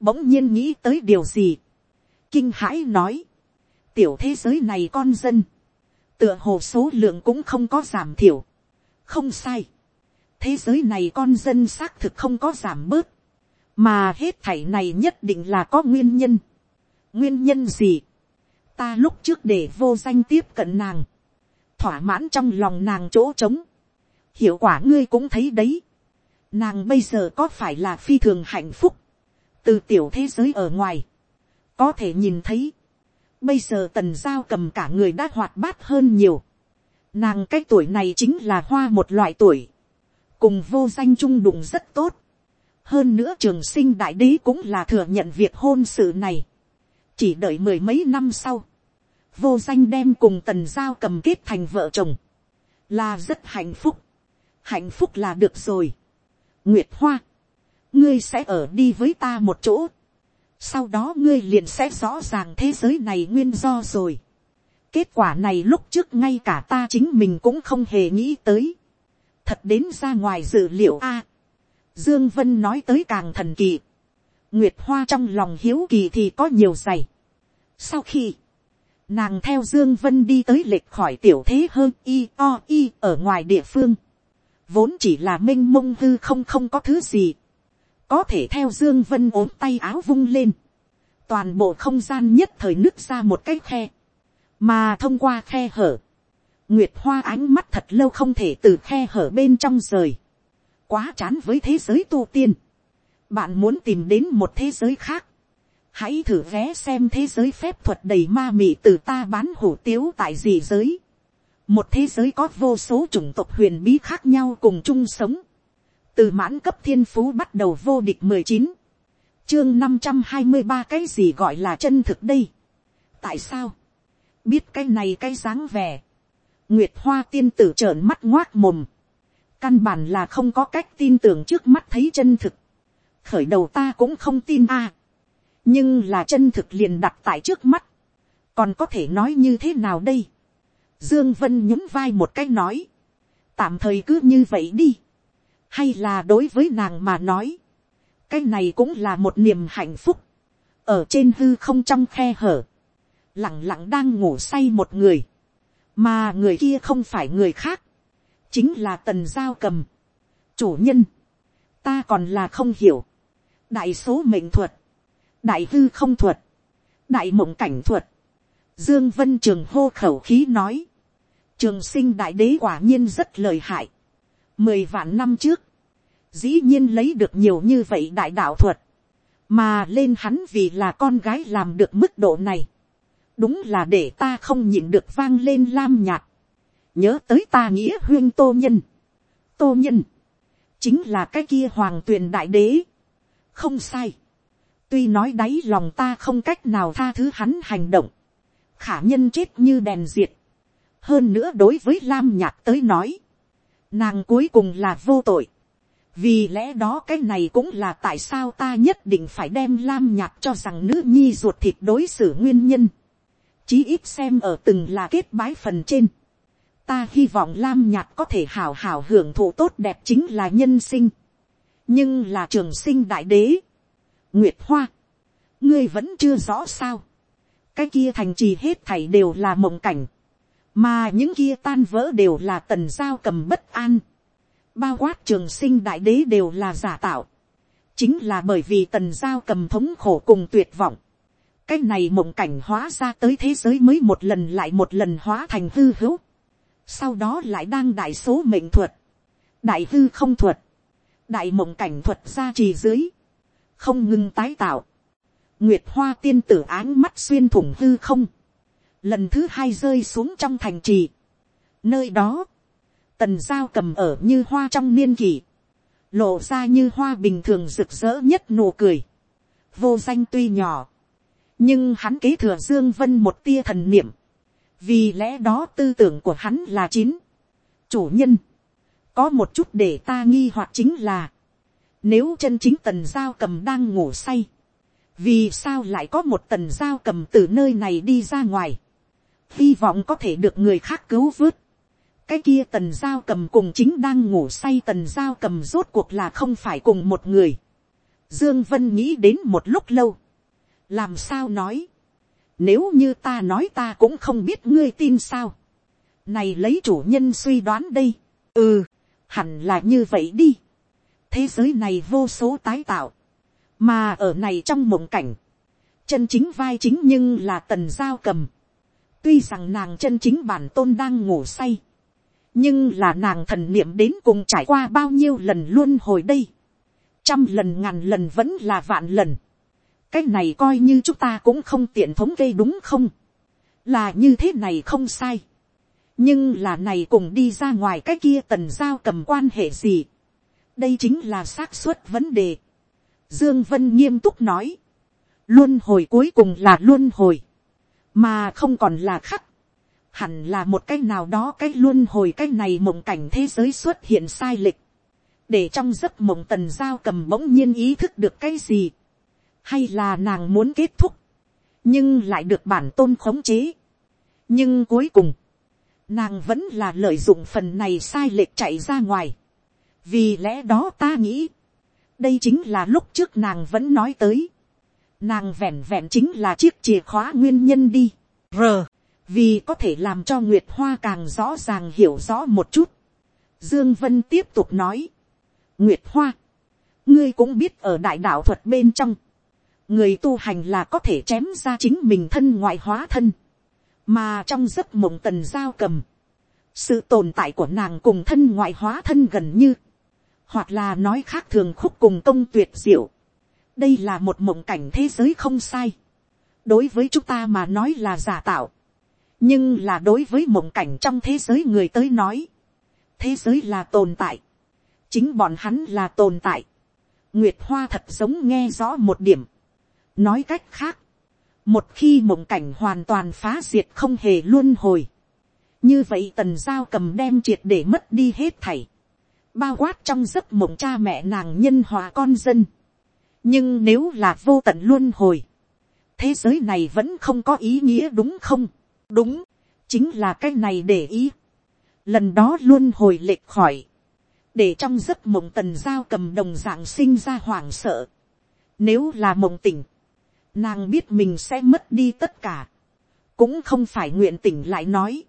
bỗng nhiên nghĩ tới điều gì. kinh hãi nói. tiểu thế giới này con dân. tựa hồ số lượng cũng không có giảm thiểu. không sai. thế giới này con dân xác thực không có giảm bớt. mà hết thảy này nhất định là có nguyên nhân. nguyên nhân gì ta lúc trước để vô danh tiếp cận nàng, thỏa mãn trong lòng nàng chỗ trống, hiệu quả ngươi cũng thấy đấy, nàng bây giờ có phải là phi thường hạnh phúc, từ tiểu thế giới ở ngoài, có thể nhìn thấy, bây giờ tần giao cầm cả người đã hoạt bát hơn nhiều, nàng cái tuổi này chính là hoa một loại tuổi, cùng vô danh trung đụng rất tốt, hơn nữa trường sinh đại đế cũng là thừa nhận việc hôn sự này, chỉ đợi mười mấy năm sau, vô danh đem cùng tần giao cầm kết thành vợ chồng, là rất hạnh phúc, hạnh phúc là được rồi. nguyệt hoa, ngươi sẽ ở đi với ta một chỗ, sau đó ngươi liền sẽ rõ ràng thế giới này nguyên do rồi. kết quả này lúc trước ngay cả ta chính mình cũng không hề nghĩ tới, thật đến ra ngoài dự liệu a. dương vân nói tới càng thần kỳ, nguyệt hoa trong lòng hiếu kỳ thì có nhiều giày. sau khi, nàng theo dương vân đi tới lệch khỏi tiểu thế hơn y o y ở ngoài địa phương, vốn chỉ là m i n h mông hư không không có thứ gì, có thể theo dương vân ốm tay áo vung lên, toàn bộ không gian nhất thời nứt ra một cái khe, mà thông qua khe hở, nguyệt hoa ánh mắt thật lâu không thể từ khe hở bên trong rời, quá chán với thế giới tu tiên, bạn muốn tìm đến một thế giới khác, hãy thử vé xem thế giới phép thuật đầy ma mị từ ta bán hủ tiếu tại gì giới. một thế giới có vô số chủng tộc huyền bí khác nhau cùng chung sống từ mãn cấp thiên phú bắt đầu vô địch mười chín, chương năm trăm hai mươi ba cái gì gọi là chân thực đây. tại sao, biết cái này cái dáng vẻ, nguyệt hoa tiên tử trợn mắt ngoác mồm, căn bản là không có cách tin tưởng trước mắt thấy chân thực, khởi đầu ta cũng không tin a. Nhưng là chân thực liền đặt tại trước mắt, còn có thể nói như thế nào đây. Dương Vân nhún vai một cái nói, tạm thời cứ như vậy đi, hay là đối với nàng mà nói, cái này cũng là một niềm hạnh phúc, ở trên hư không trong khe hở, lặng lặng đang ngủ say một người, mà người kia không phải người khác, chính là tần giao cầm, chủ nhân, ta còn là không hiểu, đại số mệnh thuật, đại hư không thuật, đại mộng cảnh thuật, dương vân trường hô khẩu khí nói, trường sinh đại đế quả nhiên rất lời hại, mười vạn năm trước, dĩ nhiên lấy được nhiều như vậy đại đạo thuật, mà lên hắn vì là con gái làm được mức độ này, đúng là để ta không nhịn được vang lên lam nhạt, nhớ tới ta nghĩa huyên tô nhân, tô nhân, chính là cái kia hoàng tuyền đại đế, không sai, tuy nói đáy lòng ta không cách nào tha thứ hắn hành động, khả nhân chết như đèn diệt. hơn nữa đối với lam nhạt tới nói, nàng cuối cùng là vô tội. vì lẽ đó cái này cũng là tại sao ta nhất định phải đem lam nhạt cho rằng nữ nhi ruột thịt đối xử nguyên nhân. chí ít xem ở từng là kết bái phần trên. ta hy vọng lam nhạt có thể hào hào hưởng thụ tốt đẹp chính là nhân sinh. nhưng là trường sinh đại đế Nguyệt Hoa, ngươi vẫn chưa rõ sao. Cái kia thành trì hết thảy đều là mộng cảnh. Mà những kia tan vỡ đều là tần giao cầm bất an. Bao quát trường sinh đại đế đều là giả tạo. Chính là bởi vì tần giao cầm thống khổ cùng tuyệt vọng. Cái này mộng cảnh hóa ra tới thế giới mới một lần lại một lần hóa thành hư hữu. Sau đó lại đang đại số mệnh thuật. Đại hư không thuật. Đại mộng cảnh thuật ra trì dưới không ngừng tái tạo. Nguyệt hoa tiên tử áng mắt xuyên thủng hư không. Lần thứ hai rơi xuống trong thành trì. Nơi đó, tần giao cầm ở như hoa trong niên kỷ. Lộ ra như hoa bình thường rực rỡ nhất nụ cười. Vô danh tuy nhỏ. Nhưng hắn kế thừa Dương Vân một tia thần niệm. Vì lẽ đó tư tưởng của hắn là chín. Chủ nhân. Có một chút để ta nghi hoặc chính là nếu chân chính tần giao cầm đang ngủ say. Vì sao lại có một tần giao cầm từ nơi này đi ra ngoài. Hy vọng có thể được người khác cứu vớt. Cái kia tần giao cầm cùng chính đang ngủ say tần giao cầm rốt cuộc là không phải cùng một người. Dương Vân nghĩ đến một lúc lâu. Làm sao nói. Nếu như ta nói ta cũng không biết ngươi tin sao. Này lấy chủ nhân suy đoán đây. Ừ, hẳn là như vậy đi thế giới này vô số tái tạo, mà ở này trong mộng cảnh, chân chính vai chính nhưng là tần giao cầm, tuy rằng nàng chân chính bản tôn đang ngủ say, nhưng là nàng thần niệm đến cùng trải qua bao nhiêu lần luôn hồi đây, trăm lần ngàn lần vẫn là vạn lần, cái này coi như chúng ta cũng không tiện thống kê đúng không, là như thế này không sai, nhưng là này cùng đi ra ngoài cái kia tần giao cầm quan hệ gì, đây chính là xác suất vấn đề. Dương Vân nghiêm túc nói, luân hồi cuối cùng là luân hồi, mà không còn là khắc, hẳn là một cái nào đó cái luôn hồi cái này mộng cảnh thế giới xuất hiện sai lệch, để trong giấc mộng tần giao cầm bỗng nhiên ý thức được cái gì, hay là nàng muốn kết thúc, nhưng lại được bản tôn khống chế. nhưng cuối cùng, nàng vẫn là lợi dụng phần này sai lệch chạy ra ngoài. vì lẽ đó ta nghĩ, đây chính là lúc trước nàng vẫn nói tới nàng vẹn vẹn chính là chiếc chìa khóa nguyên nhân đi. r, vì có thể làm cho nguyệt hoa càng rõ ràng hiểu rõ một chút. dương vân tiếp tục nói, nguyệt hoa, ngươi cũng biết ở đại đạo thuật bên trong, người tu hành là có thể chém ra chính mình thân ngoại hóa thân, mà trong giấc mộng tần giao cầm, sự tồn tại của nàng cùng thân ngoại hóa thân gần như, hoặc là nói khác thường khúc cùng công tuyệt diệu, đây là một mộng cảnh thế giới không sai, đối với chúng ta mà nói là giả tạo, nhưng là đối với mộng cảnh trong thế giới người tới nói, thế giới là tồn tại, chính bọn hắn là tồn tại, nguyệt hoa thật giống nghe rõ một điểm, nói cách khác, một khi mộng cảnh hoàn toàn phá diệt không hề luôn hồi, như vậy tần giao cầm đem triệt để mất đi hết thảy, bao quát trong giấc mộng cha mẹ nàng nhân hòa con dân nhưng nếu là vô tận luôn hồi, thế giới này vẫn không có ý nghĩa đúng không, đúng, chính là cái này để ý. lần đó luôn hồi lệch khỏi, để trong giấc mộng tần giao cầm đồng dạng sinh ra hoảng sợ. nếu là mộng tỉnh, nàng biết mình sẽ mất đi tất cả, cũng không phải nguyện tỉnh lại nói,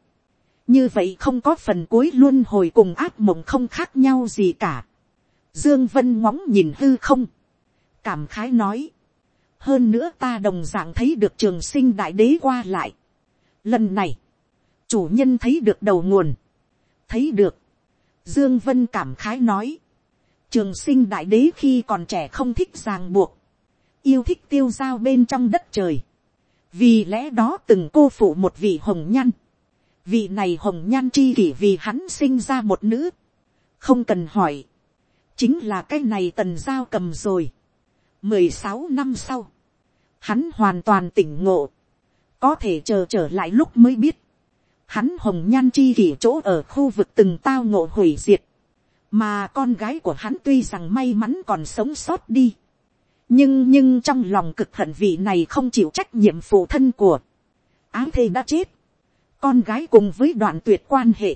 như vậy không có phần cuối luôn hồi cùng áp mộng không khác nhau gì cả. Dương Vân ngóng nhìn hư không, cảm khái nói, hơn nữa ta đồng dạng thấy được trường sinh đại đế qua lại. Lần này, chủ nhân thấy được đầu nguồn, thấy được. Dương Vân cảm khái nói, trường sinh đại đế khi còn trẻ không thích ràng buộc, yêu thích tiêu giao bên trong đất trời. vì lẽ đó từng cô phụ một vị hồng nhan. vị này hồng nhan chi kỷ vì hắn sinh ra một nữ. không cần hỏi. chính là cái này tần giao cầm rồi mười sáu năm sau, hắn hoàn toàn tỉnh ngộ. có thể chờ trở lại lúc mới biết. hắn hồng nhan chi kỷ chỗ ở khu vực từng tao ngộ hủy diệt. mà con gái của hắn tuy rằng may mắn còn sống sót đi nhưng nhưng trong lòng cực hận vị này không chịu trách nhiệm phụ thân của áng thê đã chết con gái cùng với đoạn tuyệt quan hệ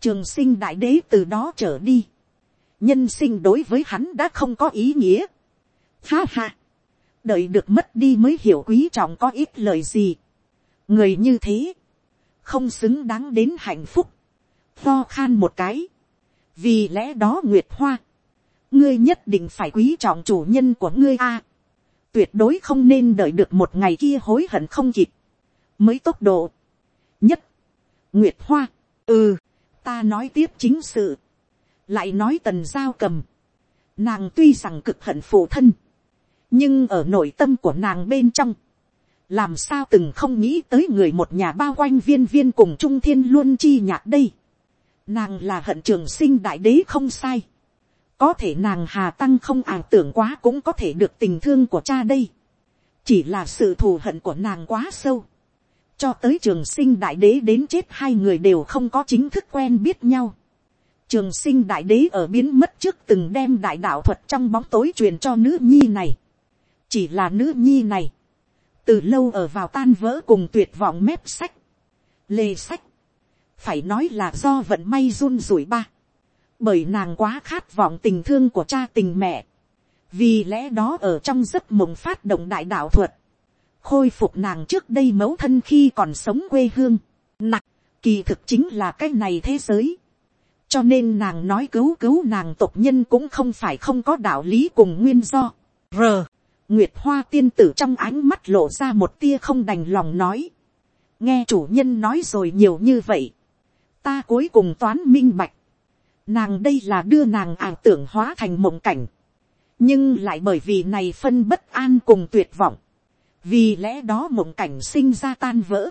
trường sinh đại đế từ đó trở đi nhân sinh đối với hắn đã không có ý nghĩa ha ha đợi được mất đi mới hiểu quý trọng có ít lời gì người như thế không xứng đáng đến hạnh phúc Tho khan một cái vì lẽ đó nguyệt hoa ngươi nhất định phải quý trọng chủ nhân của ngươi a. tuyệt đối không nên đợi được một ngày kia hối hận không kịp. mới tốc độ. nhất. nguyệt hoa. ừ, ta nói tiếp chính sự. lại nói tần giao cầm. nàng tuy rằng cực hận phụ thân nhưng ở nội tâm của nàng bên trong. làm sao từng không nghĩ tới người một nhà bao quanh viên viên cùng trung thiên luôn chi nhạc đây. nàng là hận trường sinh đại đế không sai có thể nàng hà tăng không ảo tưởng quá cũng có thể được tình thương của cha đây. chỉ là sự thù hận của nàng quá sâu. cho tới trường sinh đại đế đến chết hai người đều không có chính thức quen biết nhau. trường sinh đại đế ở biến mất trước từng đem đại đạo thuật trong bóng tối truyền cho nữ nhi này chỉ là nữ nhi này. từ lâu ở vào tan vỡ cùng tuyệt vọng mép sách. lê sách. phải nói là do vận may run rủi ba bởi nàng quá khát vọng tình thương của cha tình mẹ, vì lẽ đó ở trong giấc mộng phát động đại đạo thuật, khôi phục nàng trước đây mẫu thân khi còn sống quê hương, nặng, kỳ thực chính là cái này thế giới, cho nên nàng nói cứu cứu nàng tộc nhân cũng không phải không có đạo lý cùng nguyên do. R. Nguyệt Hoa tiên tử trong ánh mắt lộ ra một tia không đành lòng nói. Nghe chủ nhân nói rồi nhiều như vậy. Ta cuối cùng toán minh bạch. Nàng đây là đưa nàng ảo tưởng hóa thành mộng cảnh. Nhưng lại bởi vì này phân bất an cùng tuyệt vọng. Vì lẽ đó mộng cảnh sinh ra tan vỡ.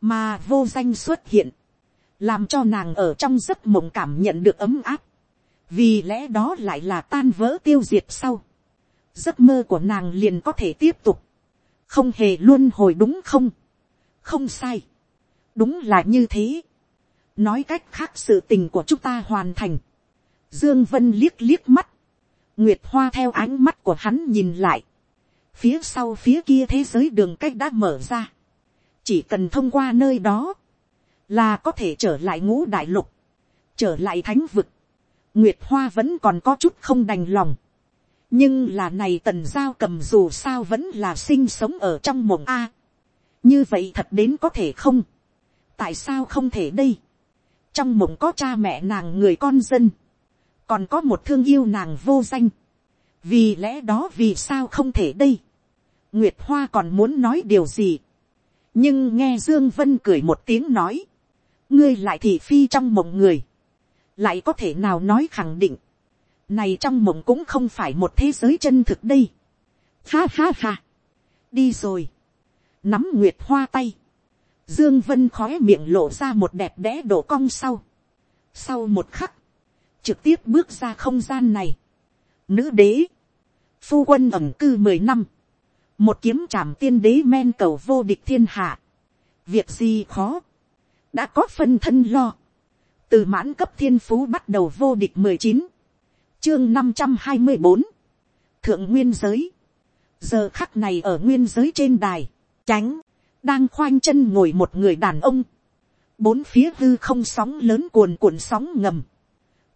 Mà vô danh xuất hiện. Làm cho nàng ở trong giấc mộng cảm nhận được ấm áp. Vì lẽ đó lại là tan vỡ tiêu diệt sau. Giấc mơ của nàng liền có thể tiếp tục. Không hề luôn hồi đúng không? không sai, đúng là như thế, nói cách khác sự tình của chúng ta hoàn thành, dương vân liếc liếc mắt, nguyệt hoa theo ánh mắt của hắn nhìn lại, phía sau phía kia thế giới đường cách đã mở ra, chỉ cần thông qua nơi đó, là có thể trở lại ngũ đại lục, trở lại thánh vực, nguyệt hoa vẫn còn có chút không đành lòng, nhưng là này tần giao cầm dù sao vẫn là sinh sống ở trong mộng a. như vậy thật đến có thể không, tại sao không thể đây, trong mộng có cha mẹ nàng người con dân, còn có một thương yêu nàng vô danh, vì lẽ đó vì sao không thể đây, nguyệt hoa còn muốn nói điều gì, nhưng nghe dương vân cười một tiếng nói, ngươi lại thị phi trong mộng người, lại có thể nào nói khẳng định, này trong mộng cũng không phải một thế giới chân thực đây. Ha ha ha, đi rồi, nắm nguyệt hoa tay, dương vân khói miệng lộ ra một đẹp đẽ đổ cong sau. sau một khắc, trực tiếp bước ra không gian này. nữ đế, phu quân ẩm cư mười năm, một kiếm trảm tiên đế men cầu vô địch thiên hạ. việc gì khó, đã có phân thân lo. từ mãn cấp thiên phú bắt đầu vô địch mười chín, chương năm trăm hai mươi bốn, thượng nguyên giới, giờ khắc này ở nguyên giới trên đài, tránh, đang khoanh chân ngồi một người đàn ông, bốn phía hư không sóng lớn cuồn cuộn sóng ngầm,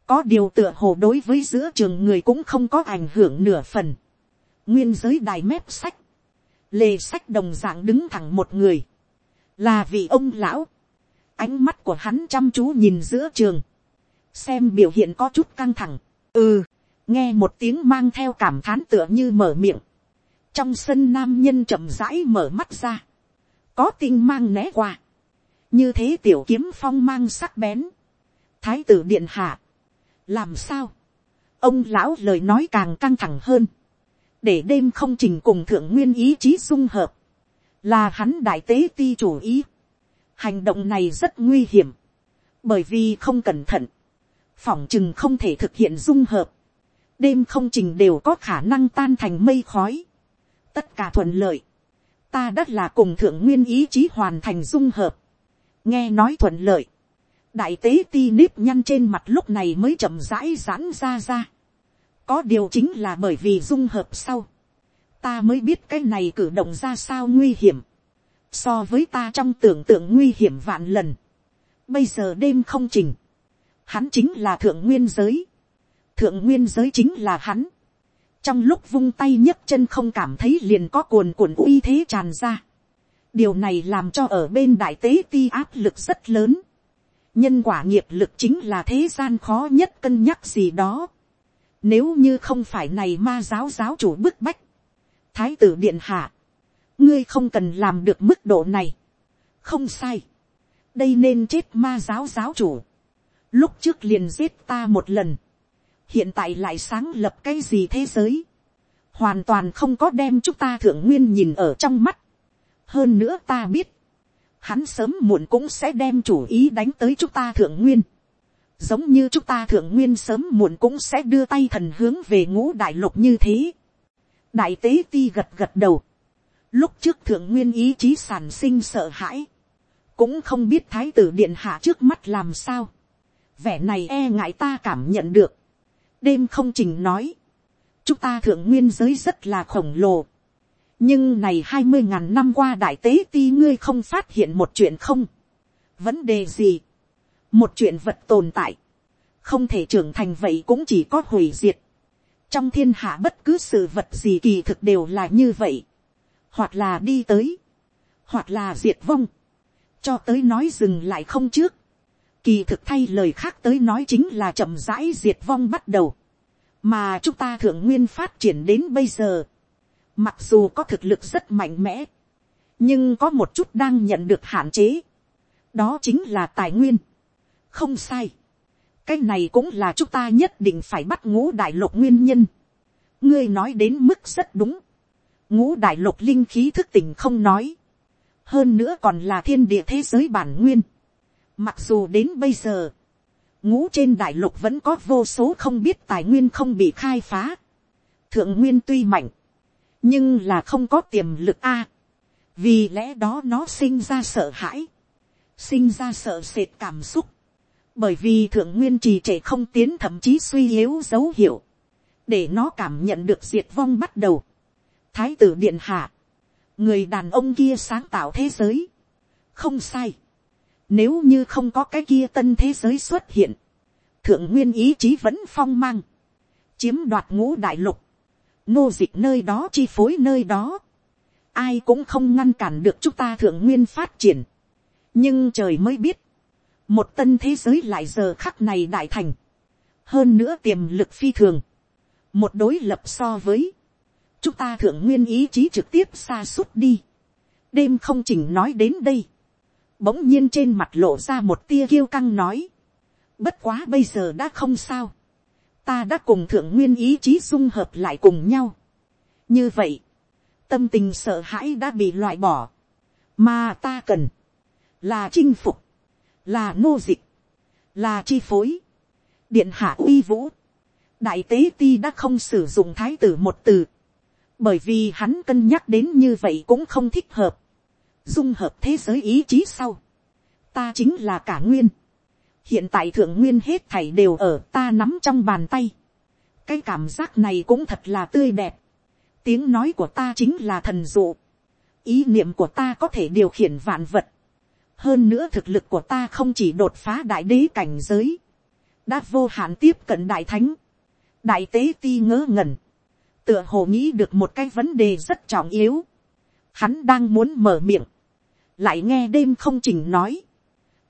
có điều tựa hồ đối với giữa trường người cũng không có ảnh hưởng nửa phần, nguyên giới đài mép sách, lề sách đồng dạng đứng thẳng một người, là vị ông lão, ánh mắt của hắn chăm chú nhìn giữa trường, xem biểu hiện có chút căng thẳng, ừ, nghe một tiếng mang theo cảm thán tựa như mở miệng, trong sân nam nhân chậm rãi mở mắt ra, có tinh mang né qua, như thế tiểu kiếm phong mang sắc bén, thái tử điện hạ, làm sao, ông lão lời nói càng căng thẳng hơn, để đêm không trình cùng thượng nguyên ý chí dung hợp, là hắn đại tế ti chủ ý. Hành động này rất nguy hiểm, bởi vì không cẩn thận, phỏng chừng không thể thực hiện dung hợp, đêm không trình đều có khả năng tan thành mây khói, tất cả thuận lợi, ta đất là cùng thượng nguyên ý chí hoàn thành dung hợp, nghe nói thuận lợi, đại tế ti nếp nhăn trên mặt lúc này mới chậm rãi giãn ra ra, có điều chính là bởi vì dung hợp sau, ta mới biết cái này cử động ra sao nguy hiểm, so với ta trong tưởng tượng nguy hiểm vạn lần, bây giờ đêm không trình, hắn chính là thượng nguyên giới, thượng nguyên giới chính là hắn, trong lúc vung tay nhấc chân không cảm thấy liền có cuồn cuộn uy thế tràn ra, điều này làm cho ở bên đại tế ti áp lực rất lớn, nhân quả nghiệp lực chính là thế gian khó nhất cân nhắc gì đó, nếu như không phải này ma giáo giáo chủ bức bách, thái tử điện hạ, ngươi không cần làm được mức độ này, không sai, đây nên chết ma giáo giáo chủ, lúc trước liền giết ta một lần, hiện tại lại sáng lập cái gì thế giới, hoàn toàn không có đem chúng ta thượng nguyên nhìn ở trong mắt. hơn nữa ta biết, hắn sớm muộn cũng sẽ đem chủ ý đánh tới chúng ta thượng nguyên. giống như chúng ta thượng nguyên sớm muộn cũng sẽ đưa tay thần hướng về ngũ đại lục như thế. đại tế ti gật gật đầu. lúc trước thượng nguyên ý chí sản sinh sợ hãi, cũng không biết thái tử điện hạ trước mắt làm sao vẻ này e ngại ta cảm nhận được đêm không trình nói, chúng ta thượng nguyên giới rất là khổng lồ. nhưng này hai mươi ngàn năm qua đại tế ti ngươi không phát hiện một chuyện không. vấn đề gì. một chuyện vật tồn tại. không thể trưởng thành vậy cũng chỉ có hủy diệt. trong thiên hạ bất cứ sự vật gì kỳ thực đều là như vậy. hoặc là đi tới. hoặc là diệt vong. cho tới nói dừng lại không trước Kỳ thực thay lời khác tới nói chính là chậm rãi diệt vong bắt đầu. Mà chúng ta thượng nguyên phát triển đến bây giờ. Mặc dù có thực lực rất mạnh mẽ. Nhưng có một chút đang nhận được hạn chế. Đó chính là tài nguyên. Không sai. Cái này cũng là chúng ta nhất định phải bắt ngũ đại lục nguyên nhân. Ngươi nói đến mức rất đúng. Ngũ đại lục linh khí thức tỉnh không nói. Hơn nữa còn là thiên địa thế giới bản nguyên Mặc dù đến bây giờ, ngũ trên đại lục vẫn có vô số không biết tài nguyên không bị khai phá. Thượng nguyên tuy mạnh, nhưng là không có tiềm lực a. vì lẽ đó nó sinh ra sợ hãi, sinh ra sợ sệt cảm xúc, bởi vì thượng nguyên trì trệ không tiến thậm chí suy yếu dấu hiệu, để nó cảm nhận được diệt vong bắt đầu. Thái tử điện hạ, người đàn ông kia sáng tạo thế giới, không sai. Nếu như không có cái kia tân thế giới xuất hiện, thượng nguyên ý chí vẫn phong mang, chiếm đoạt ngũ đại lục, nô dịch nơi đó chi phối nơi đó, ai cũng không ngăn cản được chúng ta thượng nguyên phát triển. nhưng trời mới biết, một tân thế giới lại giờ khắc này đại thành, hơn nữa tiềm lực phi thường, một đối lập so với, chúng ta thượng nguyên ý chí trực tiếp xa suốt đi, đêm không chỉnh nói đến đây, bỗng nhiên trên mặt lộ ra một tia kiêu căng nói, bất quá bây giờ đã không sao, ta đã cùng thượng nguyên ý chí dung hợp lại cùng nhau. như vậy, tâm tình sợ hãi đã bị loại bỏ, mà ta cần, là chinh phục, là nô dịch, là chi phối, điện hạ uy vũ, đại tế ti đã không sử dụng thái tử một từ, bởi vì hắn cân nhắc đến như vậy cũng không thích hợp, dung hợp thế giới ý chí sau, ta chính là cả nguyên, hiện tại thượng nguyên hết thảy đều ở ta nắm trong bàn tay, cái cảm giác này cũng thật là tươi đẹp, tiếng nói của ta chính là thần dụ, ý niệm của ta có thể điều khiển vạn vật, hơn nữa thực lực của ta không chỉ đột phá đại đế cảnh giới, đã vô hạn tiếp cận đại thánh, đại tế ti ngớ ngẩn, tựa hồ nghĩ được một cái vấn đề rất trọng yếu, hắn đang muốn mở miệng, lại nghe đêm không chỉnh nói,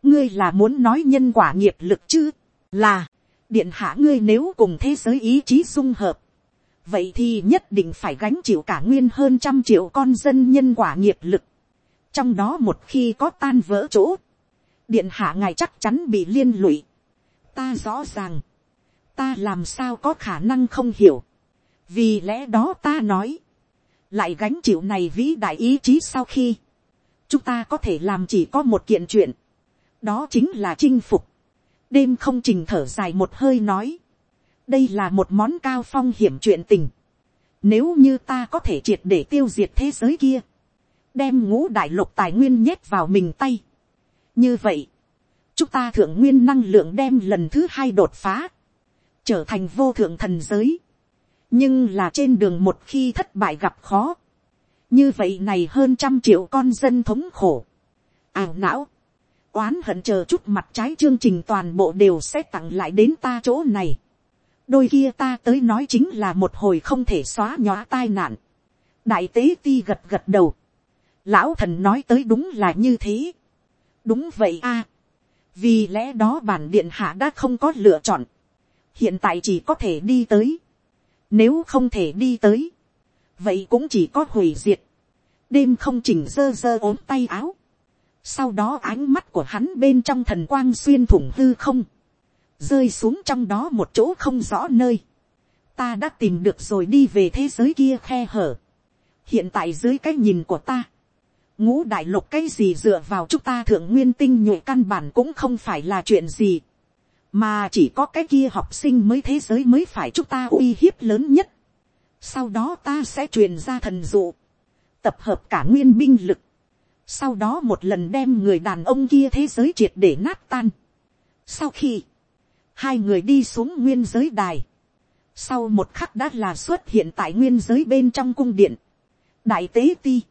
ngươi là muốn nói nhân quả nghiệp lực chứ, là, điện hạ ngươi nếu cùng thế giới ý chí dung hợp, vậy thì nhất định phải gánh chịu cả nguyên hơn trăm triệu con dân nhân quả nghiệp lực. trong đó một khi có tan vỡ chỗ, điện hạ ngài chắc chắn bị liên lụy. ta rõ ràng, ta làm sao có khả năng không hiểu, vì lẽ đó ta nói, lại gánh chịu này vĩ đại ý chí sau khi, chúng ta có thể làm chỉ có một kiện chuyện, đó chính là chinh phục. đêm không trình thở dài một hơi nói, đây là một món cao phong hiểm chuyện tình. Nếu như ta có thể triệt để tiêu diệt thế giới kia, đem ngũ đại lục tài nguyên nhét vào mình tay. như vậy, chúng ta thượng nguyên năng lượng đem lần thứ hai đột phá, trở thành vô thượng thần giới. nhưng là trên đường một khi thất bại gặp khó, như vậy này hơn trăm triệu con dân thống khổ, ảo não, oán hận chờ chút mặt trái chương trình toàn bộ đều sẽ tặng lại đến ta chỗ này. đôi kia ta tới nói chính là một hồi không thể xóa nhóa tai nạn. đại tế ti gật gật đầu. lão thần nói tới đúng là như thế. đúng vậy a. vì lẽ đó bản điện hạ đã không có lựa chọn. hiện tại chỉ có thể đi tới. nếu không thể đi tới, vậy cũng chỉ có hủy diệt. đêm không chỉnh dơ dơ ốm tay áo sau đó ánh mắt của hắn bên trong thần quang xuyên thủng hư không. Rơi xuống trong đó một chỗ không rõ nơi. Ta đã tìm được rồi đi về thế giới kia khe hở. Hiện tại dưới cái nhìn của ta. Ngũ đại lục cái gì dựa vào chúng ta thượng nguyên tinh nhuệ căn bản cũng không phải là chuyện gì. Mà chỉ có cái kia học sinh mới thế giới mới phải chúng ta uy hiếp lớn nhất. Sau đó ta sẽ truyền ra thần dụ. Tập hợp cả nguyên binh lực. Sau đó một lần đem người đàn ông kia thế giới triệt để nát tan. sau khi, hai người đi xuống nguyên giới đài, sau một khắc đã là xuất hiện tại nguyên giới bên trong cung điện, đại tế ti,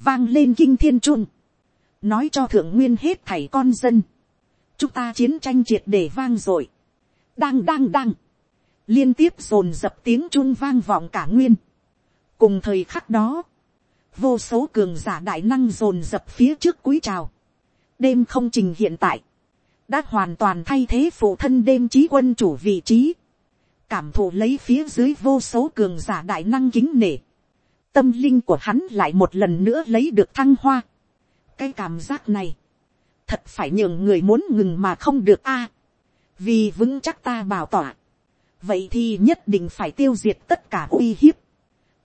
vang lên kinh thiên trung, nói cho thượng nguyên hết thảy con dân, chúng ta chiến tranh triệt để vang rồi, đang đang đang, liên tiếp dồn dập tiếng trung vang vọng cả nguyên, cùng thời khắc đó, vô số cường giả đại năng dồn dập phía trước cúi trào. đêm không trình hiện tại, đã hoàn toàn thay thế phụ thân đêm trí quân chủ vị trí, cảm thụ lấy phía dưới vô số cường giả đại năng kính nể. tâm linh của hắn lại một lần nữa lấy được thăng hoa. cái cảm giác này, thật phải nhường người muốn ngừng mà không được a. vì vững chắc ta bảo tỏa vậy thì nhất định phải tiêu diệt tất cả uy hiếp.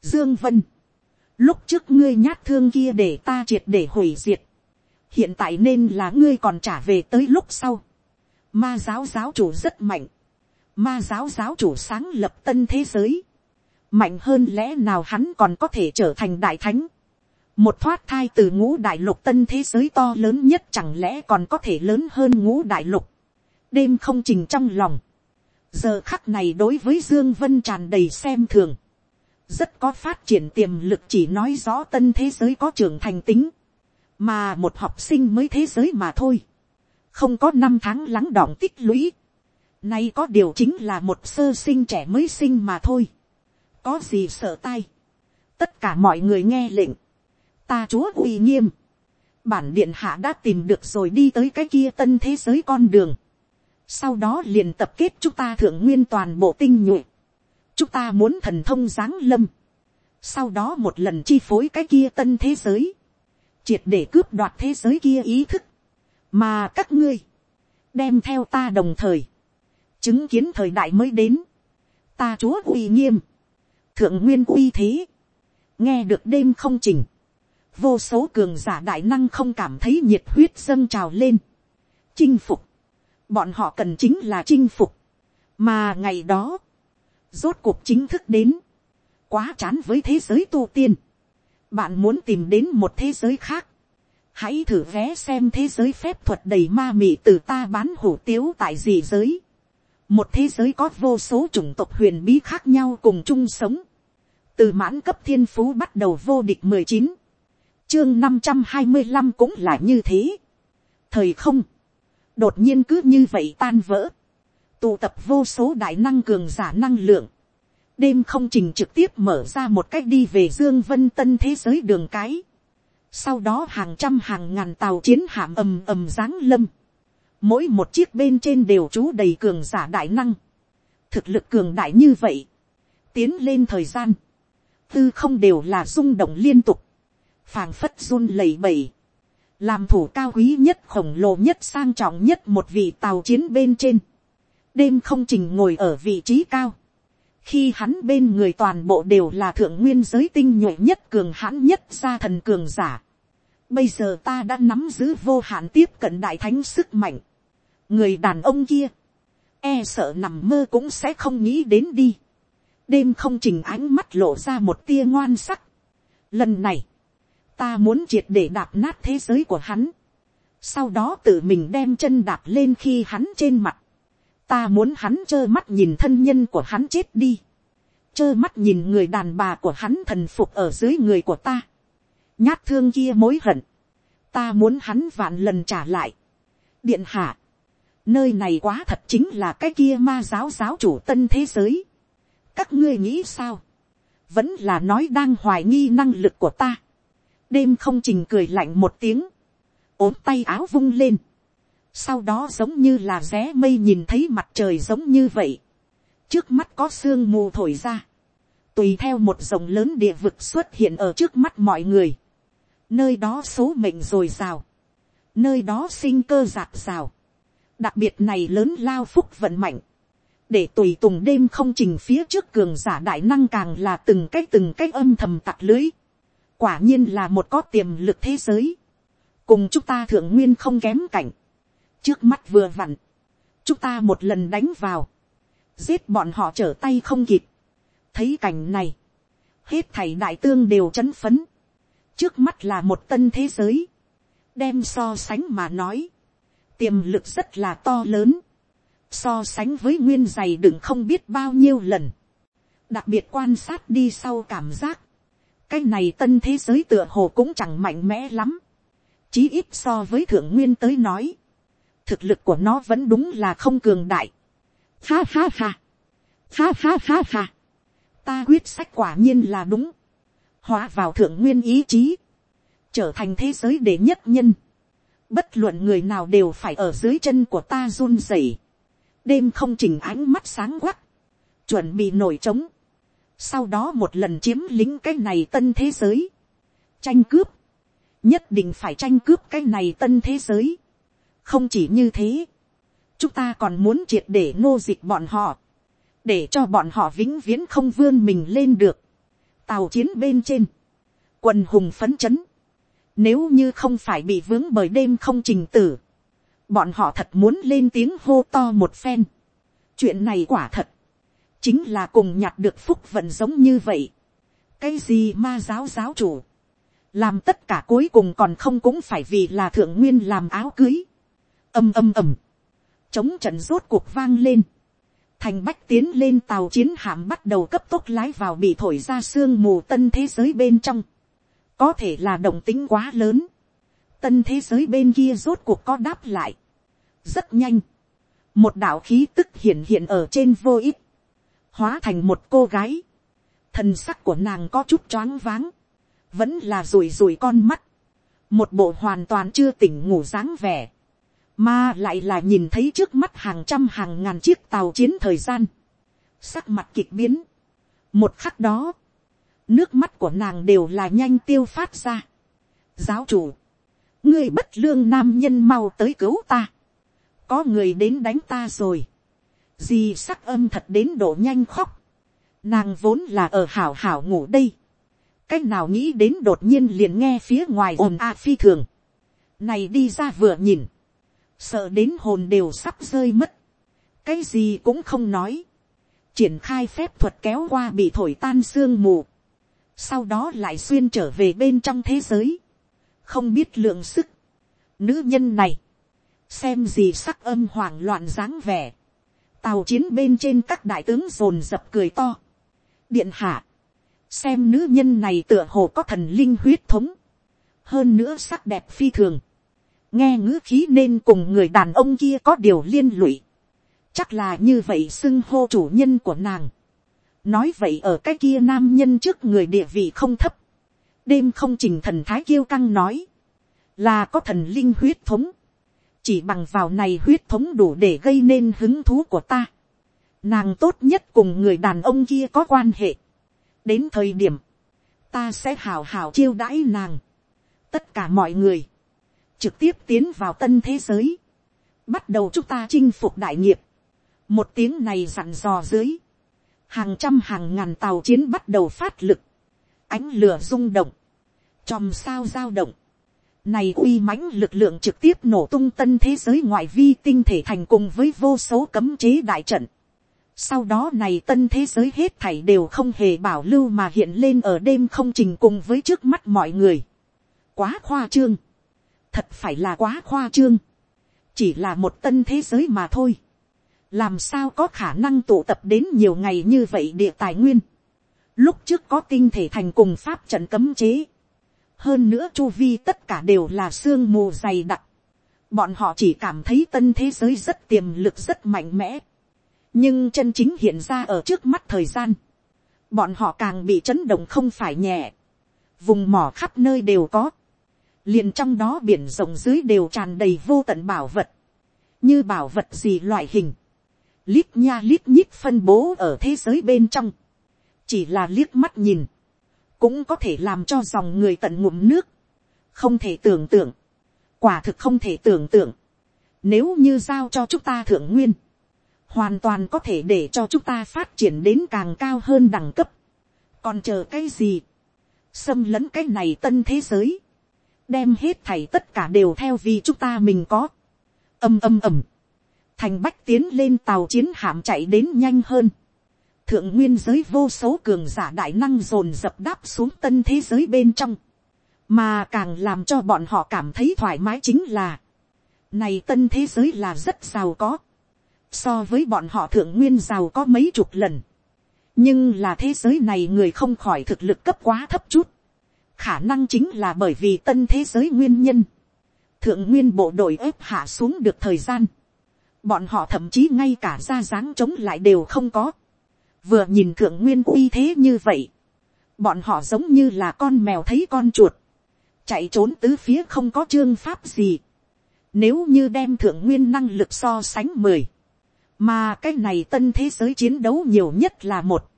dương vân, lúc trước ngươi nhát thương kia để ta triệt để hủy diệt, hiện tại nên là ngươi còn trả về tới lúc sau. Ma giáo giáo chủ rất mạnh, ma giáo giáo chủ sáng lập tân thế giới, mạnh hơn lẽ nào hắn còn có thể trở thành đại thánh. một thoát thai từ ngũ đại lục tân thế giới to lớn nhất chẳng lẽ còn có thể lớn hơn ngũ đại lục. đêm không trình trong lòng giờ khắc này đối với dương vân tràn đầy xem thường. rất có phát triển tiềm lực chỉ nói rõ tân thế giới có trưởng thành tính. mà một học sinh mới thế giới mà thôi. không có năm tháng lắng đọng tích lũy. nay có điều chính là một sơ sinh trẻ mới sinh mà thôi. có gì sợ tay. tất cả mọi người nghe lệnh ta chúa uy nghiêm, bản điện hạ đã tìm được rồi đi tới cái kia tân thế giới con đường, sau đó liền tập kết chúng ta thượng nguyên toàn bộ tinh nhuệ, chúng ta muốn thần thông giáng lâm, sau đó một lần chi phối cái kia tân thế giới, triệt để cướp đoạt thế giới kia ý thức, mà các ngươi, đem theo ta đồng thời, chứng kiến thời đại mới đến, ta chúa uy nghiêm, thượng nguyên uy thế, nghe được đêm không trình, vô số cường giả đại năng không cảm thấy nhiệt huyết dâng trào lên. chinh phục, bọn họ cần chính là chinh phục, mà ngày đó, rốt cuộc chính thức đến, quá chán với thế giới tu tiên, bạn muốn tìm đến một thế giới khác, hãy thử vé xem thế giới phép thuật đầy ma mị từ ta bán hủ tiếu tại gì giới, một thế giới có vô số chủng tộc huyền bí khác nhau cùng chung sống, từ mãn cấp thiên phú bắt đầu vô địch mười chín. Chương năm trăm hai mươi năm cũng là như thế. thời không, đột nhiên cứ như vậy tan vỡ, tụ tập vô số đại năng cường giả năng lượng, đêm không trình trực tiếp mở ra một cách đi về dương vân tân thế giới đường cái. sau đó hàng trăm hàng ngàn tàu chiến hạm ầm ầm giáng lâm, mỗi một chiếc bên trên đều trú đầy cường giả đại năng, thực lực cường đại như vậy, tiến lên thời gian, tư không đều là rung động liên tục, phàng phất run lẩy bẩy, làm thủ cao quý nhất khổng lồ nhất sang trọng nhất một vị tàu chiến bên trên, đêm không trình ngồi ở vị trí cao, khi hắn bên người toàn bộ đều là thượng nguyên giới tinh nhuệ nhất cường hãn nhất gia thần cường giả. Bây giờ ta đã nắm giữ vô hạn tiếp cận đại thánh sức mạnh. người đàn ông kia, e sợ nằm mơ cũng sẽ không nghĩ đến đi. đêm không trình ánh mắt lộ ra một tia ngoan sắc. lần này, ta muốn triệt để đạp nát thế giới của hắn, sau đó tự mình đem chân đạp lên khi hắn trên mặt, ta muốn hắn trơ mắt nhìn thân nhân của hắn chết đi, trơ mắt nhìn người đàn bà của hắn thần phục ở dưới người của ta, nhát thương kia mối hận, ta muốn hắn vạn lần trả lại, điện hạ, nơi này quá thật chính là cái kia ma giáo giáo chủ tân thế giới, các ngươi nghĩ sao, vẫn là nói đang hoài nghi năng lực của ta, đêm không trình cười lạnh một tiếng, ốm tay áo vung lên, sau đó giống như là ré mây nhìn thấy mặt trời giống như vậy, trước mắt có sương mù thổi ra, tùy theo một dòng lớn địa vực xuất hiện ở trước mắt mọi người, nơi đó số mệnh r ồ i r à o nơi đó sinh cơ giạt rào, đặc biệt này lớn lao phúc vận mạnh, để tùy tùng đêm không trình phía trước cường giả đại năng càng là từng cái từng cái âm thầm tặc lưới, quả nhiên là một có tiềm lực thế giới, cùng chúng ta thượng nguyên không kém cảnh, trước mắt vừa vặn, chúng ta một lần đánh vào, giết bọn họ trở tay không kịp, thấy cảnh này, hết thảy đại tương đều chấn phấn, trước mắt là một tân thế giới, đem so sánh mà nói, tiềm lực rất là to lớn, so sánh với nguyên giày đừng không biết bao nhiêu lần, đặc biệt quan sát đi sau cảm giác, cái này tân thế giới tựa hồ cũng chẳng mạnh mẽ lắm, chí ít so với thượng nguyên tới nói, thực lực của nó vẫn đúng là không cường đại. Ha ha ha, ha ha ha ha, ta quyết sách quả nhiên là đúng, hóa vào thượng nguyên ý chí, trở thành thế giới đệ nhất nhân, bất luận người nào đều phải ở dưới chân của ta run rẩy, đêm không chỉnh ánh mắt sáng quắc, chuẩn bị nổi trống, sau đó một lần chiếm lính cái này tân thế giới, tranh cướp, nhất định phải tranh cướp cái này tân thế giới, không chỉ như thế, chúng ta còn muốn triệt để nô dịch bọn họ, để cho bọn họ vĩnh viễn không vươn mình lên được, tàu chiến bên trên, quần hùng phấn chấn, nếu như không phải bị vướng bởi đêm không trình tử, bọn họ thật muốn lên tiếng hô to một phen. chuyện này quả thật, chính là cùng nhặt được phúc vận giống như vậy. cái gì ma giáo giáo chủ, làm tất cả cuối cùng còn không cũng phải vì là thượng nguyên làm áo cưới, âm âm ầm, chống trận rốt cuộc vang lên, thành bách tiến lên tàu chiến hạm bắt đầu cấp tốc lái vào bị thổi ra sương mù tân thế giới bên trong, có thể là động tính quá lớn, tân thế giới bên kia rốt cuộc có đáp lại, rất nhanh, một đạo khí tức hiện hiện ở trên vô ích, hóa thành một cô gái, thần sắc của nàng có chút choáng váng, vẫn là rùi rùi con mắt, một bộ hoàn toàn chưa tỉnh ngủ dáng vẻ, mà lại là nhìn thấy trước mắt hàng trăm hàng ngàn chiếc tàu chiến thời gian, sắc mặt kịch biến, một khắc đó, nước mắt của nàng đều là nhanh tiêu phát ra. giáo chủ, ngươi bất lương nam nhân mau tới cứu ta, có người đến đánh ta rồi, dì sắc âm thật đến độ nhanh khóc, nàng vốn là ở hảo hảo ngủ đây, cách nào nghĩ đến đột nhiên liền nghe phía ngoài ồn a phi thường, này đi ra vừa nhìn, sợ đến hồn đều sắp rơi mất, cái gì cũng không nói, triển khai phép thuật kéo qua bị thổi tan sương mù, sau đó lại xuyên trở về bên trong thế giới, không biết lượng sức, nữ nhân này, xem gì sắc âm hoảng loạn dáng vẻ, tàu chiến bên trên các đại tướng rồn rập cười to, điện hạ, xem nữ nhân này tựa hồ có thần linh huyết thống, hơn nữa sắc đẹp phi thường, nghe ngữ khí nên cùng người đàn ông kia có điều liên lụy, chắc là như vậy xưng hô chủ nhân của nàng, nói vậy ở cái kia nam nhân trước người địa vị không thấp, đêm không trình thần thái kiêu căng nói, là có thần linh huyết thống, chỉ bằng vào này huyết thống đủ để gây nên hứng thú của ta. Nàng tốt nhất cùng người đàn ông kia có quan hệ. đến thời điểm, ta sẽ hào hào chiêu đãi nàng. tất cả mọi người, trực tiếp tiến vào tân thế giới, bắt đầu chúng ta chinh phục đại nghiệp. một tiếng này dặn dò dưới, hàng trăm hàng ngàn tàu chiến bắt đầu phát lực, ánh lửa rung động, chòm sao giao động, này uy mãnh lực lượng trực tiếp nổ tung tân thế giới ngoại vi tinh thể thành cùng với vô số cấm chế đại trận. Sau đó này tân thế giới hết thảy đều không hề bảo lưu mà hiện lên ở đêm không trình cùng với trước mắt mọi người. Quá khoa trương. Thật phải là quá khoa trương. Chỉ là một tân thế giới mà thôi. Làm sao có khả năng tụ tập đến nhiều ngày như vậy địa tài nguyên. Lúc trước có tinh thể thành cùng pháp trận cấm chế hơn nữa chu vi tất cả đều là sương mù dày đặc. bọn họ chỉ cảm thấy tân thế giới rất tiềm lực rất mạnh mẽ. nhưng chân chính hiện ra ở trước mắt thời gian. bọn họ càng bị chấn động không phải nhẹ. vùng mỏ khắp nơi đều có. liền trong đó biển rộng dưới đều tràn đầy vô tận bảo vật. như bảo vật gì loại hình. lít nha lít nhít phân bố ở thế giới bên trong. chỉ là liếc mắt nhìn cũng có thể làm cho dòng người tận ngụm nước, không thể tưởng tượng, quả thực không thể tưởng tượng, nếu như giao cho chúng ta thượng nguyên, hoàn toàn có thể để cho chúng ta phát triển đến càng cao hơn đẳng cấp, còn chờ cái gì, xâm lấn cái này tân thế giới, đem hết thảy tất cả đều theo vì chúng ta mình có, âm âm ầm, thành bách tiến lên tàu chiến hạm chạy đến nhanh hơn, thượng nguyên giới vô số cường giả đại năng dồn dập đáp xuống tân thế giới bên trong, mà càng làm cho bọn họ cảm thấy thoải mái chính là, này tân thế giới là rất giàu có, so với bọn họ thượng nguyên giàu có mấy chục lần, nhưng là thế giới này người không khỏi thực lực cấp quá thấp chút, khả năng chính là bởi vì tân thế giới nguyên nhân, thượng nguyên bộ đội ép hạ xuống được thời gian, bọn họ thậm chí ngay cả ra dáng chống lại đều không có, vừa nhìn thượng nguyên uy thế như vậy, bọn họ giống như là con mèo thấy con chuột, chạy trốn tứ phía không có chương pháp gì. Nếu như đem thượng nguyên năng lực so sánh mười, mà cái này tân thế giới chiến đấu nhiều nhất là một.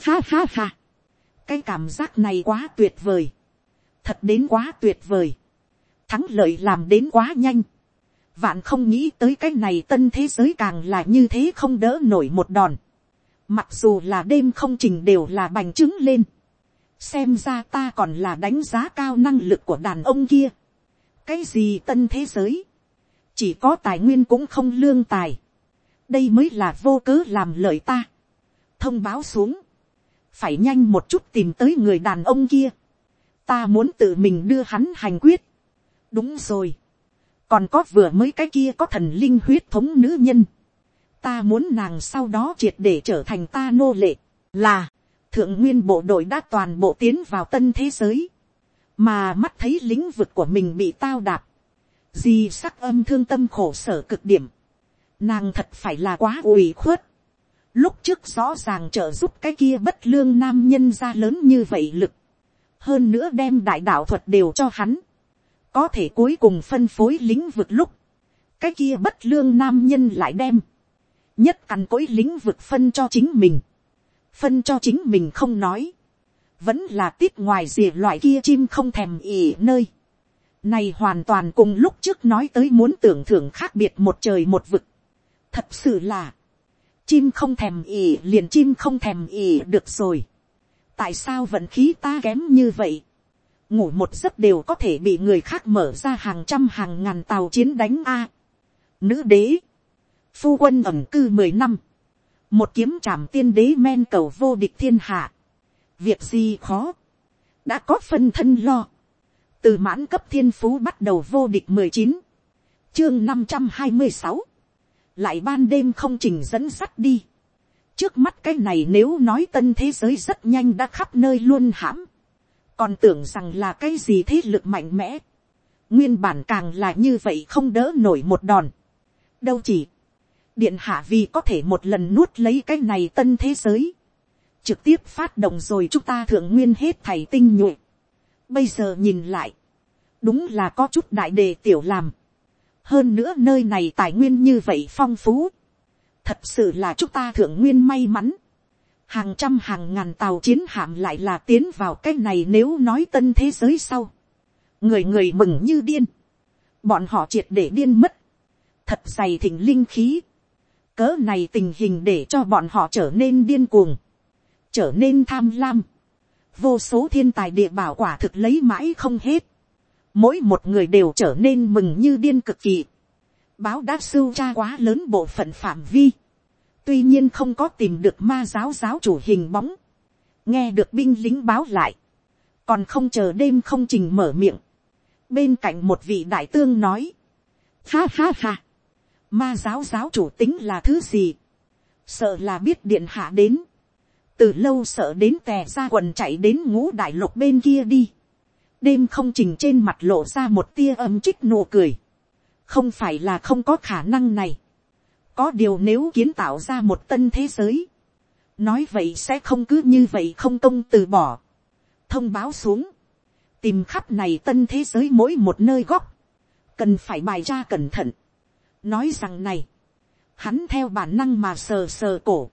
Ha ha ha, cái cảm giác này quá tuyệt vời, thật đến quá tuyệt vời, thắng lợi làm đến quá nhanh, vạn không nghĩ tới cái này tân thế giới càng là như thế không đỡ nổi một đòn. Mặc dù là đêm không trình đều là bành trướng lên. Xem ra ta còn là đánh giá cao năng lực của đàn ông kia. Cái gì tân thế giới? Chỉ có tài nguyên cũng không lương tài. Đây mới là vô cớ làm lợi ta. Thông báo xuống. Phải nhanh một chút tìm tới người đàn ông kia. ta muốn tự mình đưa hắn hành quyết. đúng rồi. còn có vừa mới cái kia có thần linh huyết thống nữ nhân ta muốn nàng sau đó triệt để trở thành ta nô lệ. là, thượng nguyên bộ đội đã toàn bộ tiến vào tân thế giới. mà mắt thấy lĩnh vực của mình bị tao đạp. di sắc âm thương tâm khổ sở cực điểm. nàng thật phải là quá ủy khuất Lúc trước rõ ràng trợ giúp cái kia bất lương nam nhân ra lớn như vậy lực. Hơn nữa đem đại đạo thuật đều cho hắn. Có thể cuối cùng phân phối lĩnh vực lúc. Cái kia bất lương nam nhân lại đem. Nhất cằn cối lĩnh vực phân cho chính mình. Phân cho chính mình không nói. Vẫn là tiết ngoài rìa loại kia chim không thèm ỉ nơi. Này hoàn toàn cùng lúc trước nói tới muốn tưởng thưởng khác biệt một trời một vực. Thật sự là chim không thèm ỉ liền chim không thèm ỉ được rồi. tại sao vận khí ta kém như vậy. ngủ một giấc đều có thể bị người khác mở ra hàng trăm hàng ngàn tàu chiến đánh a. nữ đế, phu quân ẩm cư mười năm, một kiếm trảm tiên đế men cầu vô địch thiên hạ. việc gì khó, đã có phân thân lo. từ mãn cấp thiên phú bắt đầu vô địch mười chín, chương năm trăm hai mươi sáu, lại ban đêm không trình dẫn sắt đi. trước mắt cái này nếu nói tân thế giới rất nhanh đã khắp nơi luôn hãm, còn tưởng rằng là cái gì thế lực mạnh mẽ, nguyên bản càng là như vậy không đỡ nổi một đòn. đâu chỉ, điện hạ vì có thể một lần nuốt lấy cái này tân thế giới, trực tiếp phát động rồi chúng ta thượng nguyên hết thầy tinh nhuệ. bây giờ nhìn lại, đúng là có chút đại đề tiểu làm. Hơn nữa nơi này tài nguyên như vậy phong phú, thật sự là chúng ta thượng nguyên may mắn, hàng trăm hàng ngàn tàu chiến hạm lại là tiến vào cái này nếu nói tân thế giới sau, người người mừng như điên, bọn họ triệt để điên mất, thật dày thỉnh linh khí, cỡ này tình hình để cho bọn họ trở nên điên cuồng, trở nên tham lam, vô số thiên tài địa bảo quả thực lấy mãi không hết, mỗi một người đều trở nên mừng như điên cực kỳ. báo đã sưu tra quá lớn bộ phận phạm vi. tuy nhiên không có tìm được ma giáo giáo chủ hình bóng. nghe được binh lính báo lại. còn không chờ đêm không trình mở miệng. bên cạnh một vị đại tương nói. ha ha ha ma giáo giáo chủ tính là thứ gì. sợ là biết điện hạ đến. từ lâu sợ đến tè ra quần chạy đến ngũ đại lục bên kia đi đêm không trình trên mặt lộ ra một tia âm trích nụ cười. không phải là không có khả năng này. có điều nếu kiến tạo ra một tân thế giới, nói vậy sẽ không cứ như vậy không công từ bỏ. thông báo xuống, tìm khắp này tân thế giới mỗi một nơi góc, cần phải bài ra cẩn thận nói rằng này, hắn theo bản năng mà sờ sờ cổ,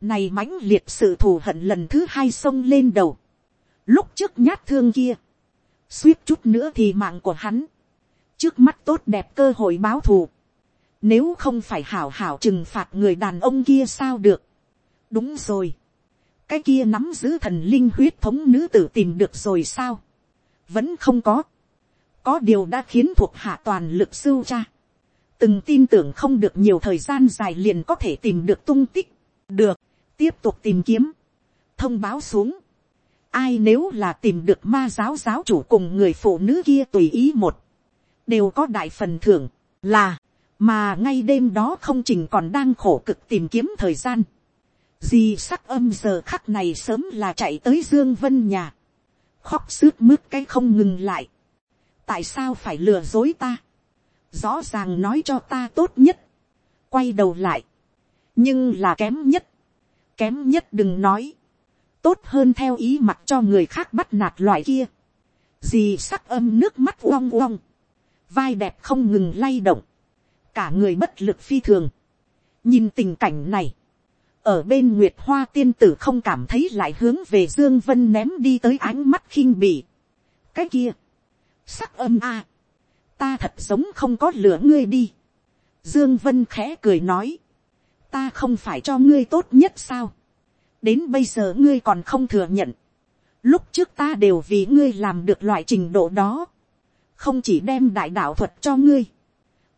này mãnh liệt sự thù hận lần thứ hai xông lên đầu. lúc trước nhát thương kia, suýt chút nữa thì mạng của hắn, trước mắt tốt đẹp cơ hội báo thù, nếu không phải hảo hảo trừng phạt người đàn ông kia sao được, đúng rồi, cái kia nắm giữ thần linh huyết thống nữ tử tìm được rồi sao, vẫn không có, có điều đã khiến thuộc hạ toàn lực sưu cha, từng tin tưởng không được nhiều thời gian dài liền có thể tìm được tung tích, được, tiếp tục tìm kiếm, thông báo xuống, Ai nếu là tìm được ma giáo giáo chủ cùng người phụ nữ kia tùy ý một. Đều có đại phần thưởng. Là. Mà ngay đêm đó không trình còn đang khổ cực tìm kiếm thời gian. Di sắc âm giờ khắc này sớm là chạy tới Dương Vân nhà. Khóc sướt mướt cái không ngừng lại. Tại sao phải lừa dối ta? Rõ ràng nói cho ta tốt nhất. Quay đầu lại. Nhưng là kém nhất. Kém nhất đừng nói tốt hơn theo ý mặt cho người khác bắt nạt loại kia. Dì sắc âm nước mắt uong uong. Vai đẹp không ngừng lay động. Cả người bất lực phi thường. Nhìn tình cảnh này. Ở bên Nguyệt Hoa tiên tử không cảm thấy lại hướng về Dương Vân ném đi tới ánh mắt khinh bỉ. Cái kia. Sắc âm a Ta thật giống không có lửa ngươi đi. Dương Vân khẽ cười nói. Ta không phải cho ngươi tốt nhất sao đến bây giờ ngươi còn không thừa nhận. lúc trước ta đều vì ngươi làm được loại trình độ đó. không chỉ đem đại đạo thuật cho ngươi.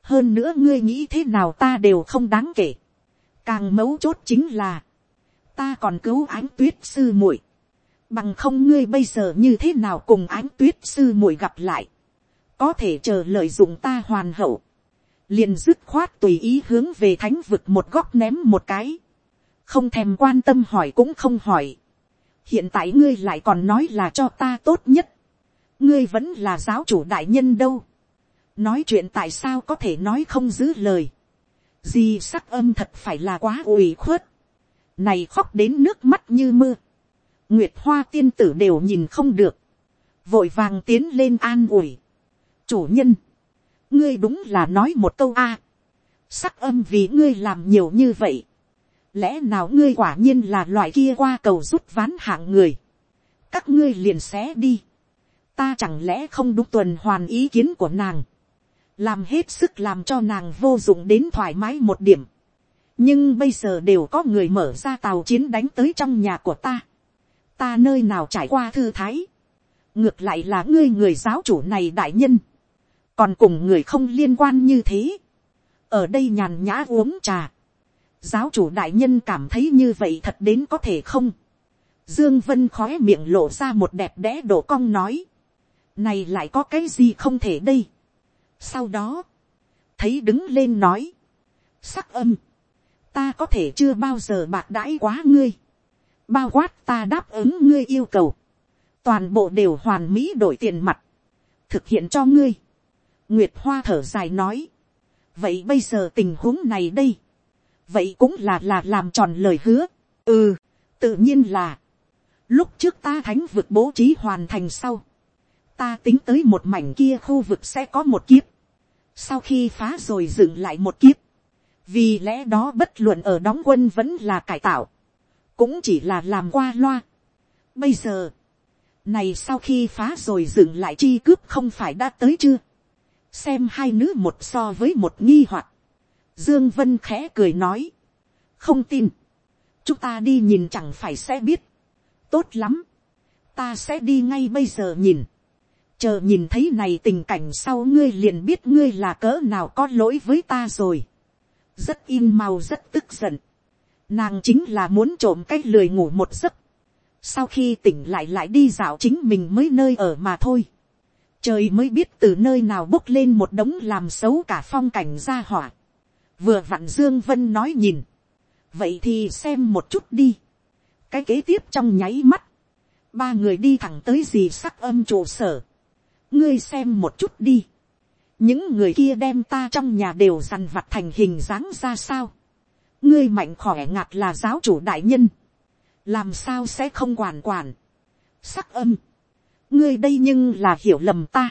hơn nữa ngươi nghĩ thế nào ta đều không đáng kể. càng mấu chốt chính là, ta còn cứu ánh tuyết sư muội. bằng không ngươi bây giờ như thế nào cùng ánh tuyết sư muội gặp lại, có thể chờ lợi dụng ta hoàn hậu, liền dứt khoát tùy ý hướng về thánh vực một góc ném một cái, không thèm quan tâm hỏi cũng không hỏi, hiện tại ngươi lại còn nói là cho ta tốt nhất, ngươi vẫn là giáo chủ đại nhân đâu, nói chuyện tại sao có thể nói không giữ lời, gì sắc âm thật phải là quá ủy khuất, này khóc đến nước mắt như mưa, nguyệt hoa tiên tử đều nhìn không được, vội vàng tiến lên an ủi, chủ nhân, ngươi đúng là nói một câu a, sắc âm vì ngươi làm nhiều như vậy, lẽ nào ngươi quả nhiên là loại kia qua cầu rút ván hạng người, các ngươi liền xé đi, ta chẳng lẽ không đúng tuần hoàn ý kiến của nàng, làm hết sức làm cho nàng vô dụng đến thoải mái một điểm, nhưng bây giờ đều có người mở ra tàu chiến đánh tới trong nhà của ta, ta nơi nào trải qua thư thái, ngược lại là ngươi người giáo chủ này đại nhân, còn cùng người không liên quan như thế, ở đây nhàn nhã uống trà, giáo chủ đại nhân cảm thấy như vậy thật đến có thể không, dương vân khói miệng lộ ra một đẹp đẽ đổ cong nói, này lại có cái gì không thể đây, sau đó, thấy đứng lên nói, sắc âm, ta có thể chưa bao giờ bạc đãi quá ngươi, bao quát ta đáp ứng ngươi yêu cầu, toàn bộ đều hoàn mỹ đổi tiền mặt, thực hiện cho ngươi. Nguyệt hoa thở dài nói, vậy bây giờ tình huống này đây, vậy cũng là là làm tròn lời hứa, ừ, tự nhiên là, lúc trước ta thánh vực bố trí hoàn thành sau, ta tính tới một mảnh kia khu vực sẽ có một kiếp, sau khi phá rồi dựng lại một kiếp, vì lẽ đó bất luận ở đóng quân vẫn là cải tạo, cũng chỉ là làm qua loa. Bây giờ, này sau khi phá rồi dựng lại chi cướp không phải đã tới chưa, xem hai nữ một so với một nghi hoặc, dương vân khẽ cười nói, không tin, chúng ta đi nhìn chẳng phải sẽ biết, tốt lắm, ta sẽ đi ngay bây giờ nhìn, chờ nhìn thấy này tình cảnh sau ngươi liền biết ngươi là cỡ nào có lỗi với ta rồi. rất in mau rất tức giận. nàng chính là muốn trộm cái lười ngủ một giấc. sau khi tỉnh lại lại đi dạo chính mình mới nơi ở mà thôi trời mới biết từ nơi nào bốc lên một đống làm xấu cả phong cảnh ra hỏa. vừa vặn dương vân nói nhìn. vậy thì xem một chút đi. cái kế tiếp trong nháy mắt. ba người đi thẳng tới gì sắc âm trụ sở ngươi xem một chút đi. những người kia đem ta trong nhà đều dằn vặt thành hình dáng ra sao. ngươi mạnh khỏe ngặt là giáo chủ đại nhân. làm sao sẽ không quản quản. sắc âm ngươi đây nhưng là hiểu lầm ta.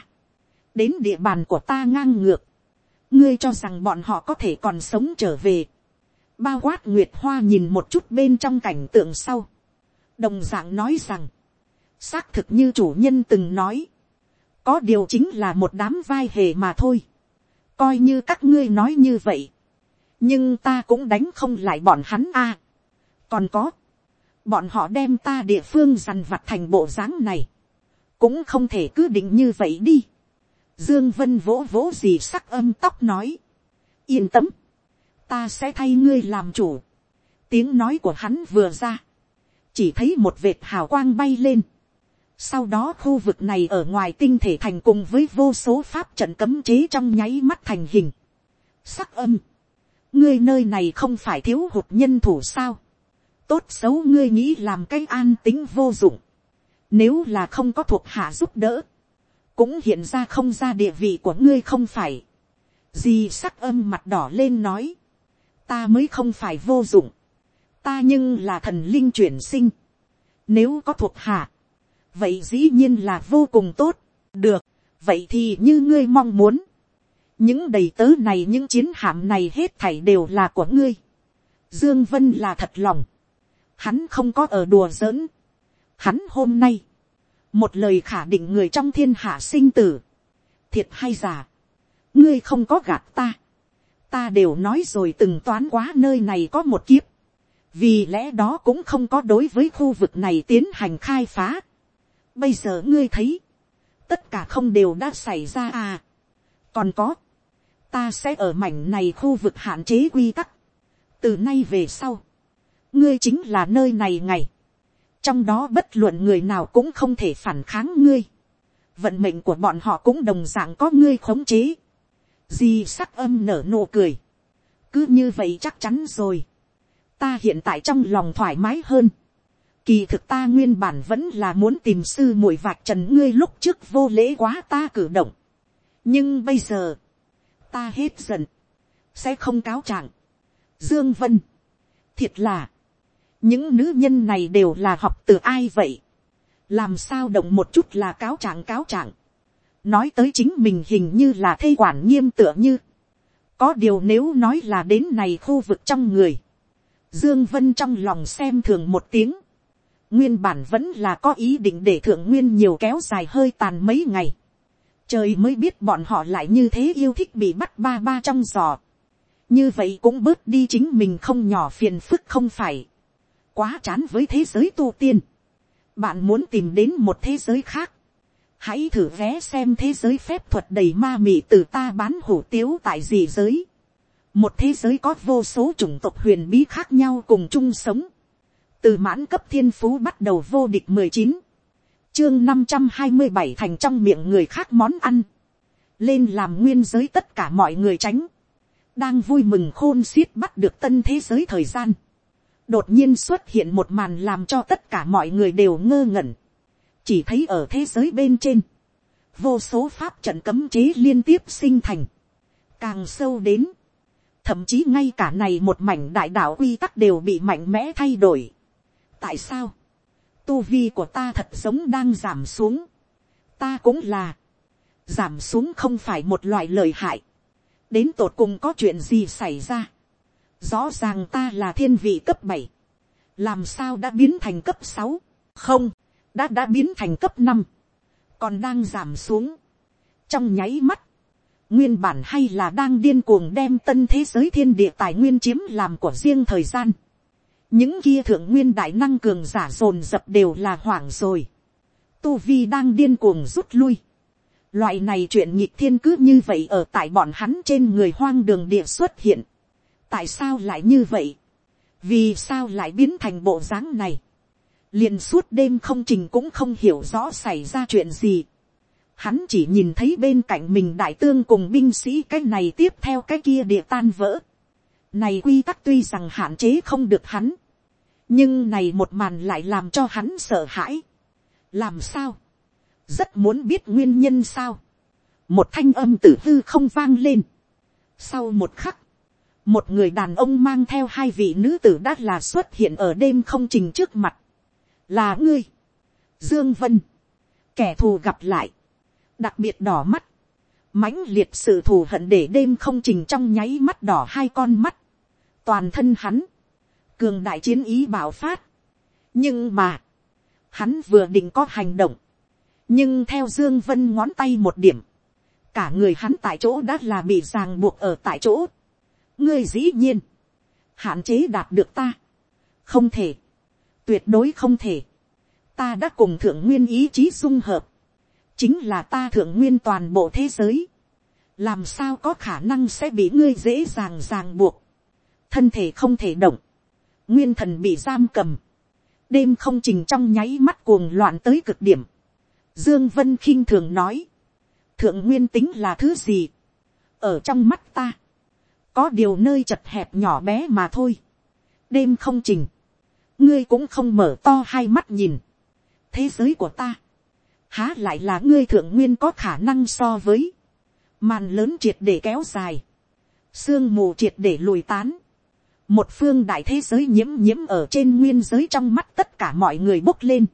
đến địa bàn của ta ngang ngược. ngươi cho rằng bọn họ có thể còn sống trở về. bao quát nguyệt hoa nhìn một chút bên trong cảnh tượng sau. đồng d ạ n g nói rằng, xác thực như chủ nhân từng nói, có điều chính là một đám vai hề mà thôi, coi như các ngươi nói như vậy, nhưng ta cũng đánh không lại bọn hắn a. còn có, bọn họ đem ta địa phương dằn vặt thành bộ dáng này, cũng không thể cứ định như vậy đi. Dương Vân vỗ vỗ gì sắc âm tóc nói, yên tâm, ta sẽ thay ngươi làm chủ. tiếng nói của hắn vừa ra, chỉ thấy một vệt hào quang bay lên, sau đó khu vực này ở ngoài tinh thể thành cùng với vô số pháp trận cấm chế trong nháy mắt thành hình. Sắc âm. Ngươi nơi này không phải thiếu hụt nhân thủ sao. Tốt xấu ngươi nghĩ làm cái an tính vô dụng. Nếu là không có thuộc hạ giúp đỡ. Cũng hiện ra không ra địa vị của ngươi không phải. di sắc âm mặt đỏ lên nói. Ta mới không phải vô dụng. Ta nhưng là thần linh chuyển sinh. Nếu có thuộc hạ vậy dĩ nhiên là vô cùng tốt, được, vậy thì như ngươi mong muốn, những đầy tớ này những chiến hạm này hết thảy đều là của ngươi, dương vân là thật lòng, hắn không có ở đùa giỡn, hắn hôm nay, một lời khả định người trong thiên hạ sinh tử, thiệt hay giả, ngươi không có gạt ta, ta đều nói rồi từng toán quá nơi này có một kiếp, vì lẽ đó cũng không có đối với khu vực này tiến hành khai phá. Bây giờ ngươi thấy, tất cả không đều đã xảy ra à. Còn có, ta sẽ ở mảnh này khu vực hạn chế quy tắc. Từ nay về sau, ngươi chính là nơi này ngày trong đó bất luận người nào cũng không thể phản kháng ngươi, vận mệnh của bọn họ cũng đồng d ạ n g có ngươi khống chế, di sắc âm nở nụ cười, cứ như vậy chắc chắn rồi, ta hiện tại trong lòng thoải mái hơn, kỳ thực ta nguyên bản vẫn là muốn tìm sư muội vạc trần ngươi lúc trước vô lễ quá ta cử động, nhưng bây giờ, ta hết giận, sẽ không cáo trạng, dương vân, thiệt là, những nữ nhân này đều là học từ ai vậy, làm sao động một chút là cáo trạng cáo trạng, nói tới chính mình hình như là thê quản nghiêm tựa như, có điều nếu nói là đến này khu vực trong người, dương vân trong lòng xem thường một tiếng, nguyên bản vẫn là có ý định để thượng nguyên nhiều kéo dài hơi tàn mấy ngày, trời mới biết bọn họ lại như thế yêu thích bị bắt ba ba trong giò, như vậy cũng bớt đi chính mình không nhỏ phiền phức không phải quá chán với thế giới tu tiên. bạn muốn tìm đến một thế giới khác. hãy thử vé xem thế giới phép thuật đầy ma mị từ ta bán hủ tiếu tại gì giới. một thế giới có vô số chủng tộc huyền bí khác nhau cùng chung sống. từ mãn cấp thiên phú bắt đầu vô địch mười chín, chương năm trăm hai mươi bảy thành trong miệng người khác món ăn. lên làm nguyên giới tất cả mọi người tránh. đang vui mừng khôn xiết bắt được tân thế giới thời gian đột nhiên xuất hiện một màn làm cho tất cả mọi người đều ngơ ngẩn, chỉ thấy ở thế giới bên trên, vô số pháp trận cấm chế liên tiếp sinh thành, càng sâu đến, thậm chí ngay cả này một mảnh đại đạo quy tắc đều bị mạnh mẽ thay đổi. tại sao, tu vi của ta thật giống đang giảm xuống, ta cũng là, giảm xuống không phải một loại lời hại, đến tột cùng có chuyện gì xảy ra, Rõ ràng ta là thiên vị cấp bảy Làm sao đã biến thành cấp sáu Không, đã đã biến thành cấp năm Còn đang giảm xuống. Trong nháy mắt. Nguyên bản hay là đang điên cuồng đem tân thế giới thiên địa tài nguyên chiếm làm của riêng thời gian. Những kia thượng nguyên đại năng cường giả dồn dập đều là hoảng rồi. Tu Vi đang điên cuồng rút lui. Loại này chuyện nhịp thiên cứ như vậy ở tại bọn hắn trên người hoang đường địa xuất hiện tại sao lại như vậy, vì sao lại biến thành bộ dáng này, liền suốt đêm không trình cũng không hiểu rõ xảy ra chuyện gì. Hắn chỉ nhìn thấy bên cạnh mình đại tương cùng binh sĩ cái này tiếp theo cái kia địa tan vỡ. Này quy tắc tuy rằng hạn chế không được hắn. Nhưng này một màn lại làm cho hắn sợ hãi. Làm sao? Rất muốn biết nguyên nhân sao? Một thanh âm tử hư không vang lên. Sau một khắc một người đàn ông mang theo hai vị nữ tử đã là xuất hiện ở đêm không trình trước mặt, là ngươi, dương vân, kẻ thù gặp lại, đặc biệt đỏ mắt, mãnh liệt sự thù hận để đêm không trình trong nháy mắt đỏ hai con mắt, toàn thân hắn, cường đại chiến ý bảo phát, nhưng mà, hắn vừa định có hành động, nhưng theo dương vân ngón tay một điểm, cả người hắn tại chỗ đã là bị ràng buộc ở tại chỗ, ngươi dĩ nhiên, hạn chế đạt được ta, không thể, tuyệt đối không thể, ta đã cùng thượng nguyên ý chí dung hợp, chính là ta thượng nguyên toàn bộ thế giới, làm sao có khả năng sẽ bị ngươi dễ dàng ràng buộc, thân thể không thể động, nguyên thần bị giam cầm, đêm không trình trong nháy mắt cuồng loạn tới cực điểm, dương vân khinh thường nói, thượng nguyên tính là thứ gì, ở trong mắt ta, có điều nơi chật hẹp nhỏ bé mà thôi. đêm không trình, ngươi cũng không mở to hai mắt nhìn. thế giới của ta, há lại là ngươi thượng nguyên có khả năng so với, màn lớn triệt để kéo dài, sương mù triệt để lùi tán, một phương đại thế giới nhiễm nhiễm ở trên nguyên giới trong mắt tất cả mọi người bốc lên.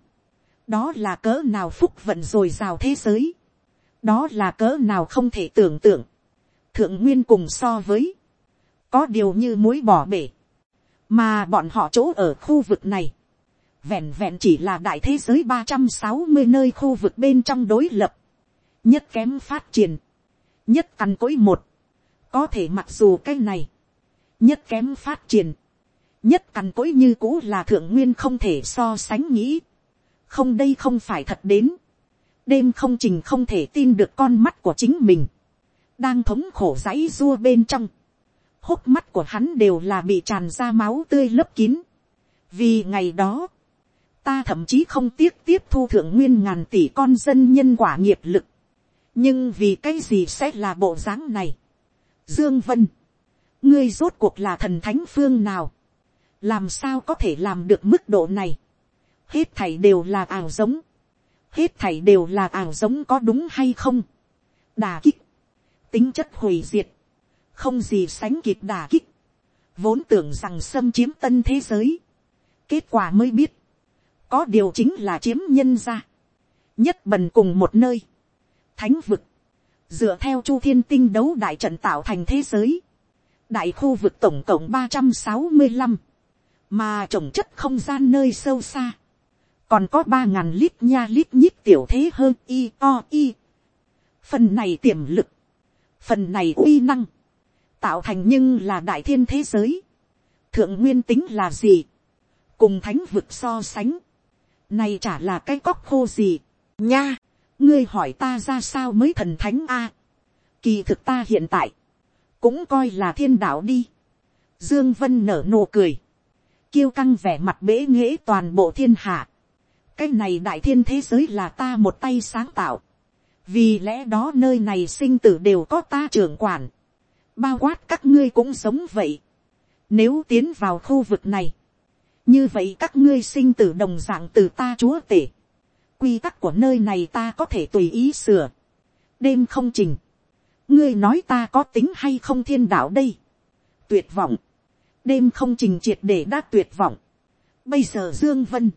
đó là cỡ nào phúc vận rồi rào thế giới. đó là cỡ nào không thể tưởng tượng. thượng nguyên cùng so với, có điều như muối bỏ bể, mà bọn họ chỗ ở khu vực này, vẹn vẹn chỉ là đại thế giới ba trăm sáu mươi nơi khu vực bên trong đối lập, nhất kém phát triển, nhất cằn cỗi một, có thể mặc dù cái này, nhất kém phát triển, nhất cằn cỗi như cũ là thượng nguyên không thể so sánh nghĩ, không đây không phải thật đến, đêm không trình không thể tin được con mắt của chính mình, đang thống khổ dãy dua bên trong, hốc mắt của hắn đều là bị tràn ra máu tươi lấp kín. vì ngày đó, ta thậm chí không tiếc tiếp thu thượng nguyên ngàn tỷ con dân nhân quả nghiệp lực. nhưng vì cái gì sẽ là bộ dáng này. dương vân, ngươi rốt cuộc là thần thánh phương nào, làm sao có thể làm được mức độ này. hết thảy đều là ảo giống, hết thảy đều là ảo giống có đúng hay không. đà kích, tính chất hủy diệt, không gì sánh kịp đà kích, vốn tưởng rằng xâm chiếm tân thế giới, kết quả mới biết, có điều chính là chiếm nhân ra, nhất bần cùng một nơi, thánh vực, dựa theo chu thiên tinh đấu đại trận tạo thành thế giới, đại khu vực tổng cộng ba trăm sáu mươi năm, mà trồng chất không gian nơi sâu xa, còn có ba ngàn lít nha lít nhít tiểu thế hơn y o y. phần này tiềm lực, phần này uy năng, tạo thành nhưng là đại thiên thế giới, thượng nguyên tính là gì, cùng thánh vực so sánh, này chả là cái cóc khô gì, nha, ngươi hỏi ta ra sao mới thần thánh a, kỳ thực ta hiện tại, cũng coi là thiên đạo đi, dương vân nở nụ cười, kiêu căng vẻ mặt bế nghễ toàn bộ thiên hạ, cái này đại thiên thế giới là ta một tay sáng tạo, vì lẽ đó nơi này sinh tử đều có ta trưởng quản, bao quát các ngươi cũng giống vậy, nếu tiến vào khu vực này, như vậy các ngươi sinh tử đồng dạng từ ta chúa tể. quy tắc của nơi này ta có thể tùy ý sửa. đêm không trình. ngươi nói ta có tính hay không thiên đạo đây. tuyệt vọng. đêm không trình triệt để đã tuyệt vọng. bây giờ dương vân.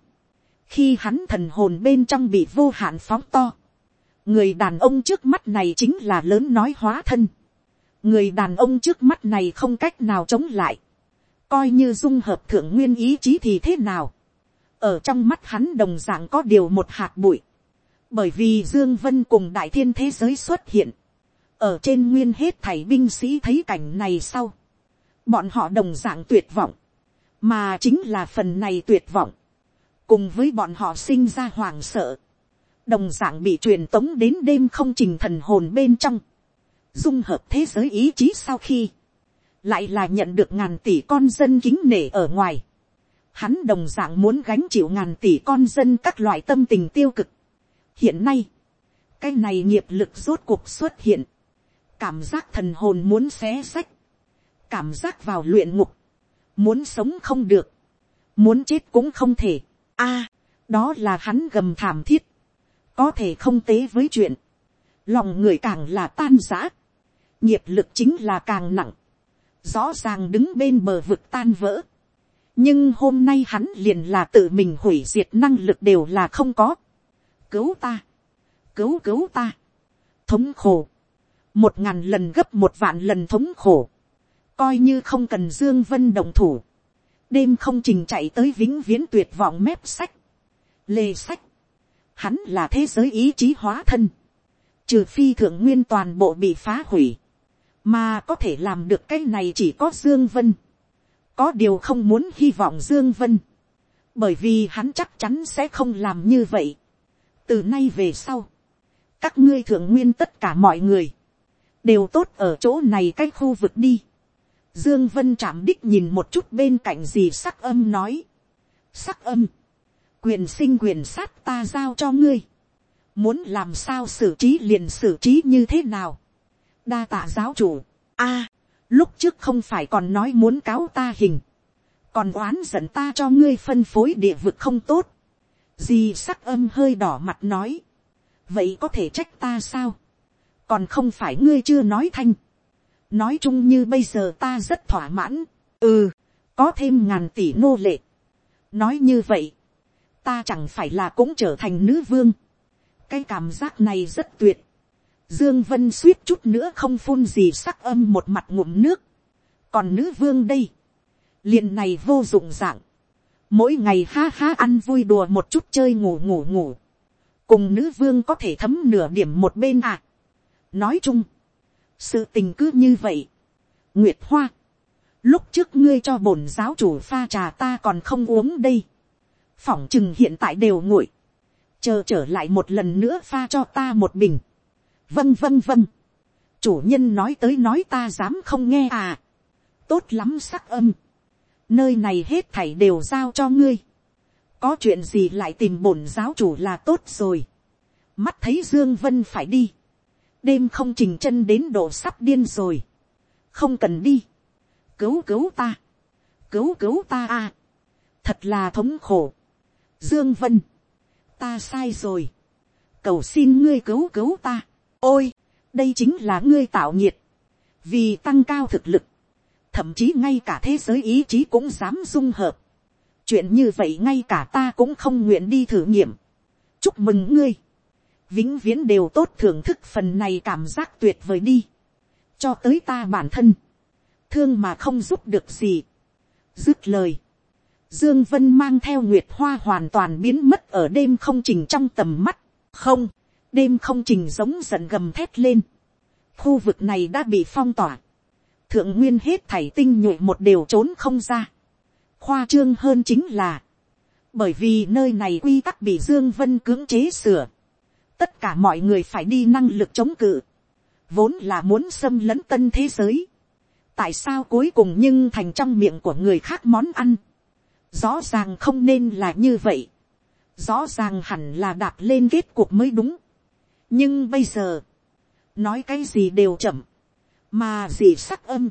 khi hắn thần hồn bên trong bị vô hạn phóng to. người đàn ông trước mắt này chính là lớn nói hóa thân người đàn ông trước mắt này không cách nào chống lại. Coi như dung hợp thượng nguyên ý chí thì thế nào, ở trong mắt hắn đồng d ạ n g có điều một hạt bụi, bởi vì dương vân cùng đại thiên thế giới xuất hiện, ở trên nguyên hết thảy binh sĩ thấy cảnh này sau, bọn họ đồng d ạ n g tuyệt vọng, mà chính là phần này tuyệt vọng, cùng với bọn họ sinh ra hoàng sợ, đồng d ạ n g bị truyền tống đến đêm không trình thần hồn bên trong, dung hợp thế giới ý chí sau khi, lại là nhận được ngàn tỷ con dân kính nể ở ngoài. Hắn đồng dạng muốn gánh chịu ngàn tỷ con dân các loại tâm tình tiêu cực. Hiện nay, cái này nghiệp lực rốt cuộc xuất hiện. Cảm giác thần hồn muốn xé sách. Cảm giác vào luyện ngục. Muốn sống không được. Muốn chết cũng không thể. a đó là hắn gầm thảm thiết. Có thể không tế với chuyện. Lòng người càng là tan giã. Nghiệp lực chính là càng nặng. Rõ ràng đứng bên bờ vực tan vỡ. nhưng hôm nay hắn liền là tự mình hủy diệt năng lực đều là không có. cứu ta, cứu cứu ta, thống khổ, một ngàn lần gấp một vạn lần thống khổ, coi như không cần dương vân đồng thủ, đêm không trình chạy tới vĩnh viễn tuyệt vọng mép sách, lê sách, hắn là thế giới ý chí hóa thân, trừ phi thượng nguyên toàn bộ bị phá hủy, mà có thể làm được cái này chỉ có dương vân. Có điều không muốn hy vọng dương vân. Bởi vì hắn chắc chắn sẽ không làm như vậy. Từ nay về sau, các ngươi thượng nguyên tất cả mọi người, đều tốt ở chỗ này cái khu vực đi. Dương vân chạm đích nhìn một chút bên cạnh gì sắc âm nói. Sắc âm, quyền sinh quyền sát ta giao cho ngươi. Muốn làm sao xử trí liền xử trí như thế nào? Đa tạ giáo chủ, a, lúc trước không phải còn nói muốn cáo ta hình, còn oán giận ta cho ngươi phân phối địa vực không tốt, Di sắc âm hơi đỏ mặt nói, vậy có thể trách ta sao, còn không phải ngươi chưa nói thanh, nói chung như bây giờ ta rất thỏa mãn, ừ, có thêm ngàn tỷ nô lệ, nói như vậy, ta chẳng phải là cũng trở thành nữ vương, cái cảm giác này rất tuyệt, Dương Vân suýt chút nữa không phun gì sắc âm một mặt ngụm nước. Còn nữ vương đây. liền này vô dụng dạng. Mỗi ngày ha ha ăn vui đùa một chút chơi ngủ ngủ ngủ. Cùng nữ vương có thể thấm nửa điểm một bên à. Nói chung. Sự tình cứ như vậy. Nguyệt Hoa. Lúc trước ngươi cho bổn giáo chủ pha trà ta còn không uống đây. Phỏng chừng hiện tại đều nguội. Chờ trở lại một lần nữa pha cho ta một bình vâng vâng vâng, chủ nhân nói tới nói ta dám không nghe à, tốt lắm sắc âm, nơi này hết thảy đều giao cho ngươi, có chuyện gì lại tìm bổn giáo chủ là tốt rồi. mắt thấy dương vân phải đi. đêm không trình chân đến độ sắp điên rồi. không cần đi. cứu cứu ta. cứu cứu ta a. thật là thống khổ. dương vân. ta sai rồi. cầu xin ngươi cứu cứu ta ôi, đây chính là ngươi tạo nhiệt. vì tăng cao thực lực. thậm chí ngay cả thế giới ý chí cũng dám dung hợp chuyện như vậy ngay cả ta cũng không nguyện đi thử nghiệm. chúc mừng ngươi. vĩnh viễn đều tốt thưởng thức phần này cảm giác tuyệt vời đi. cho tới ta bản thân. thương mà không giúp được gì. dứt lời. Dương Vân mang theo Nguyệt Hoa hoàn toàn biến mất ở đêm không trình trong tầm mắt. Không, đêm không trình giống giận gầm thét lên. Khu vực này đã bị phong tỏa. Thượng nguyên hết thảy tinh nhuệ một đều trốn không ra. Khoa trương hơn chính là, bởi vì nơi này quy tắc bị dương vân cưỡng chế sửa, tất cả mọi người phải đi năng lực chống cự, vốn là muốn xâm lấn tân thế giới, tại sao cuối cùng nhưng thành trong miệng của người khác món ăn, rõ ràng không nên là như vậy, rõ ràng hẳn là đạp lên kết cuộc mới đúng, nhưng bây giờ, nói cái gì đều chậm, mà gì sắc âm,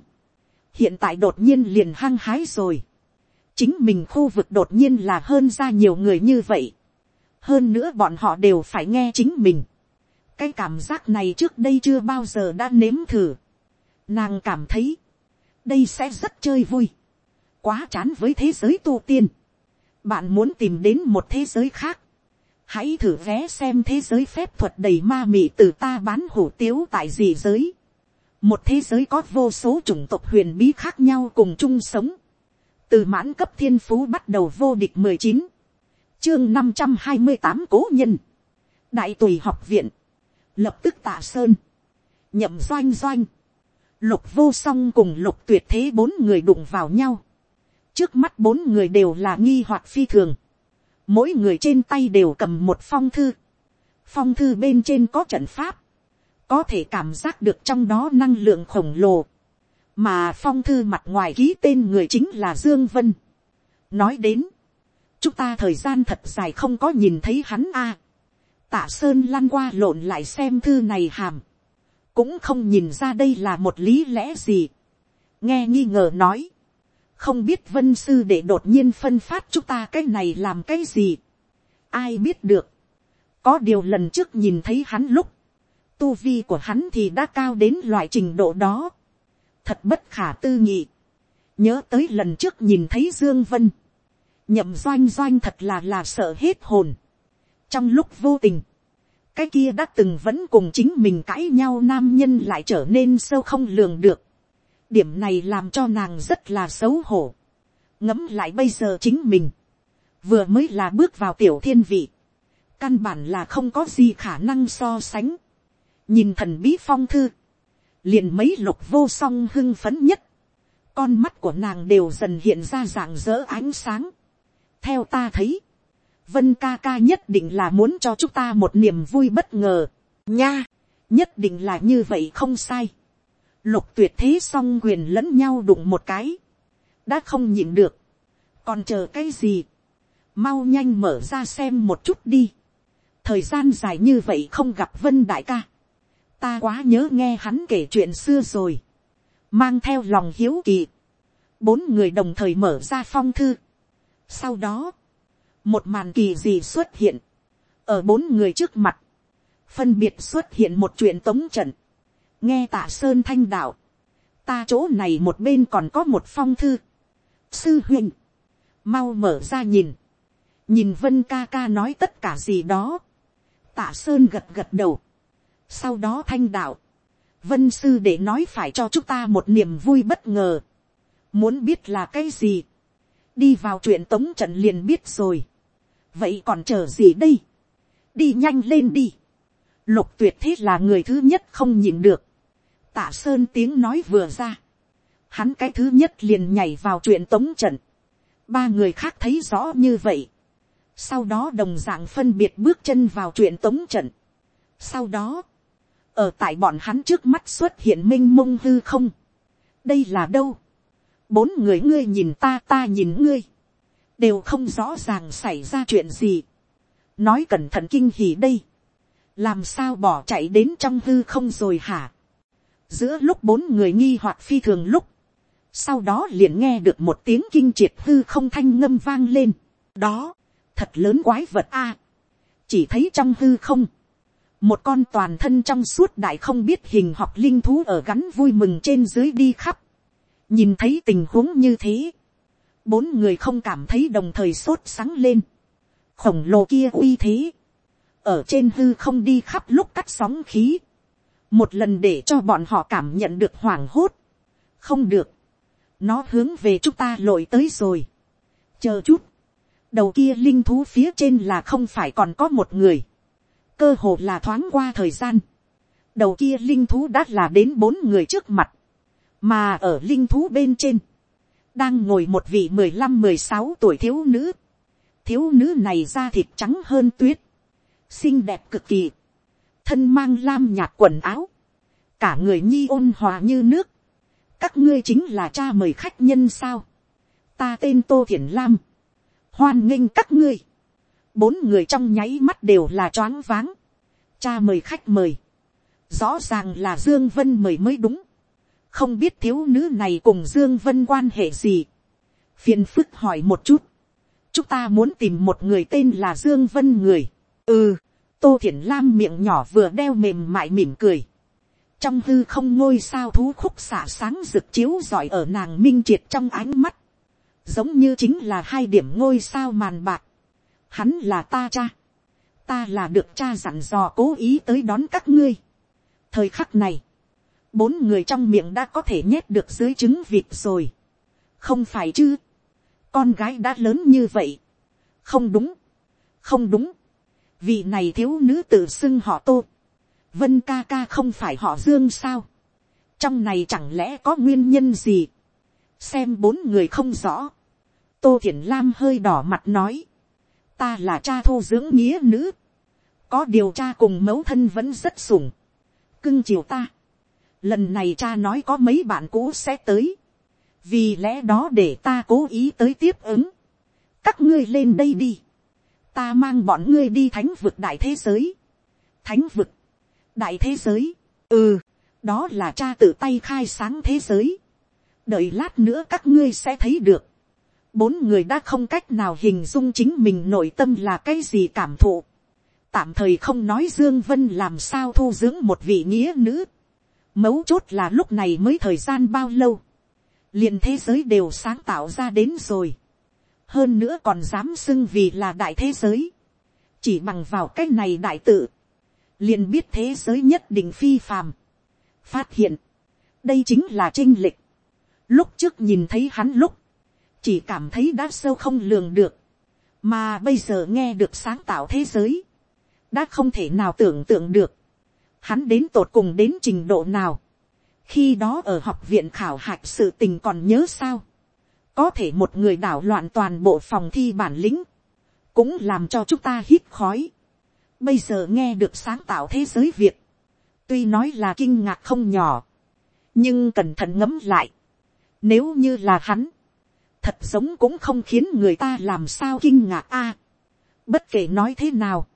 hiện tại đột nhiên liền hăng hái rồi, chính mình khu vực đột nhiên là hơn ra nhiều người như vậy. hơn nữa bọn họ đều phải nghe chính mình. cái cảm giác này trước đây chưa bao giờ đã nếm thử. nàng cảm thấy, đây sẽ rất chơi vui. quá chán với thế giới tu tiên. bạn muốn tìm đến một thế giới khác hãy thử vé xem thế giới phép thuật đầy ma mị từ ta bán hủ tiếu tại gì giới. một thế giới có vô số chủng tộc huyền bí khác nhau cùng chung sống. Từ mãn cấp thiên phú bắt đầu vô địch mười chín, chương năm trăm hai mươi tám cố nhân, đại tùy học viện, lập tức tạ sơn, nhậm doanh doanh, lục vô song cùng lục tuyệt thế bốn người đụng vào nhau, trước mắt bốn người đều là nghi hoặc phi thường, mỗi người trên tay đều cầm một phong thư, phong thư bên trên có trận pháp, có thể cảm giác được trong đó năng lượng khổng lồ, mà phong thư mặt ngoài ký tên người chính là dương vân. nói đến, chúng ta thời gian thật dài không có nhìn thấy hắn a. À. tạ sơn lăn qua lộn lại xem thư này hàm, cũng không nhìn ra đây là một lý lẽ gì. nghe nghi ngờ nói, không biết vân sư để đột nhiên phân phát chúng ta cái này làm cái gì. ai biết được. có điều lần trước nhìn thấy hắn lúc, tu vi của hắn thì đã cao đến loại trình độ đó thật bất khả tư nghị. nhớ tới lần trước nhìn thấy dương vân, nhậm doanh doanh thật là là sợ hết hồn. trong lúc vô tình, cái kia đã từng vẫn cùng chính mình cãi nhau nam nhân lại trở nên sâu không lường được điểm này làm cho nàng rất là xấu hổ. ngẫm lại bây giờ chính mình, vừa mới là bước vào tiểu thiên vị, căn bản là không có gì khả năng so sánh. nhìn thần bí phong thư, liền mấy lục vô song hưng phấn nhất, con mắt của nàng đều dần hiện ra dạng dỡ ánh sáng. theo ta thấy, vân ca ca nhất định là muốn cho chúng ta một niềm vui bất ngờ, nha, nhất định là như vậy không sai lục tuyệt thế song quyền lẫn nhau đụng một cái, đã không nhịn được, còn chờ cái gì, mau nhanh mở ra xem một chút đi, thời gian dài như vậy không gặp vân đại ca, ta quá nhớ nghe hắn kể chuyện xưa rồi, mang theo lòng hiếu kỳ, bốn người đồng thời mở ra phong thư. sau đó, một màn kỳ gì xuất hiện, ở bốn người trước mặt, phân biệt xuất hiện một chuyện tống trận, nghe tạ sơn thanh đạo, ta chỗ này một bên còn có một phong thư, sư huynh, mau mở ra nhìn, nhìn vân ca ca nói tất cả gì đó, tạ sơn gật gật đầu, sau đó thanh đạo, vân sư để nói phải cho chúng ta một niềm vui bất ngờ. muốn biết là cái gì, đi vào chuyện tống trận liền biết rồi. vậy còn chờ gì đây, đi nhanh lên đi. lục tuyệt thế là người thứ nhất không nhìn được tạ sơn tiếng nói vừa ra. hắn cái thứ nhất liền nhảy vào chuyện tống trận. ba người khác thấy rõ như vậy. sau đó đồng dạng phân biệt bước chân vào chuyện tống trận. sau đó, ở tại bọn hắn trước mắt xuất hiện m i n h mông hư không. đây là đâu. bốn người ngươi nhìn ta ta nhìn ngươi. đều không rõ ràng xảy ra chuyện gì, nói cẩn thận kinh hỉ đây, làm sao bỏ chạy đến trong hư không rồi hả, giữa lúc bốn người nghi hoặc phi thường lúc, sau đó liền nghe được một tiếng kinh triệt hư không thanh ngâm vang lên, đó, thật lớn quái vật a, chỉ thấy trong hư không, một con toàn thân trong suốt đại không biết hình hoặc linh thú ở gắn vui mừng trên dưới đi khắp, nhìn thấy tình huống như thế, bốn người không cảm thấy đồng thời sốt sáng lên, khổng lồ kia uy thế, ở trên hư không đi khắp lúc cắt sóng khí, một lần để cho bọn họ cảm nhận được hoảng hốt, không được, nó hướng về chúng ta lội tới rồi, chờ chút, đầu kia linh thú phía trên là không phải còn có một người, cơ hồ là thoáng qua thời gian, đầu kia linh thú đã là đến bốn người trước mặt, mà ở linh thú bên trên, đang ngồi một vị mười lăm mười sáu tuổi thiếu nữ, thiếu nữ này da thịt trắng hơn tuyết, xinh đẹp cực kỳ, thân mang lam nhạt quần áo, cả người nhi ôn hòa như nước, các ngươi chính là cha mời khách nhân sao, ta tên tô thiền lam, hoan nghênh các ngươi, bốn người trong nháy mắt đều là choáng váng, cha mời khách mời, rõ ràng là dương vân mời mới đúng, không biết thiếu nữ này cùng dương vân quan hệ gì, phiền phức hỏi một chút, chúng ta muốn tìm một người tên là dương vân người, ừ, tô thiển lam miệng nhỏ vừa đeo mềm mại mỉm cười, trong hư không ngôi sao thú khúc xả sáng rực chiếu giỏi ở nàng minh triệt trong ánh mắt, giống như chính là hai điểm ngôi sao màn bạc, hắn là ta cha, ta là được cha dặn dò cố ý tới đón các ngươi. thời khắc này, bốn người trong miệng đã có thể nhét được dưới trứng vịt rồi. không phải chứ, con gái đã lớn như vậy. không đúng, không đúng, vị này thiếu nữ tự xưng họ tô, vân ca ca không phải họ dương sao, trong này chẳng lẽ có nguyên nhân gì, xem bốn người không rõ, tô thiển lam hơi đỏ mặt nói, ta là cha thô dưỡng nghĩa nữ, có điều cha cùng mẫu thân vẫn rất sủng, cưng chiều ta, lần này cha nói có mấy bạn cũ sẽ tới, vì lẽ đó để ta cố ý tới tiếp ứng, các ngươi lên đây đi, ta mang bọn ngươi đi thánh vực đại thế giới, thánh vực, đại thế giới, ừ, đó là cha tự tay khai sáng thế giới, đợi lát nữa các ngươi sẽ thấy được, bốn người đã không cách nào hình dung chính mình nội tâm là cái gì cảm thụ, tạm thời không nói dương vân làm sao thu dưỡng một vị nghĩa nữ, mấu chốt là lúc này mới thời gian bao lâu, liền thế giới đều sáng tạo ra đến rồi, hơn nữa còn dám xưng vì là đại thế giới, chỉ bằng vào cái này đại tự, liền biết thế giới nhất định phi phàm, phát hiện, đây chính là trinh lịch, lúc trước nhìn thấy hắn lúc, chỉ cảm thấy đã sâu không lường được, mà bây giờ nghe được sáng tạo thế giới, đã không thể nào tưởng tượng được, hắn đến tột cùng đến trình độ nào, khi đó ở học viện khảo hạch sự tình còn nhớ sao, có thể một người đảo loạn toàn bộ phòng thi bản lĩnh, cũng làm cho chúng ta hít khói. Bây giờ nghe được sáng tạo thế giới Việt, tuy nói là kinh ngạc không nhỏ, nhưng cẩn thận ngấm lại, nếu như là hắn, thật sống cũng không khiến người ta làm sao kinh ngạc a. bất kể nói thế nào,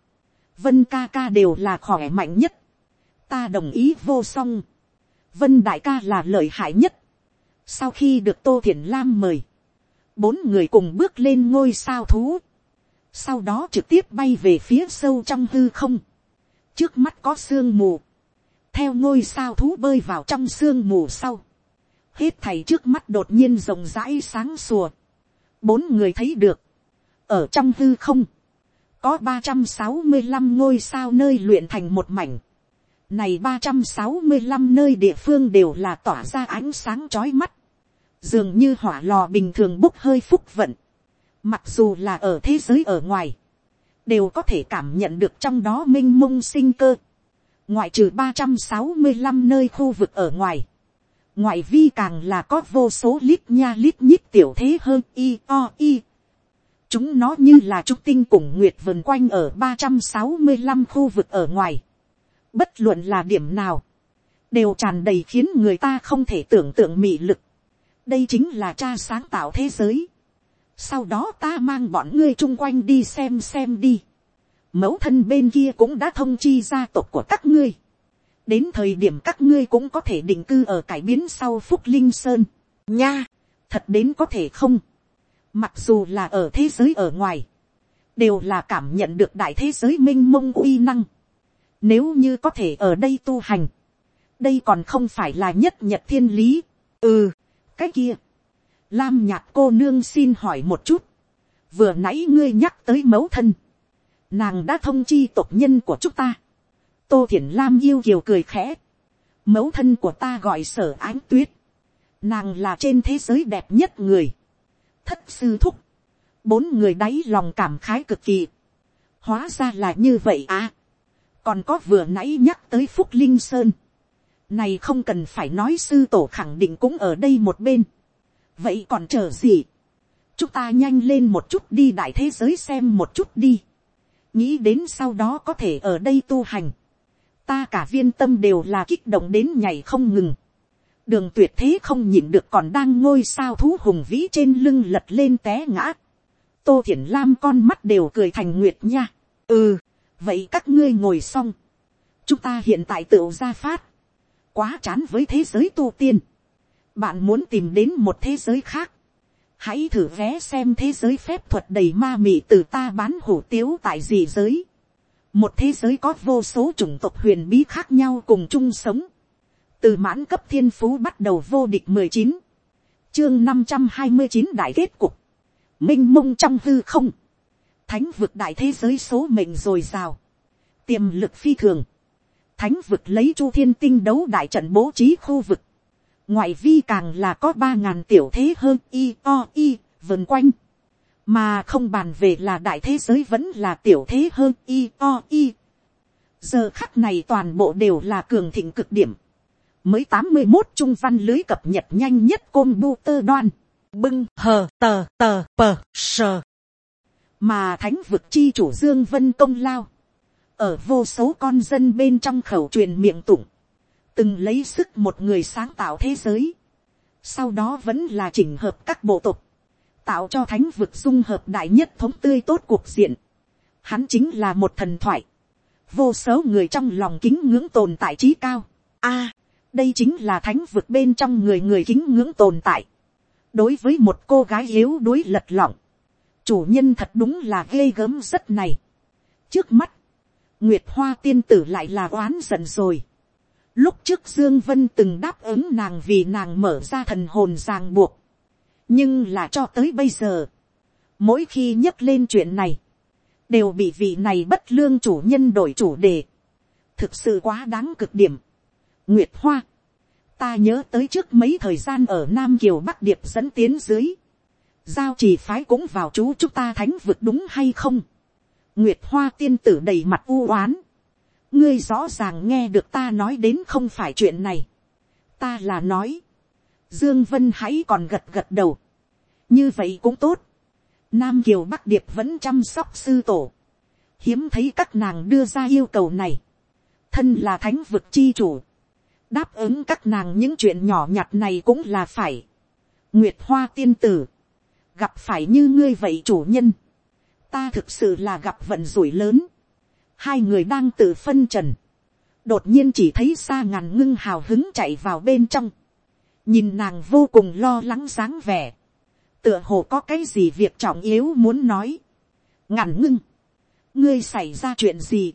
vân ca ca đều là khỏe mạnh nhất, ta đồng ý vô song, vân đại ca là lợi hại nhất, sau khi được tô thiển lam mời, bốn người cùng bước lên ngôi sao thú, sau đó trực tiếp bay về phía sâu trong hư không, trước mắt có sương mù, theo ngôi sao thú bơi vào trong sương mù sau, hết thầy trước mắt đột nhiên rộng rãi sáng sùa, bốn người thấy được, ở trong hư không, có ba trăm sáu mươi 365 ngôi sao nơi luyện thành một mảnh, này ba trăm sáu mươi 365 nơi địa phương đều là tỏa ra ánh sáng chói mắt, dường như hỏa lò bình thường bốc hơi phúc vận, mặc dù là ở thế giới ở ngoài, đều có thể cảm nhận được trong đó minh mông sinh cơ, ngoại trừ ba trăm sáu mươi 365 nơi khu vực ở ngoài, ngoại vi càng là có vô số lít nha lít nhít tiểu thế hơn y o y. chúng nó như là trúc tinh cùng nguyệt vần quanh ở ba trăm sáu mươi 365 khu vực ở ngoài bất luận là điểm nào, đều tràn đầy khiến người ta không thể tưởng tượng mị lực. đây chính là cha sáng tạo thế giới. sau đó ta mang bọn ngươi chung quanh đi xem xem đi. mẫu thân bên kia cũng đã thông chi gia tộc của các ngươi. đến thời điểm các ngươi cũng có thể định cư ở cải biến sau phúc linh sơn. nha, thật đến có thể không. mặc dù là ở thế giới ở ngoài, đều là cảm nhận được đại thế giới m i n h mông uy năng nếu như có thể ở đây tu hành, đây còn không phải là nhất nhật thiên lý. ừ, cái kia Lam nhạc cô nương xin hỏi một chút. Vừa nãy ngươi nhắc tới mẫu thân. Nàng đã thông chi tộc nhân của chúng ta. Tô Thiển Lam yêu kiều cười khẽ. Mẫu thân của ta gọi sở ánh tuyết. Nàng là trên thế giới đẹp nhất người. Thất sư thúc. Bốn người đáy lòng cảm khái cực kỳ. Hóa ra là như vậy à. Còn có vừa nãy nhắc tới Phúc Linh Sơn. Này không cần phải nói sư tổ khẳng định cũng ở đây một bên. Vậy còn chờ gì, chúng ta nhanh lên một chút đi đại thế giới xem một chút đi, nghĩ đến sau đó có thể ở đây tu hành, ta cả viên tâm đều là kích động đến nhảy không ngừng, đường tuyệt thế không nhìn được còn đang ngôi sao thú hùng vĩ trên lưng lật lên té ngã, tô thiển lam con mắt đều cười thành nguyệt nha, ừ, vậy các ngươi ngồi xong, chúng ta hiện tại tựu ra phát, quá chán với thế giới tu tiên, bạn muốn tìm đến một thế giới khác, hãy thử vé xem thế giới phép thuật đầy ma mị từ ta bán hủ tiếu tại gì giới. một thế giới có vô số chủng tộc huyền bí khác nhau cùng chung sống. từ mãn cấp thiên phú bắt đầu vô địch mười chín, chương năm trăm hai mươi chín đại kết cục, m i n h mông trong hư không, thánh vực đại thế giới số mệnh dồi dào, tiềm lực phi thường, thánh vực lấy chu thiên tinh đấu đại trận bố trí khu vực, ngoại vi càng là có ba ngàn tiểu thế hơn y o y vần quanh, mà không bàn về là đại thế giới vẫn là tiểu thế hơn y o y. giờ khắc này toàn bộ đều là cường thịnh cực điểm, mới tám mươi một trung văn lưới cập nhật nhanh nhất côn bu tơ đoan, bưng hờ tờ tờ pờ sờ, mà thánh vực chi chủ dương vân công lao, ở vô số con dân bên trong khẩu truyền miệng tụng, từng lấy sức một người sáng tạo thế giới, sau đó vẫn là chỉnh hợp các bộ tộc, tạo cho thánh vực dung hợp đại nhất thống tươi tốt cuộc diện. Hắn chính là một thần thoại, vô số người trong lòng kính ngưỡng tồn tại trí cao. A, đây chính là thánh vực bên trong người người kính ngưỡng tồn tại. đối với một cô gái yếu đuối lật lọng, chủ nhân thật đúng là ghê gớm rất này. trước mắt, nguyệt hoa tiên tử lại là oán giận rồi Lúc trước Dương Vân từng đáp ứng nàng vì nàng mở ra thần hồn ràng buộc. Nhưng là cho tới bây giờ. Mỗi khi nhắc lên chuyện này. Đều bị vị này bất lương chủ nhân đổi chủ đề. Thực sự quá đáng cực điểm. Nguyệt Hoa. Ta nhớ tới trước mấy thời gian ở Nam Kiều Bắc Điệp dẫn tiến dưới. Giao chỉ phái cũng vào chú chúng ta thánh vực đúng hay không? Nguyệt Hoa tiên tử đầy mặt u oán ngươi rõ ràng nghe được ta nói đến không phải chuyện này. ta là nói, dương vân hãy còn gật gật đầu. như vậy cũng tốt. nam kiều bắc điệp vẫn chăm sóc sư tổ. hiếm thấy các nàng đưa ra yêu cầu này. thân là thánh vực chi chủ. đáp ứng các nàng những chuyện nhỏ nhặt này cũng là phải. nguyệt hoa tiên tử gặp phải như ngươi vậy chủ nhân. ta thực sự là gặp vận rủi lớn. Hai người đang tự phân trần, đột nhiên chỉ thấy xa ngàn ngưng hào hứng chạy vào bên trong, nhìn nàng vô cùng lo lắng dáng vẻ, tựa hồ có cái gì việc trọng yếu muốn nói, ngàn ngưng, ngươi xảy ra chuyện gì,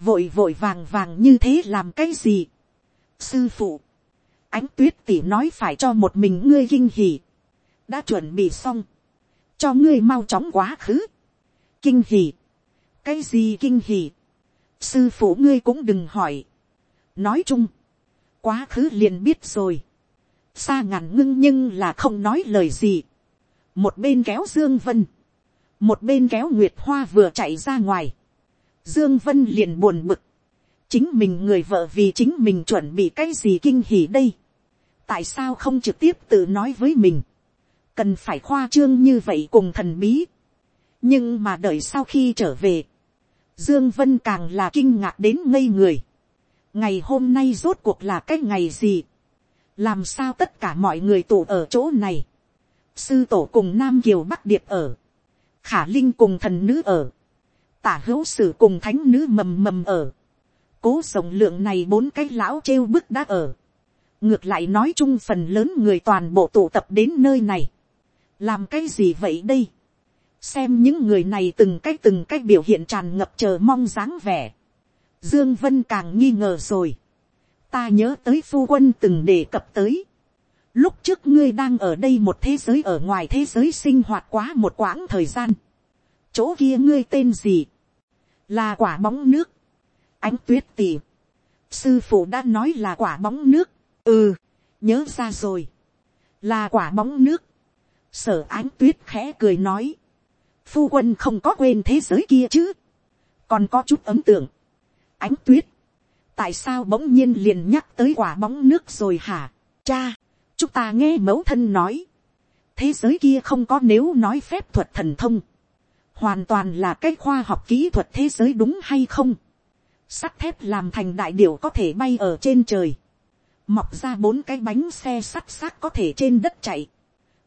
vội vội vàng vàng như thế làm cái gì, sư phụ, ánh tuyết tỉ nói phải cho một mình ngươi kinh hỉ, đã chuẩn bị xong, cho ngươi mau chóng quá khứ, kinh hỉ, cái gì kinh hỉ, sư phụ ngươi cũng đừng hỏi, nói chung, quá khứ liền biết rồi, xa ngàn ngưng nhưng là không nói lời gì, một bên kéo dương vân, một bên kéo nguyệt hoa vừa chạy ra ngoài, dương vân liền buồn bực, chính mình người vợ vì chính mình chuẩn bị cái gì kinh hỉ đây, tại sao không trực tiếp tự nói với mình, cần phải khoa trương như vậy cùng thần bí, nhưng mà đợi sau khi trở về, Dương Vân càng là kinh ngạc đến ngây người. Ngày hôm nay rốt cuộc là cái ngày gì? Làm sao tất cả mọi người tụ ở chỗ này? sư tổ cùng nam kiều bắc điệp ở, khả linh cùng thần nữ ở, tả hữu sử cùng thánh nữ mầm mầm ở, cố sống lượng này bốn cái lão trêu bức đã ở, ngược lại nói chung phần lớn người toàn bộ tụ tập đến nơi này, làm cái gì vậy đây, xem những người này từng cái từng cái biểu hiện tràn ngập chờ mong dáng vẻ, dương vân càng nghi ngờ rồi, ta nhớ tới phu quân từng đề cập tới, lúc trước ngươi đang ở đây một thế giới ở ngoài thế giới sinh hoạt quá một quãng thời gian, chỗ kia ngươi tên gì, là quả bóng nước, ánh tuyết tỉ, sư phụ đã nói là quả bóng nước, ừ, nhớ ra rồi, là quả bóng nước, sở ánh tuyết khẽ cười nói, phu quân không có quên thế giới kia chứ, còn có chút ấn tượng, ánh tuyết, tại sao bỗng nhiên liền nhắc tới quả bóng nước rồi hả, cha, chúng ta nghe mẫu thân nói, thế giới kia không có nếu nói phép thuật thần thông, hoàn toàn là cái khoa học kỹ thuật thế giới đúng hay không, sắt thép làm thành đại điểu có thể bay ở trên trời, mọc ra bốn cái bánh xe sắt xác có thể trên đất chạy,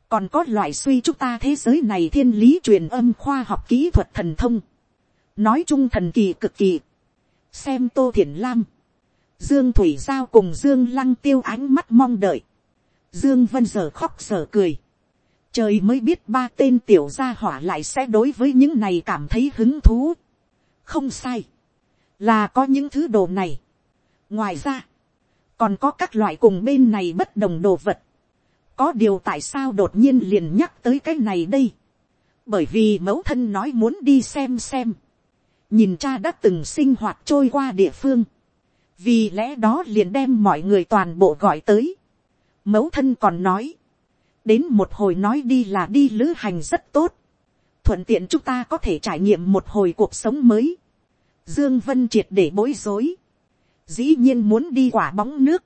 còn có loại suy chúng ta thế giới này thiên lý truyền âm khoa học kỹ thuật thần thông, nói chung thần kỳ cực kỳ, xem tô thiền lam, dương thủy giao cùng dương lăng tiêu ánh mắt mong đợi, dương vân giờ khóc giờ cười, trời mới biết ba tên tiểu gia hỏa lại sẽ đối với những này cảm thấy hứng thú, không sai, là có những thứ đồ này. ngoài ra, còn có các loại cùng bên này bất đồng đồ vật có điều tại sao đột nhiên liền nhắc tới cái này đây. bởi vì mẫu thân nói muốn đi xem xem. nhìn cha đã từng sinh hoạt trôi qua địa phương. vì lẽ đó liền đem mọi người toàn bộ gọi tới. mẫu thân còn nói. đến một hồi nói đi là đi lữ hành rất tốt. thuận tiện chúng ta có thể trải nghiệm một hồi cuộc sống mới Dương Vân triệt để bối rối. Dĩ nhiên muốn đi quả bóng nước.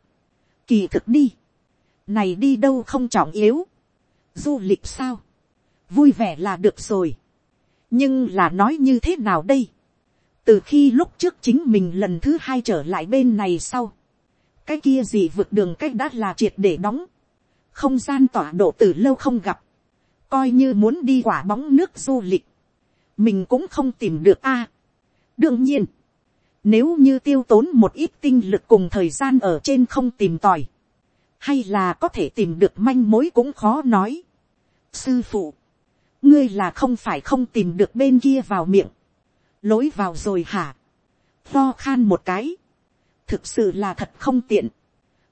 Kỳ thực đi. Này đi đâu không trọng yếu. Du lịch sao? Vui vẻ là được rồi. Nhưng là nói như thế nào đây? Từ khi lúc trước chính mình lần thứ hai trở lại bên này sau. Cái kia gì vượt đường cách đã là triệt để đóng. Không gian tỏa độ từ lâu không gặp. Coi như muốn đi quả bóng nước du lịch. Mình cũng không tìm được a đương nhiên, nếu như tiêu tốn một ít tinh lực cùng thời gian ở trên không tìm tòi, hay là có thể tìm được manh mối cũng khó nói. Sư phụ, ngươi là không phải không tìm được bên kia vào miệng, lối vào rồi hả, lo khan một cái, thực sự là thật không tiện,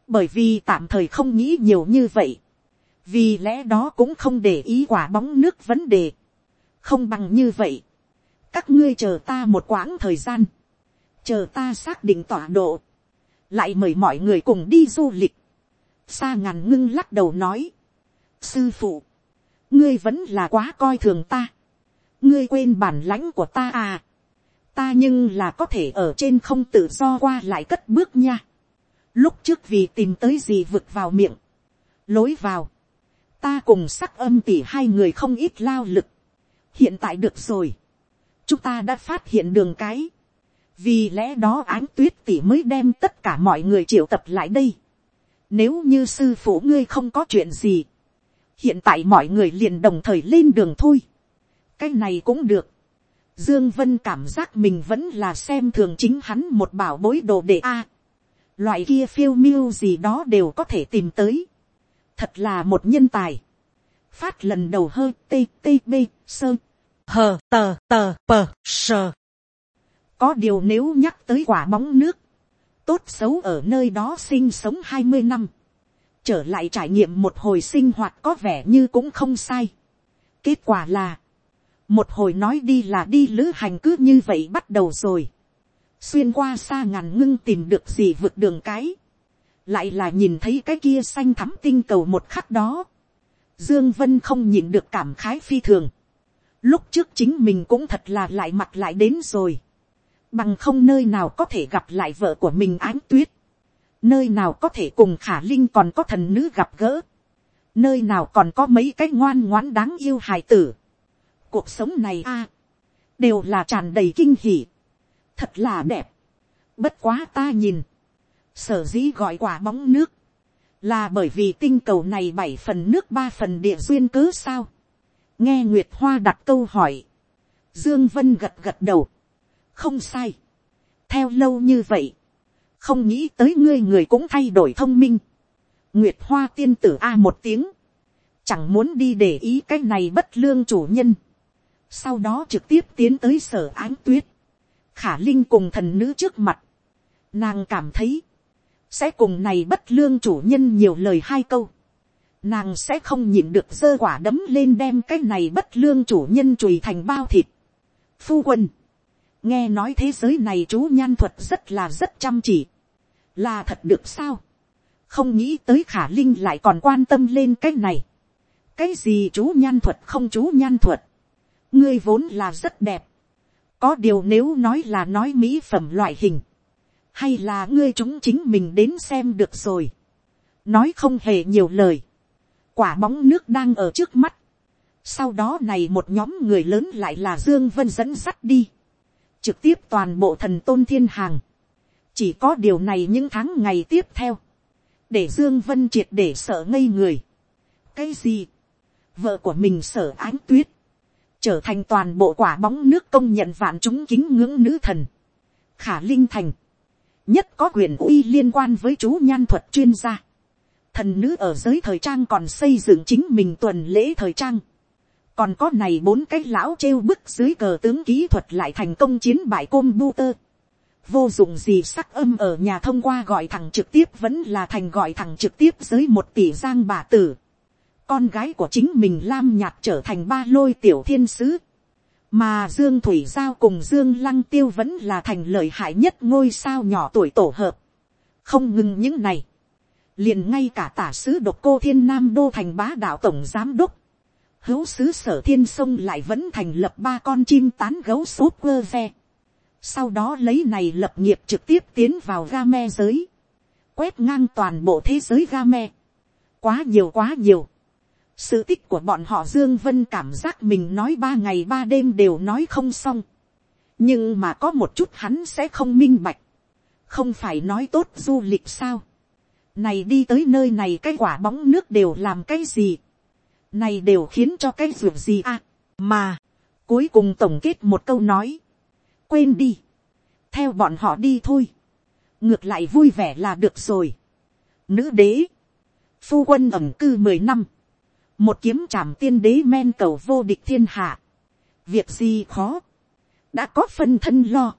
bởi vì tạm thời không nghĩ nhiều như vậy, vì lẽ đó cũng không để ý quả bóng nước vấn đề, không bằng như vậy, các ngươi chờ ta một quãng thời gian, chờ ta xác định tọa độ, lại mời mọi người cùng đi du lịch. Sa ngàn ngưng lắc đầu nói, sư phụ, ngươi vẫn là quá coi thường ta, ngươi quên bản lãnh của ta à, ta nhưng là có thể ở trên không tự do qua lại cất bước nha. Lúc trước vì tìm tới gì vực vào miệng, lối vào, ta cùng sắc âm tỉ hai người không ít lao lực, hiện tại được rồi, chúng ta đã phát hiện đường cái. vì lẽ đó ánh tuyết tỉ mới đem tất cả mọi người triệu tập lại đây nếu như sư phụ ngươi không có chuyện gì, hiện tại mọi người liền đồng thời lên đường thôi. cái này cũng được. Dương Vân cảm giác mình vẫn là xem thường chính hắn một bảo bối đồ đệ a. loại kia phiêu miêu gì đó đều có thể tìm tới. Thật là một nhân tài. Phát lần đầu hơi tê tê bê sơ hờ tờ tờ pờ sờ. có điều nếu nhắc tới quả bóng nước, tốt xấu ở nơi đó sinh sống hai mươi năm, trở lại trải nghiệm một hồi sinh hoạt có vẻ như cũng không sai. kết quả là, một hồi nói đi là đi lữ hành cứ như vậy bắt đầu rồi. xuyên qua xa ngàn ngưng tìm được gì vượt đường cái, lại là nhìn thấy cái kia xanh thắm tinh cầu một khắc đó. Dương Vân không nhìn được cảm khái phi thường. Lúc trước chính mình cũng thật là lại mặt lại đến rồi. Bằng không nơi nào có thể gặp lại vợ của mình ánh tuyết. Nơi nào có thể cùng khả linh còn có thần nữ gặp gỡ. Nơi nào còn có mấy cái ngoan ngoãn đáng yêu hài tử. Cuộc sống này a Đều là tràn đầy kinh hỉ. Thật là đẹp. Bất quá ta nhìn. Sở dĩ gọi quả bóng nước. là bởi vì tinh cầu này bảy phần nước ba phần địa duyên cứ sao. nghe nguyệt hoa đặt câu hỏi, dương vân gật gật đầu, không sai, theo lâu như vậy, không nghĩ tới ngươi người cũng thay đổi thông minh, nguyệt hoa tiên tử a một tiếng, chẳng muốn đi để ý cái này bất lương chủ nhân, sau đó trực tiếp tiến tới sở ánh tuyết, khả linh cùng thần nữ trước mặt, nàng cảm thấy, sẽ cùng này bất lương chủ nhân nhiều lời hai câu, nàng sẽ không nhịn được giơ quả đấm lên đem cái này bất lương chủ nhân chùi thành bao thịt. Phu quân, nghe nói thế giới này chú nhan thuật rất là rất chăm chỉ, là thật được sao, không nghĩ tới khả linh lại còn quan tâm lên cái này, cái gì chú nhan thuật không chú nhan thuật, ngươi vốn là rất đẹp, có điều nếu nói là nói mỹ phẩm loại hình, hay là ngươi chúng chính mình đến xem được rồi, nói không hề nhiều lời, quả bóng nước đang ở trước mắt, sau đó này một nhóm người lớn lại là dương vân dẫn sắt đi, trực tiếp toàn bộ thần tôn thiên hàng, chỉ có điều này những tháng ngày tiếp theo, để dương vân triệt để sợ ngây người. cái gì, vợ của mình sở ánh tuyết, trở thành toàn bộ quả bóng nước công nhận vạn chúng kính ngưỡng nữ thần, khả linh thành, nhất có quyền uy liên quan với chú nhan thuật chuyên gia. Thần nữ ở giới thời trang còn xây dựng chính mình tuần lễ thời trang. Còn có này bốn cái lão trêu bức dưới cờ tướng kỹ thuật lại thành công chiến bại côm bu tơ. Vô dụng gì sắc âm ở nhà thông qua gọi thẳng trực tiếp vẫn là thành gọi thẳng trực tiếp dưới một tỷ giang bà tử. Con gái của chính mình lam nhạt trở thành ba lôi tiểu thiên sứ mà dương thủy giao cùng dương lăng tiêu vẫn là thành lợi hại nhất ngôi sao nhỏ tuổi tổ hợp. không ngừng những này, liền ngay cả tả sứ độc cô thiên nam đô thành bá đạo tổng giám đốc, hữu sứ sở thiên sông lại vẫn thành lập ba con chim tán gấu sốt quơ ve. sau đó lấy này lập nghiệp trực tiếp tiến vào ga me giới, quét ngang toàn bộ thế giới ga me. quá nhiều quá nhiều. Sự tích của bọn họ dương vân cảm giác mình nói ba ngày ba đêm đều nói không xong. Nhưng mà có một chút hắn sẽ không minh bạch. Không phải nói tốt du lịch sao? Này đi tới nơi này cái quả bóng nước đều làm cái gì? Này đều khiến cho cái ruột gì à. Mà cuối cùng tổng kết một câu nói. Quên đi. Theo bọn họ đi thôi. Ngược lại vui vẻ là được rồi. Nữ đế. Phu quân ẩm cư mười năm. Một kiếm trảm tiên đế men cầu vô địch thiên hạ, việc gì khó, đã có phân thân lo,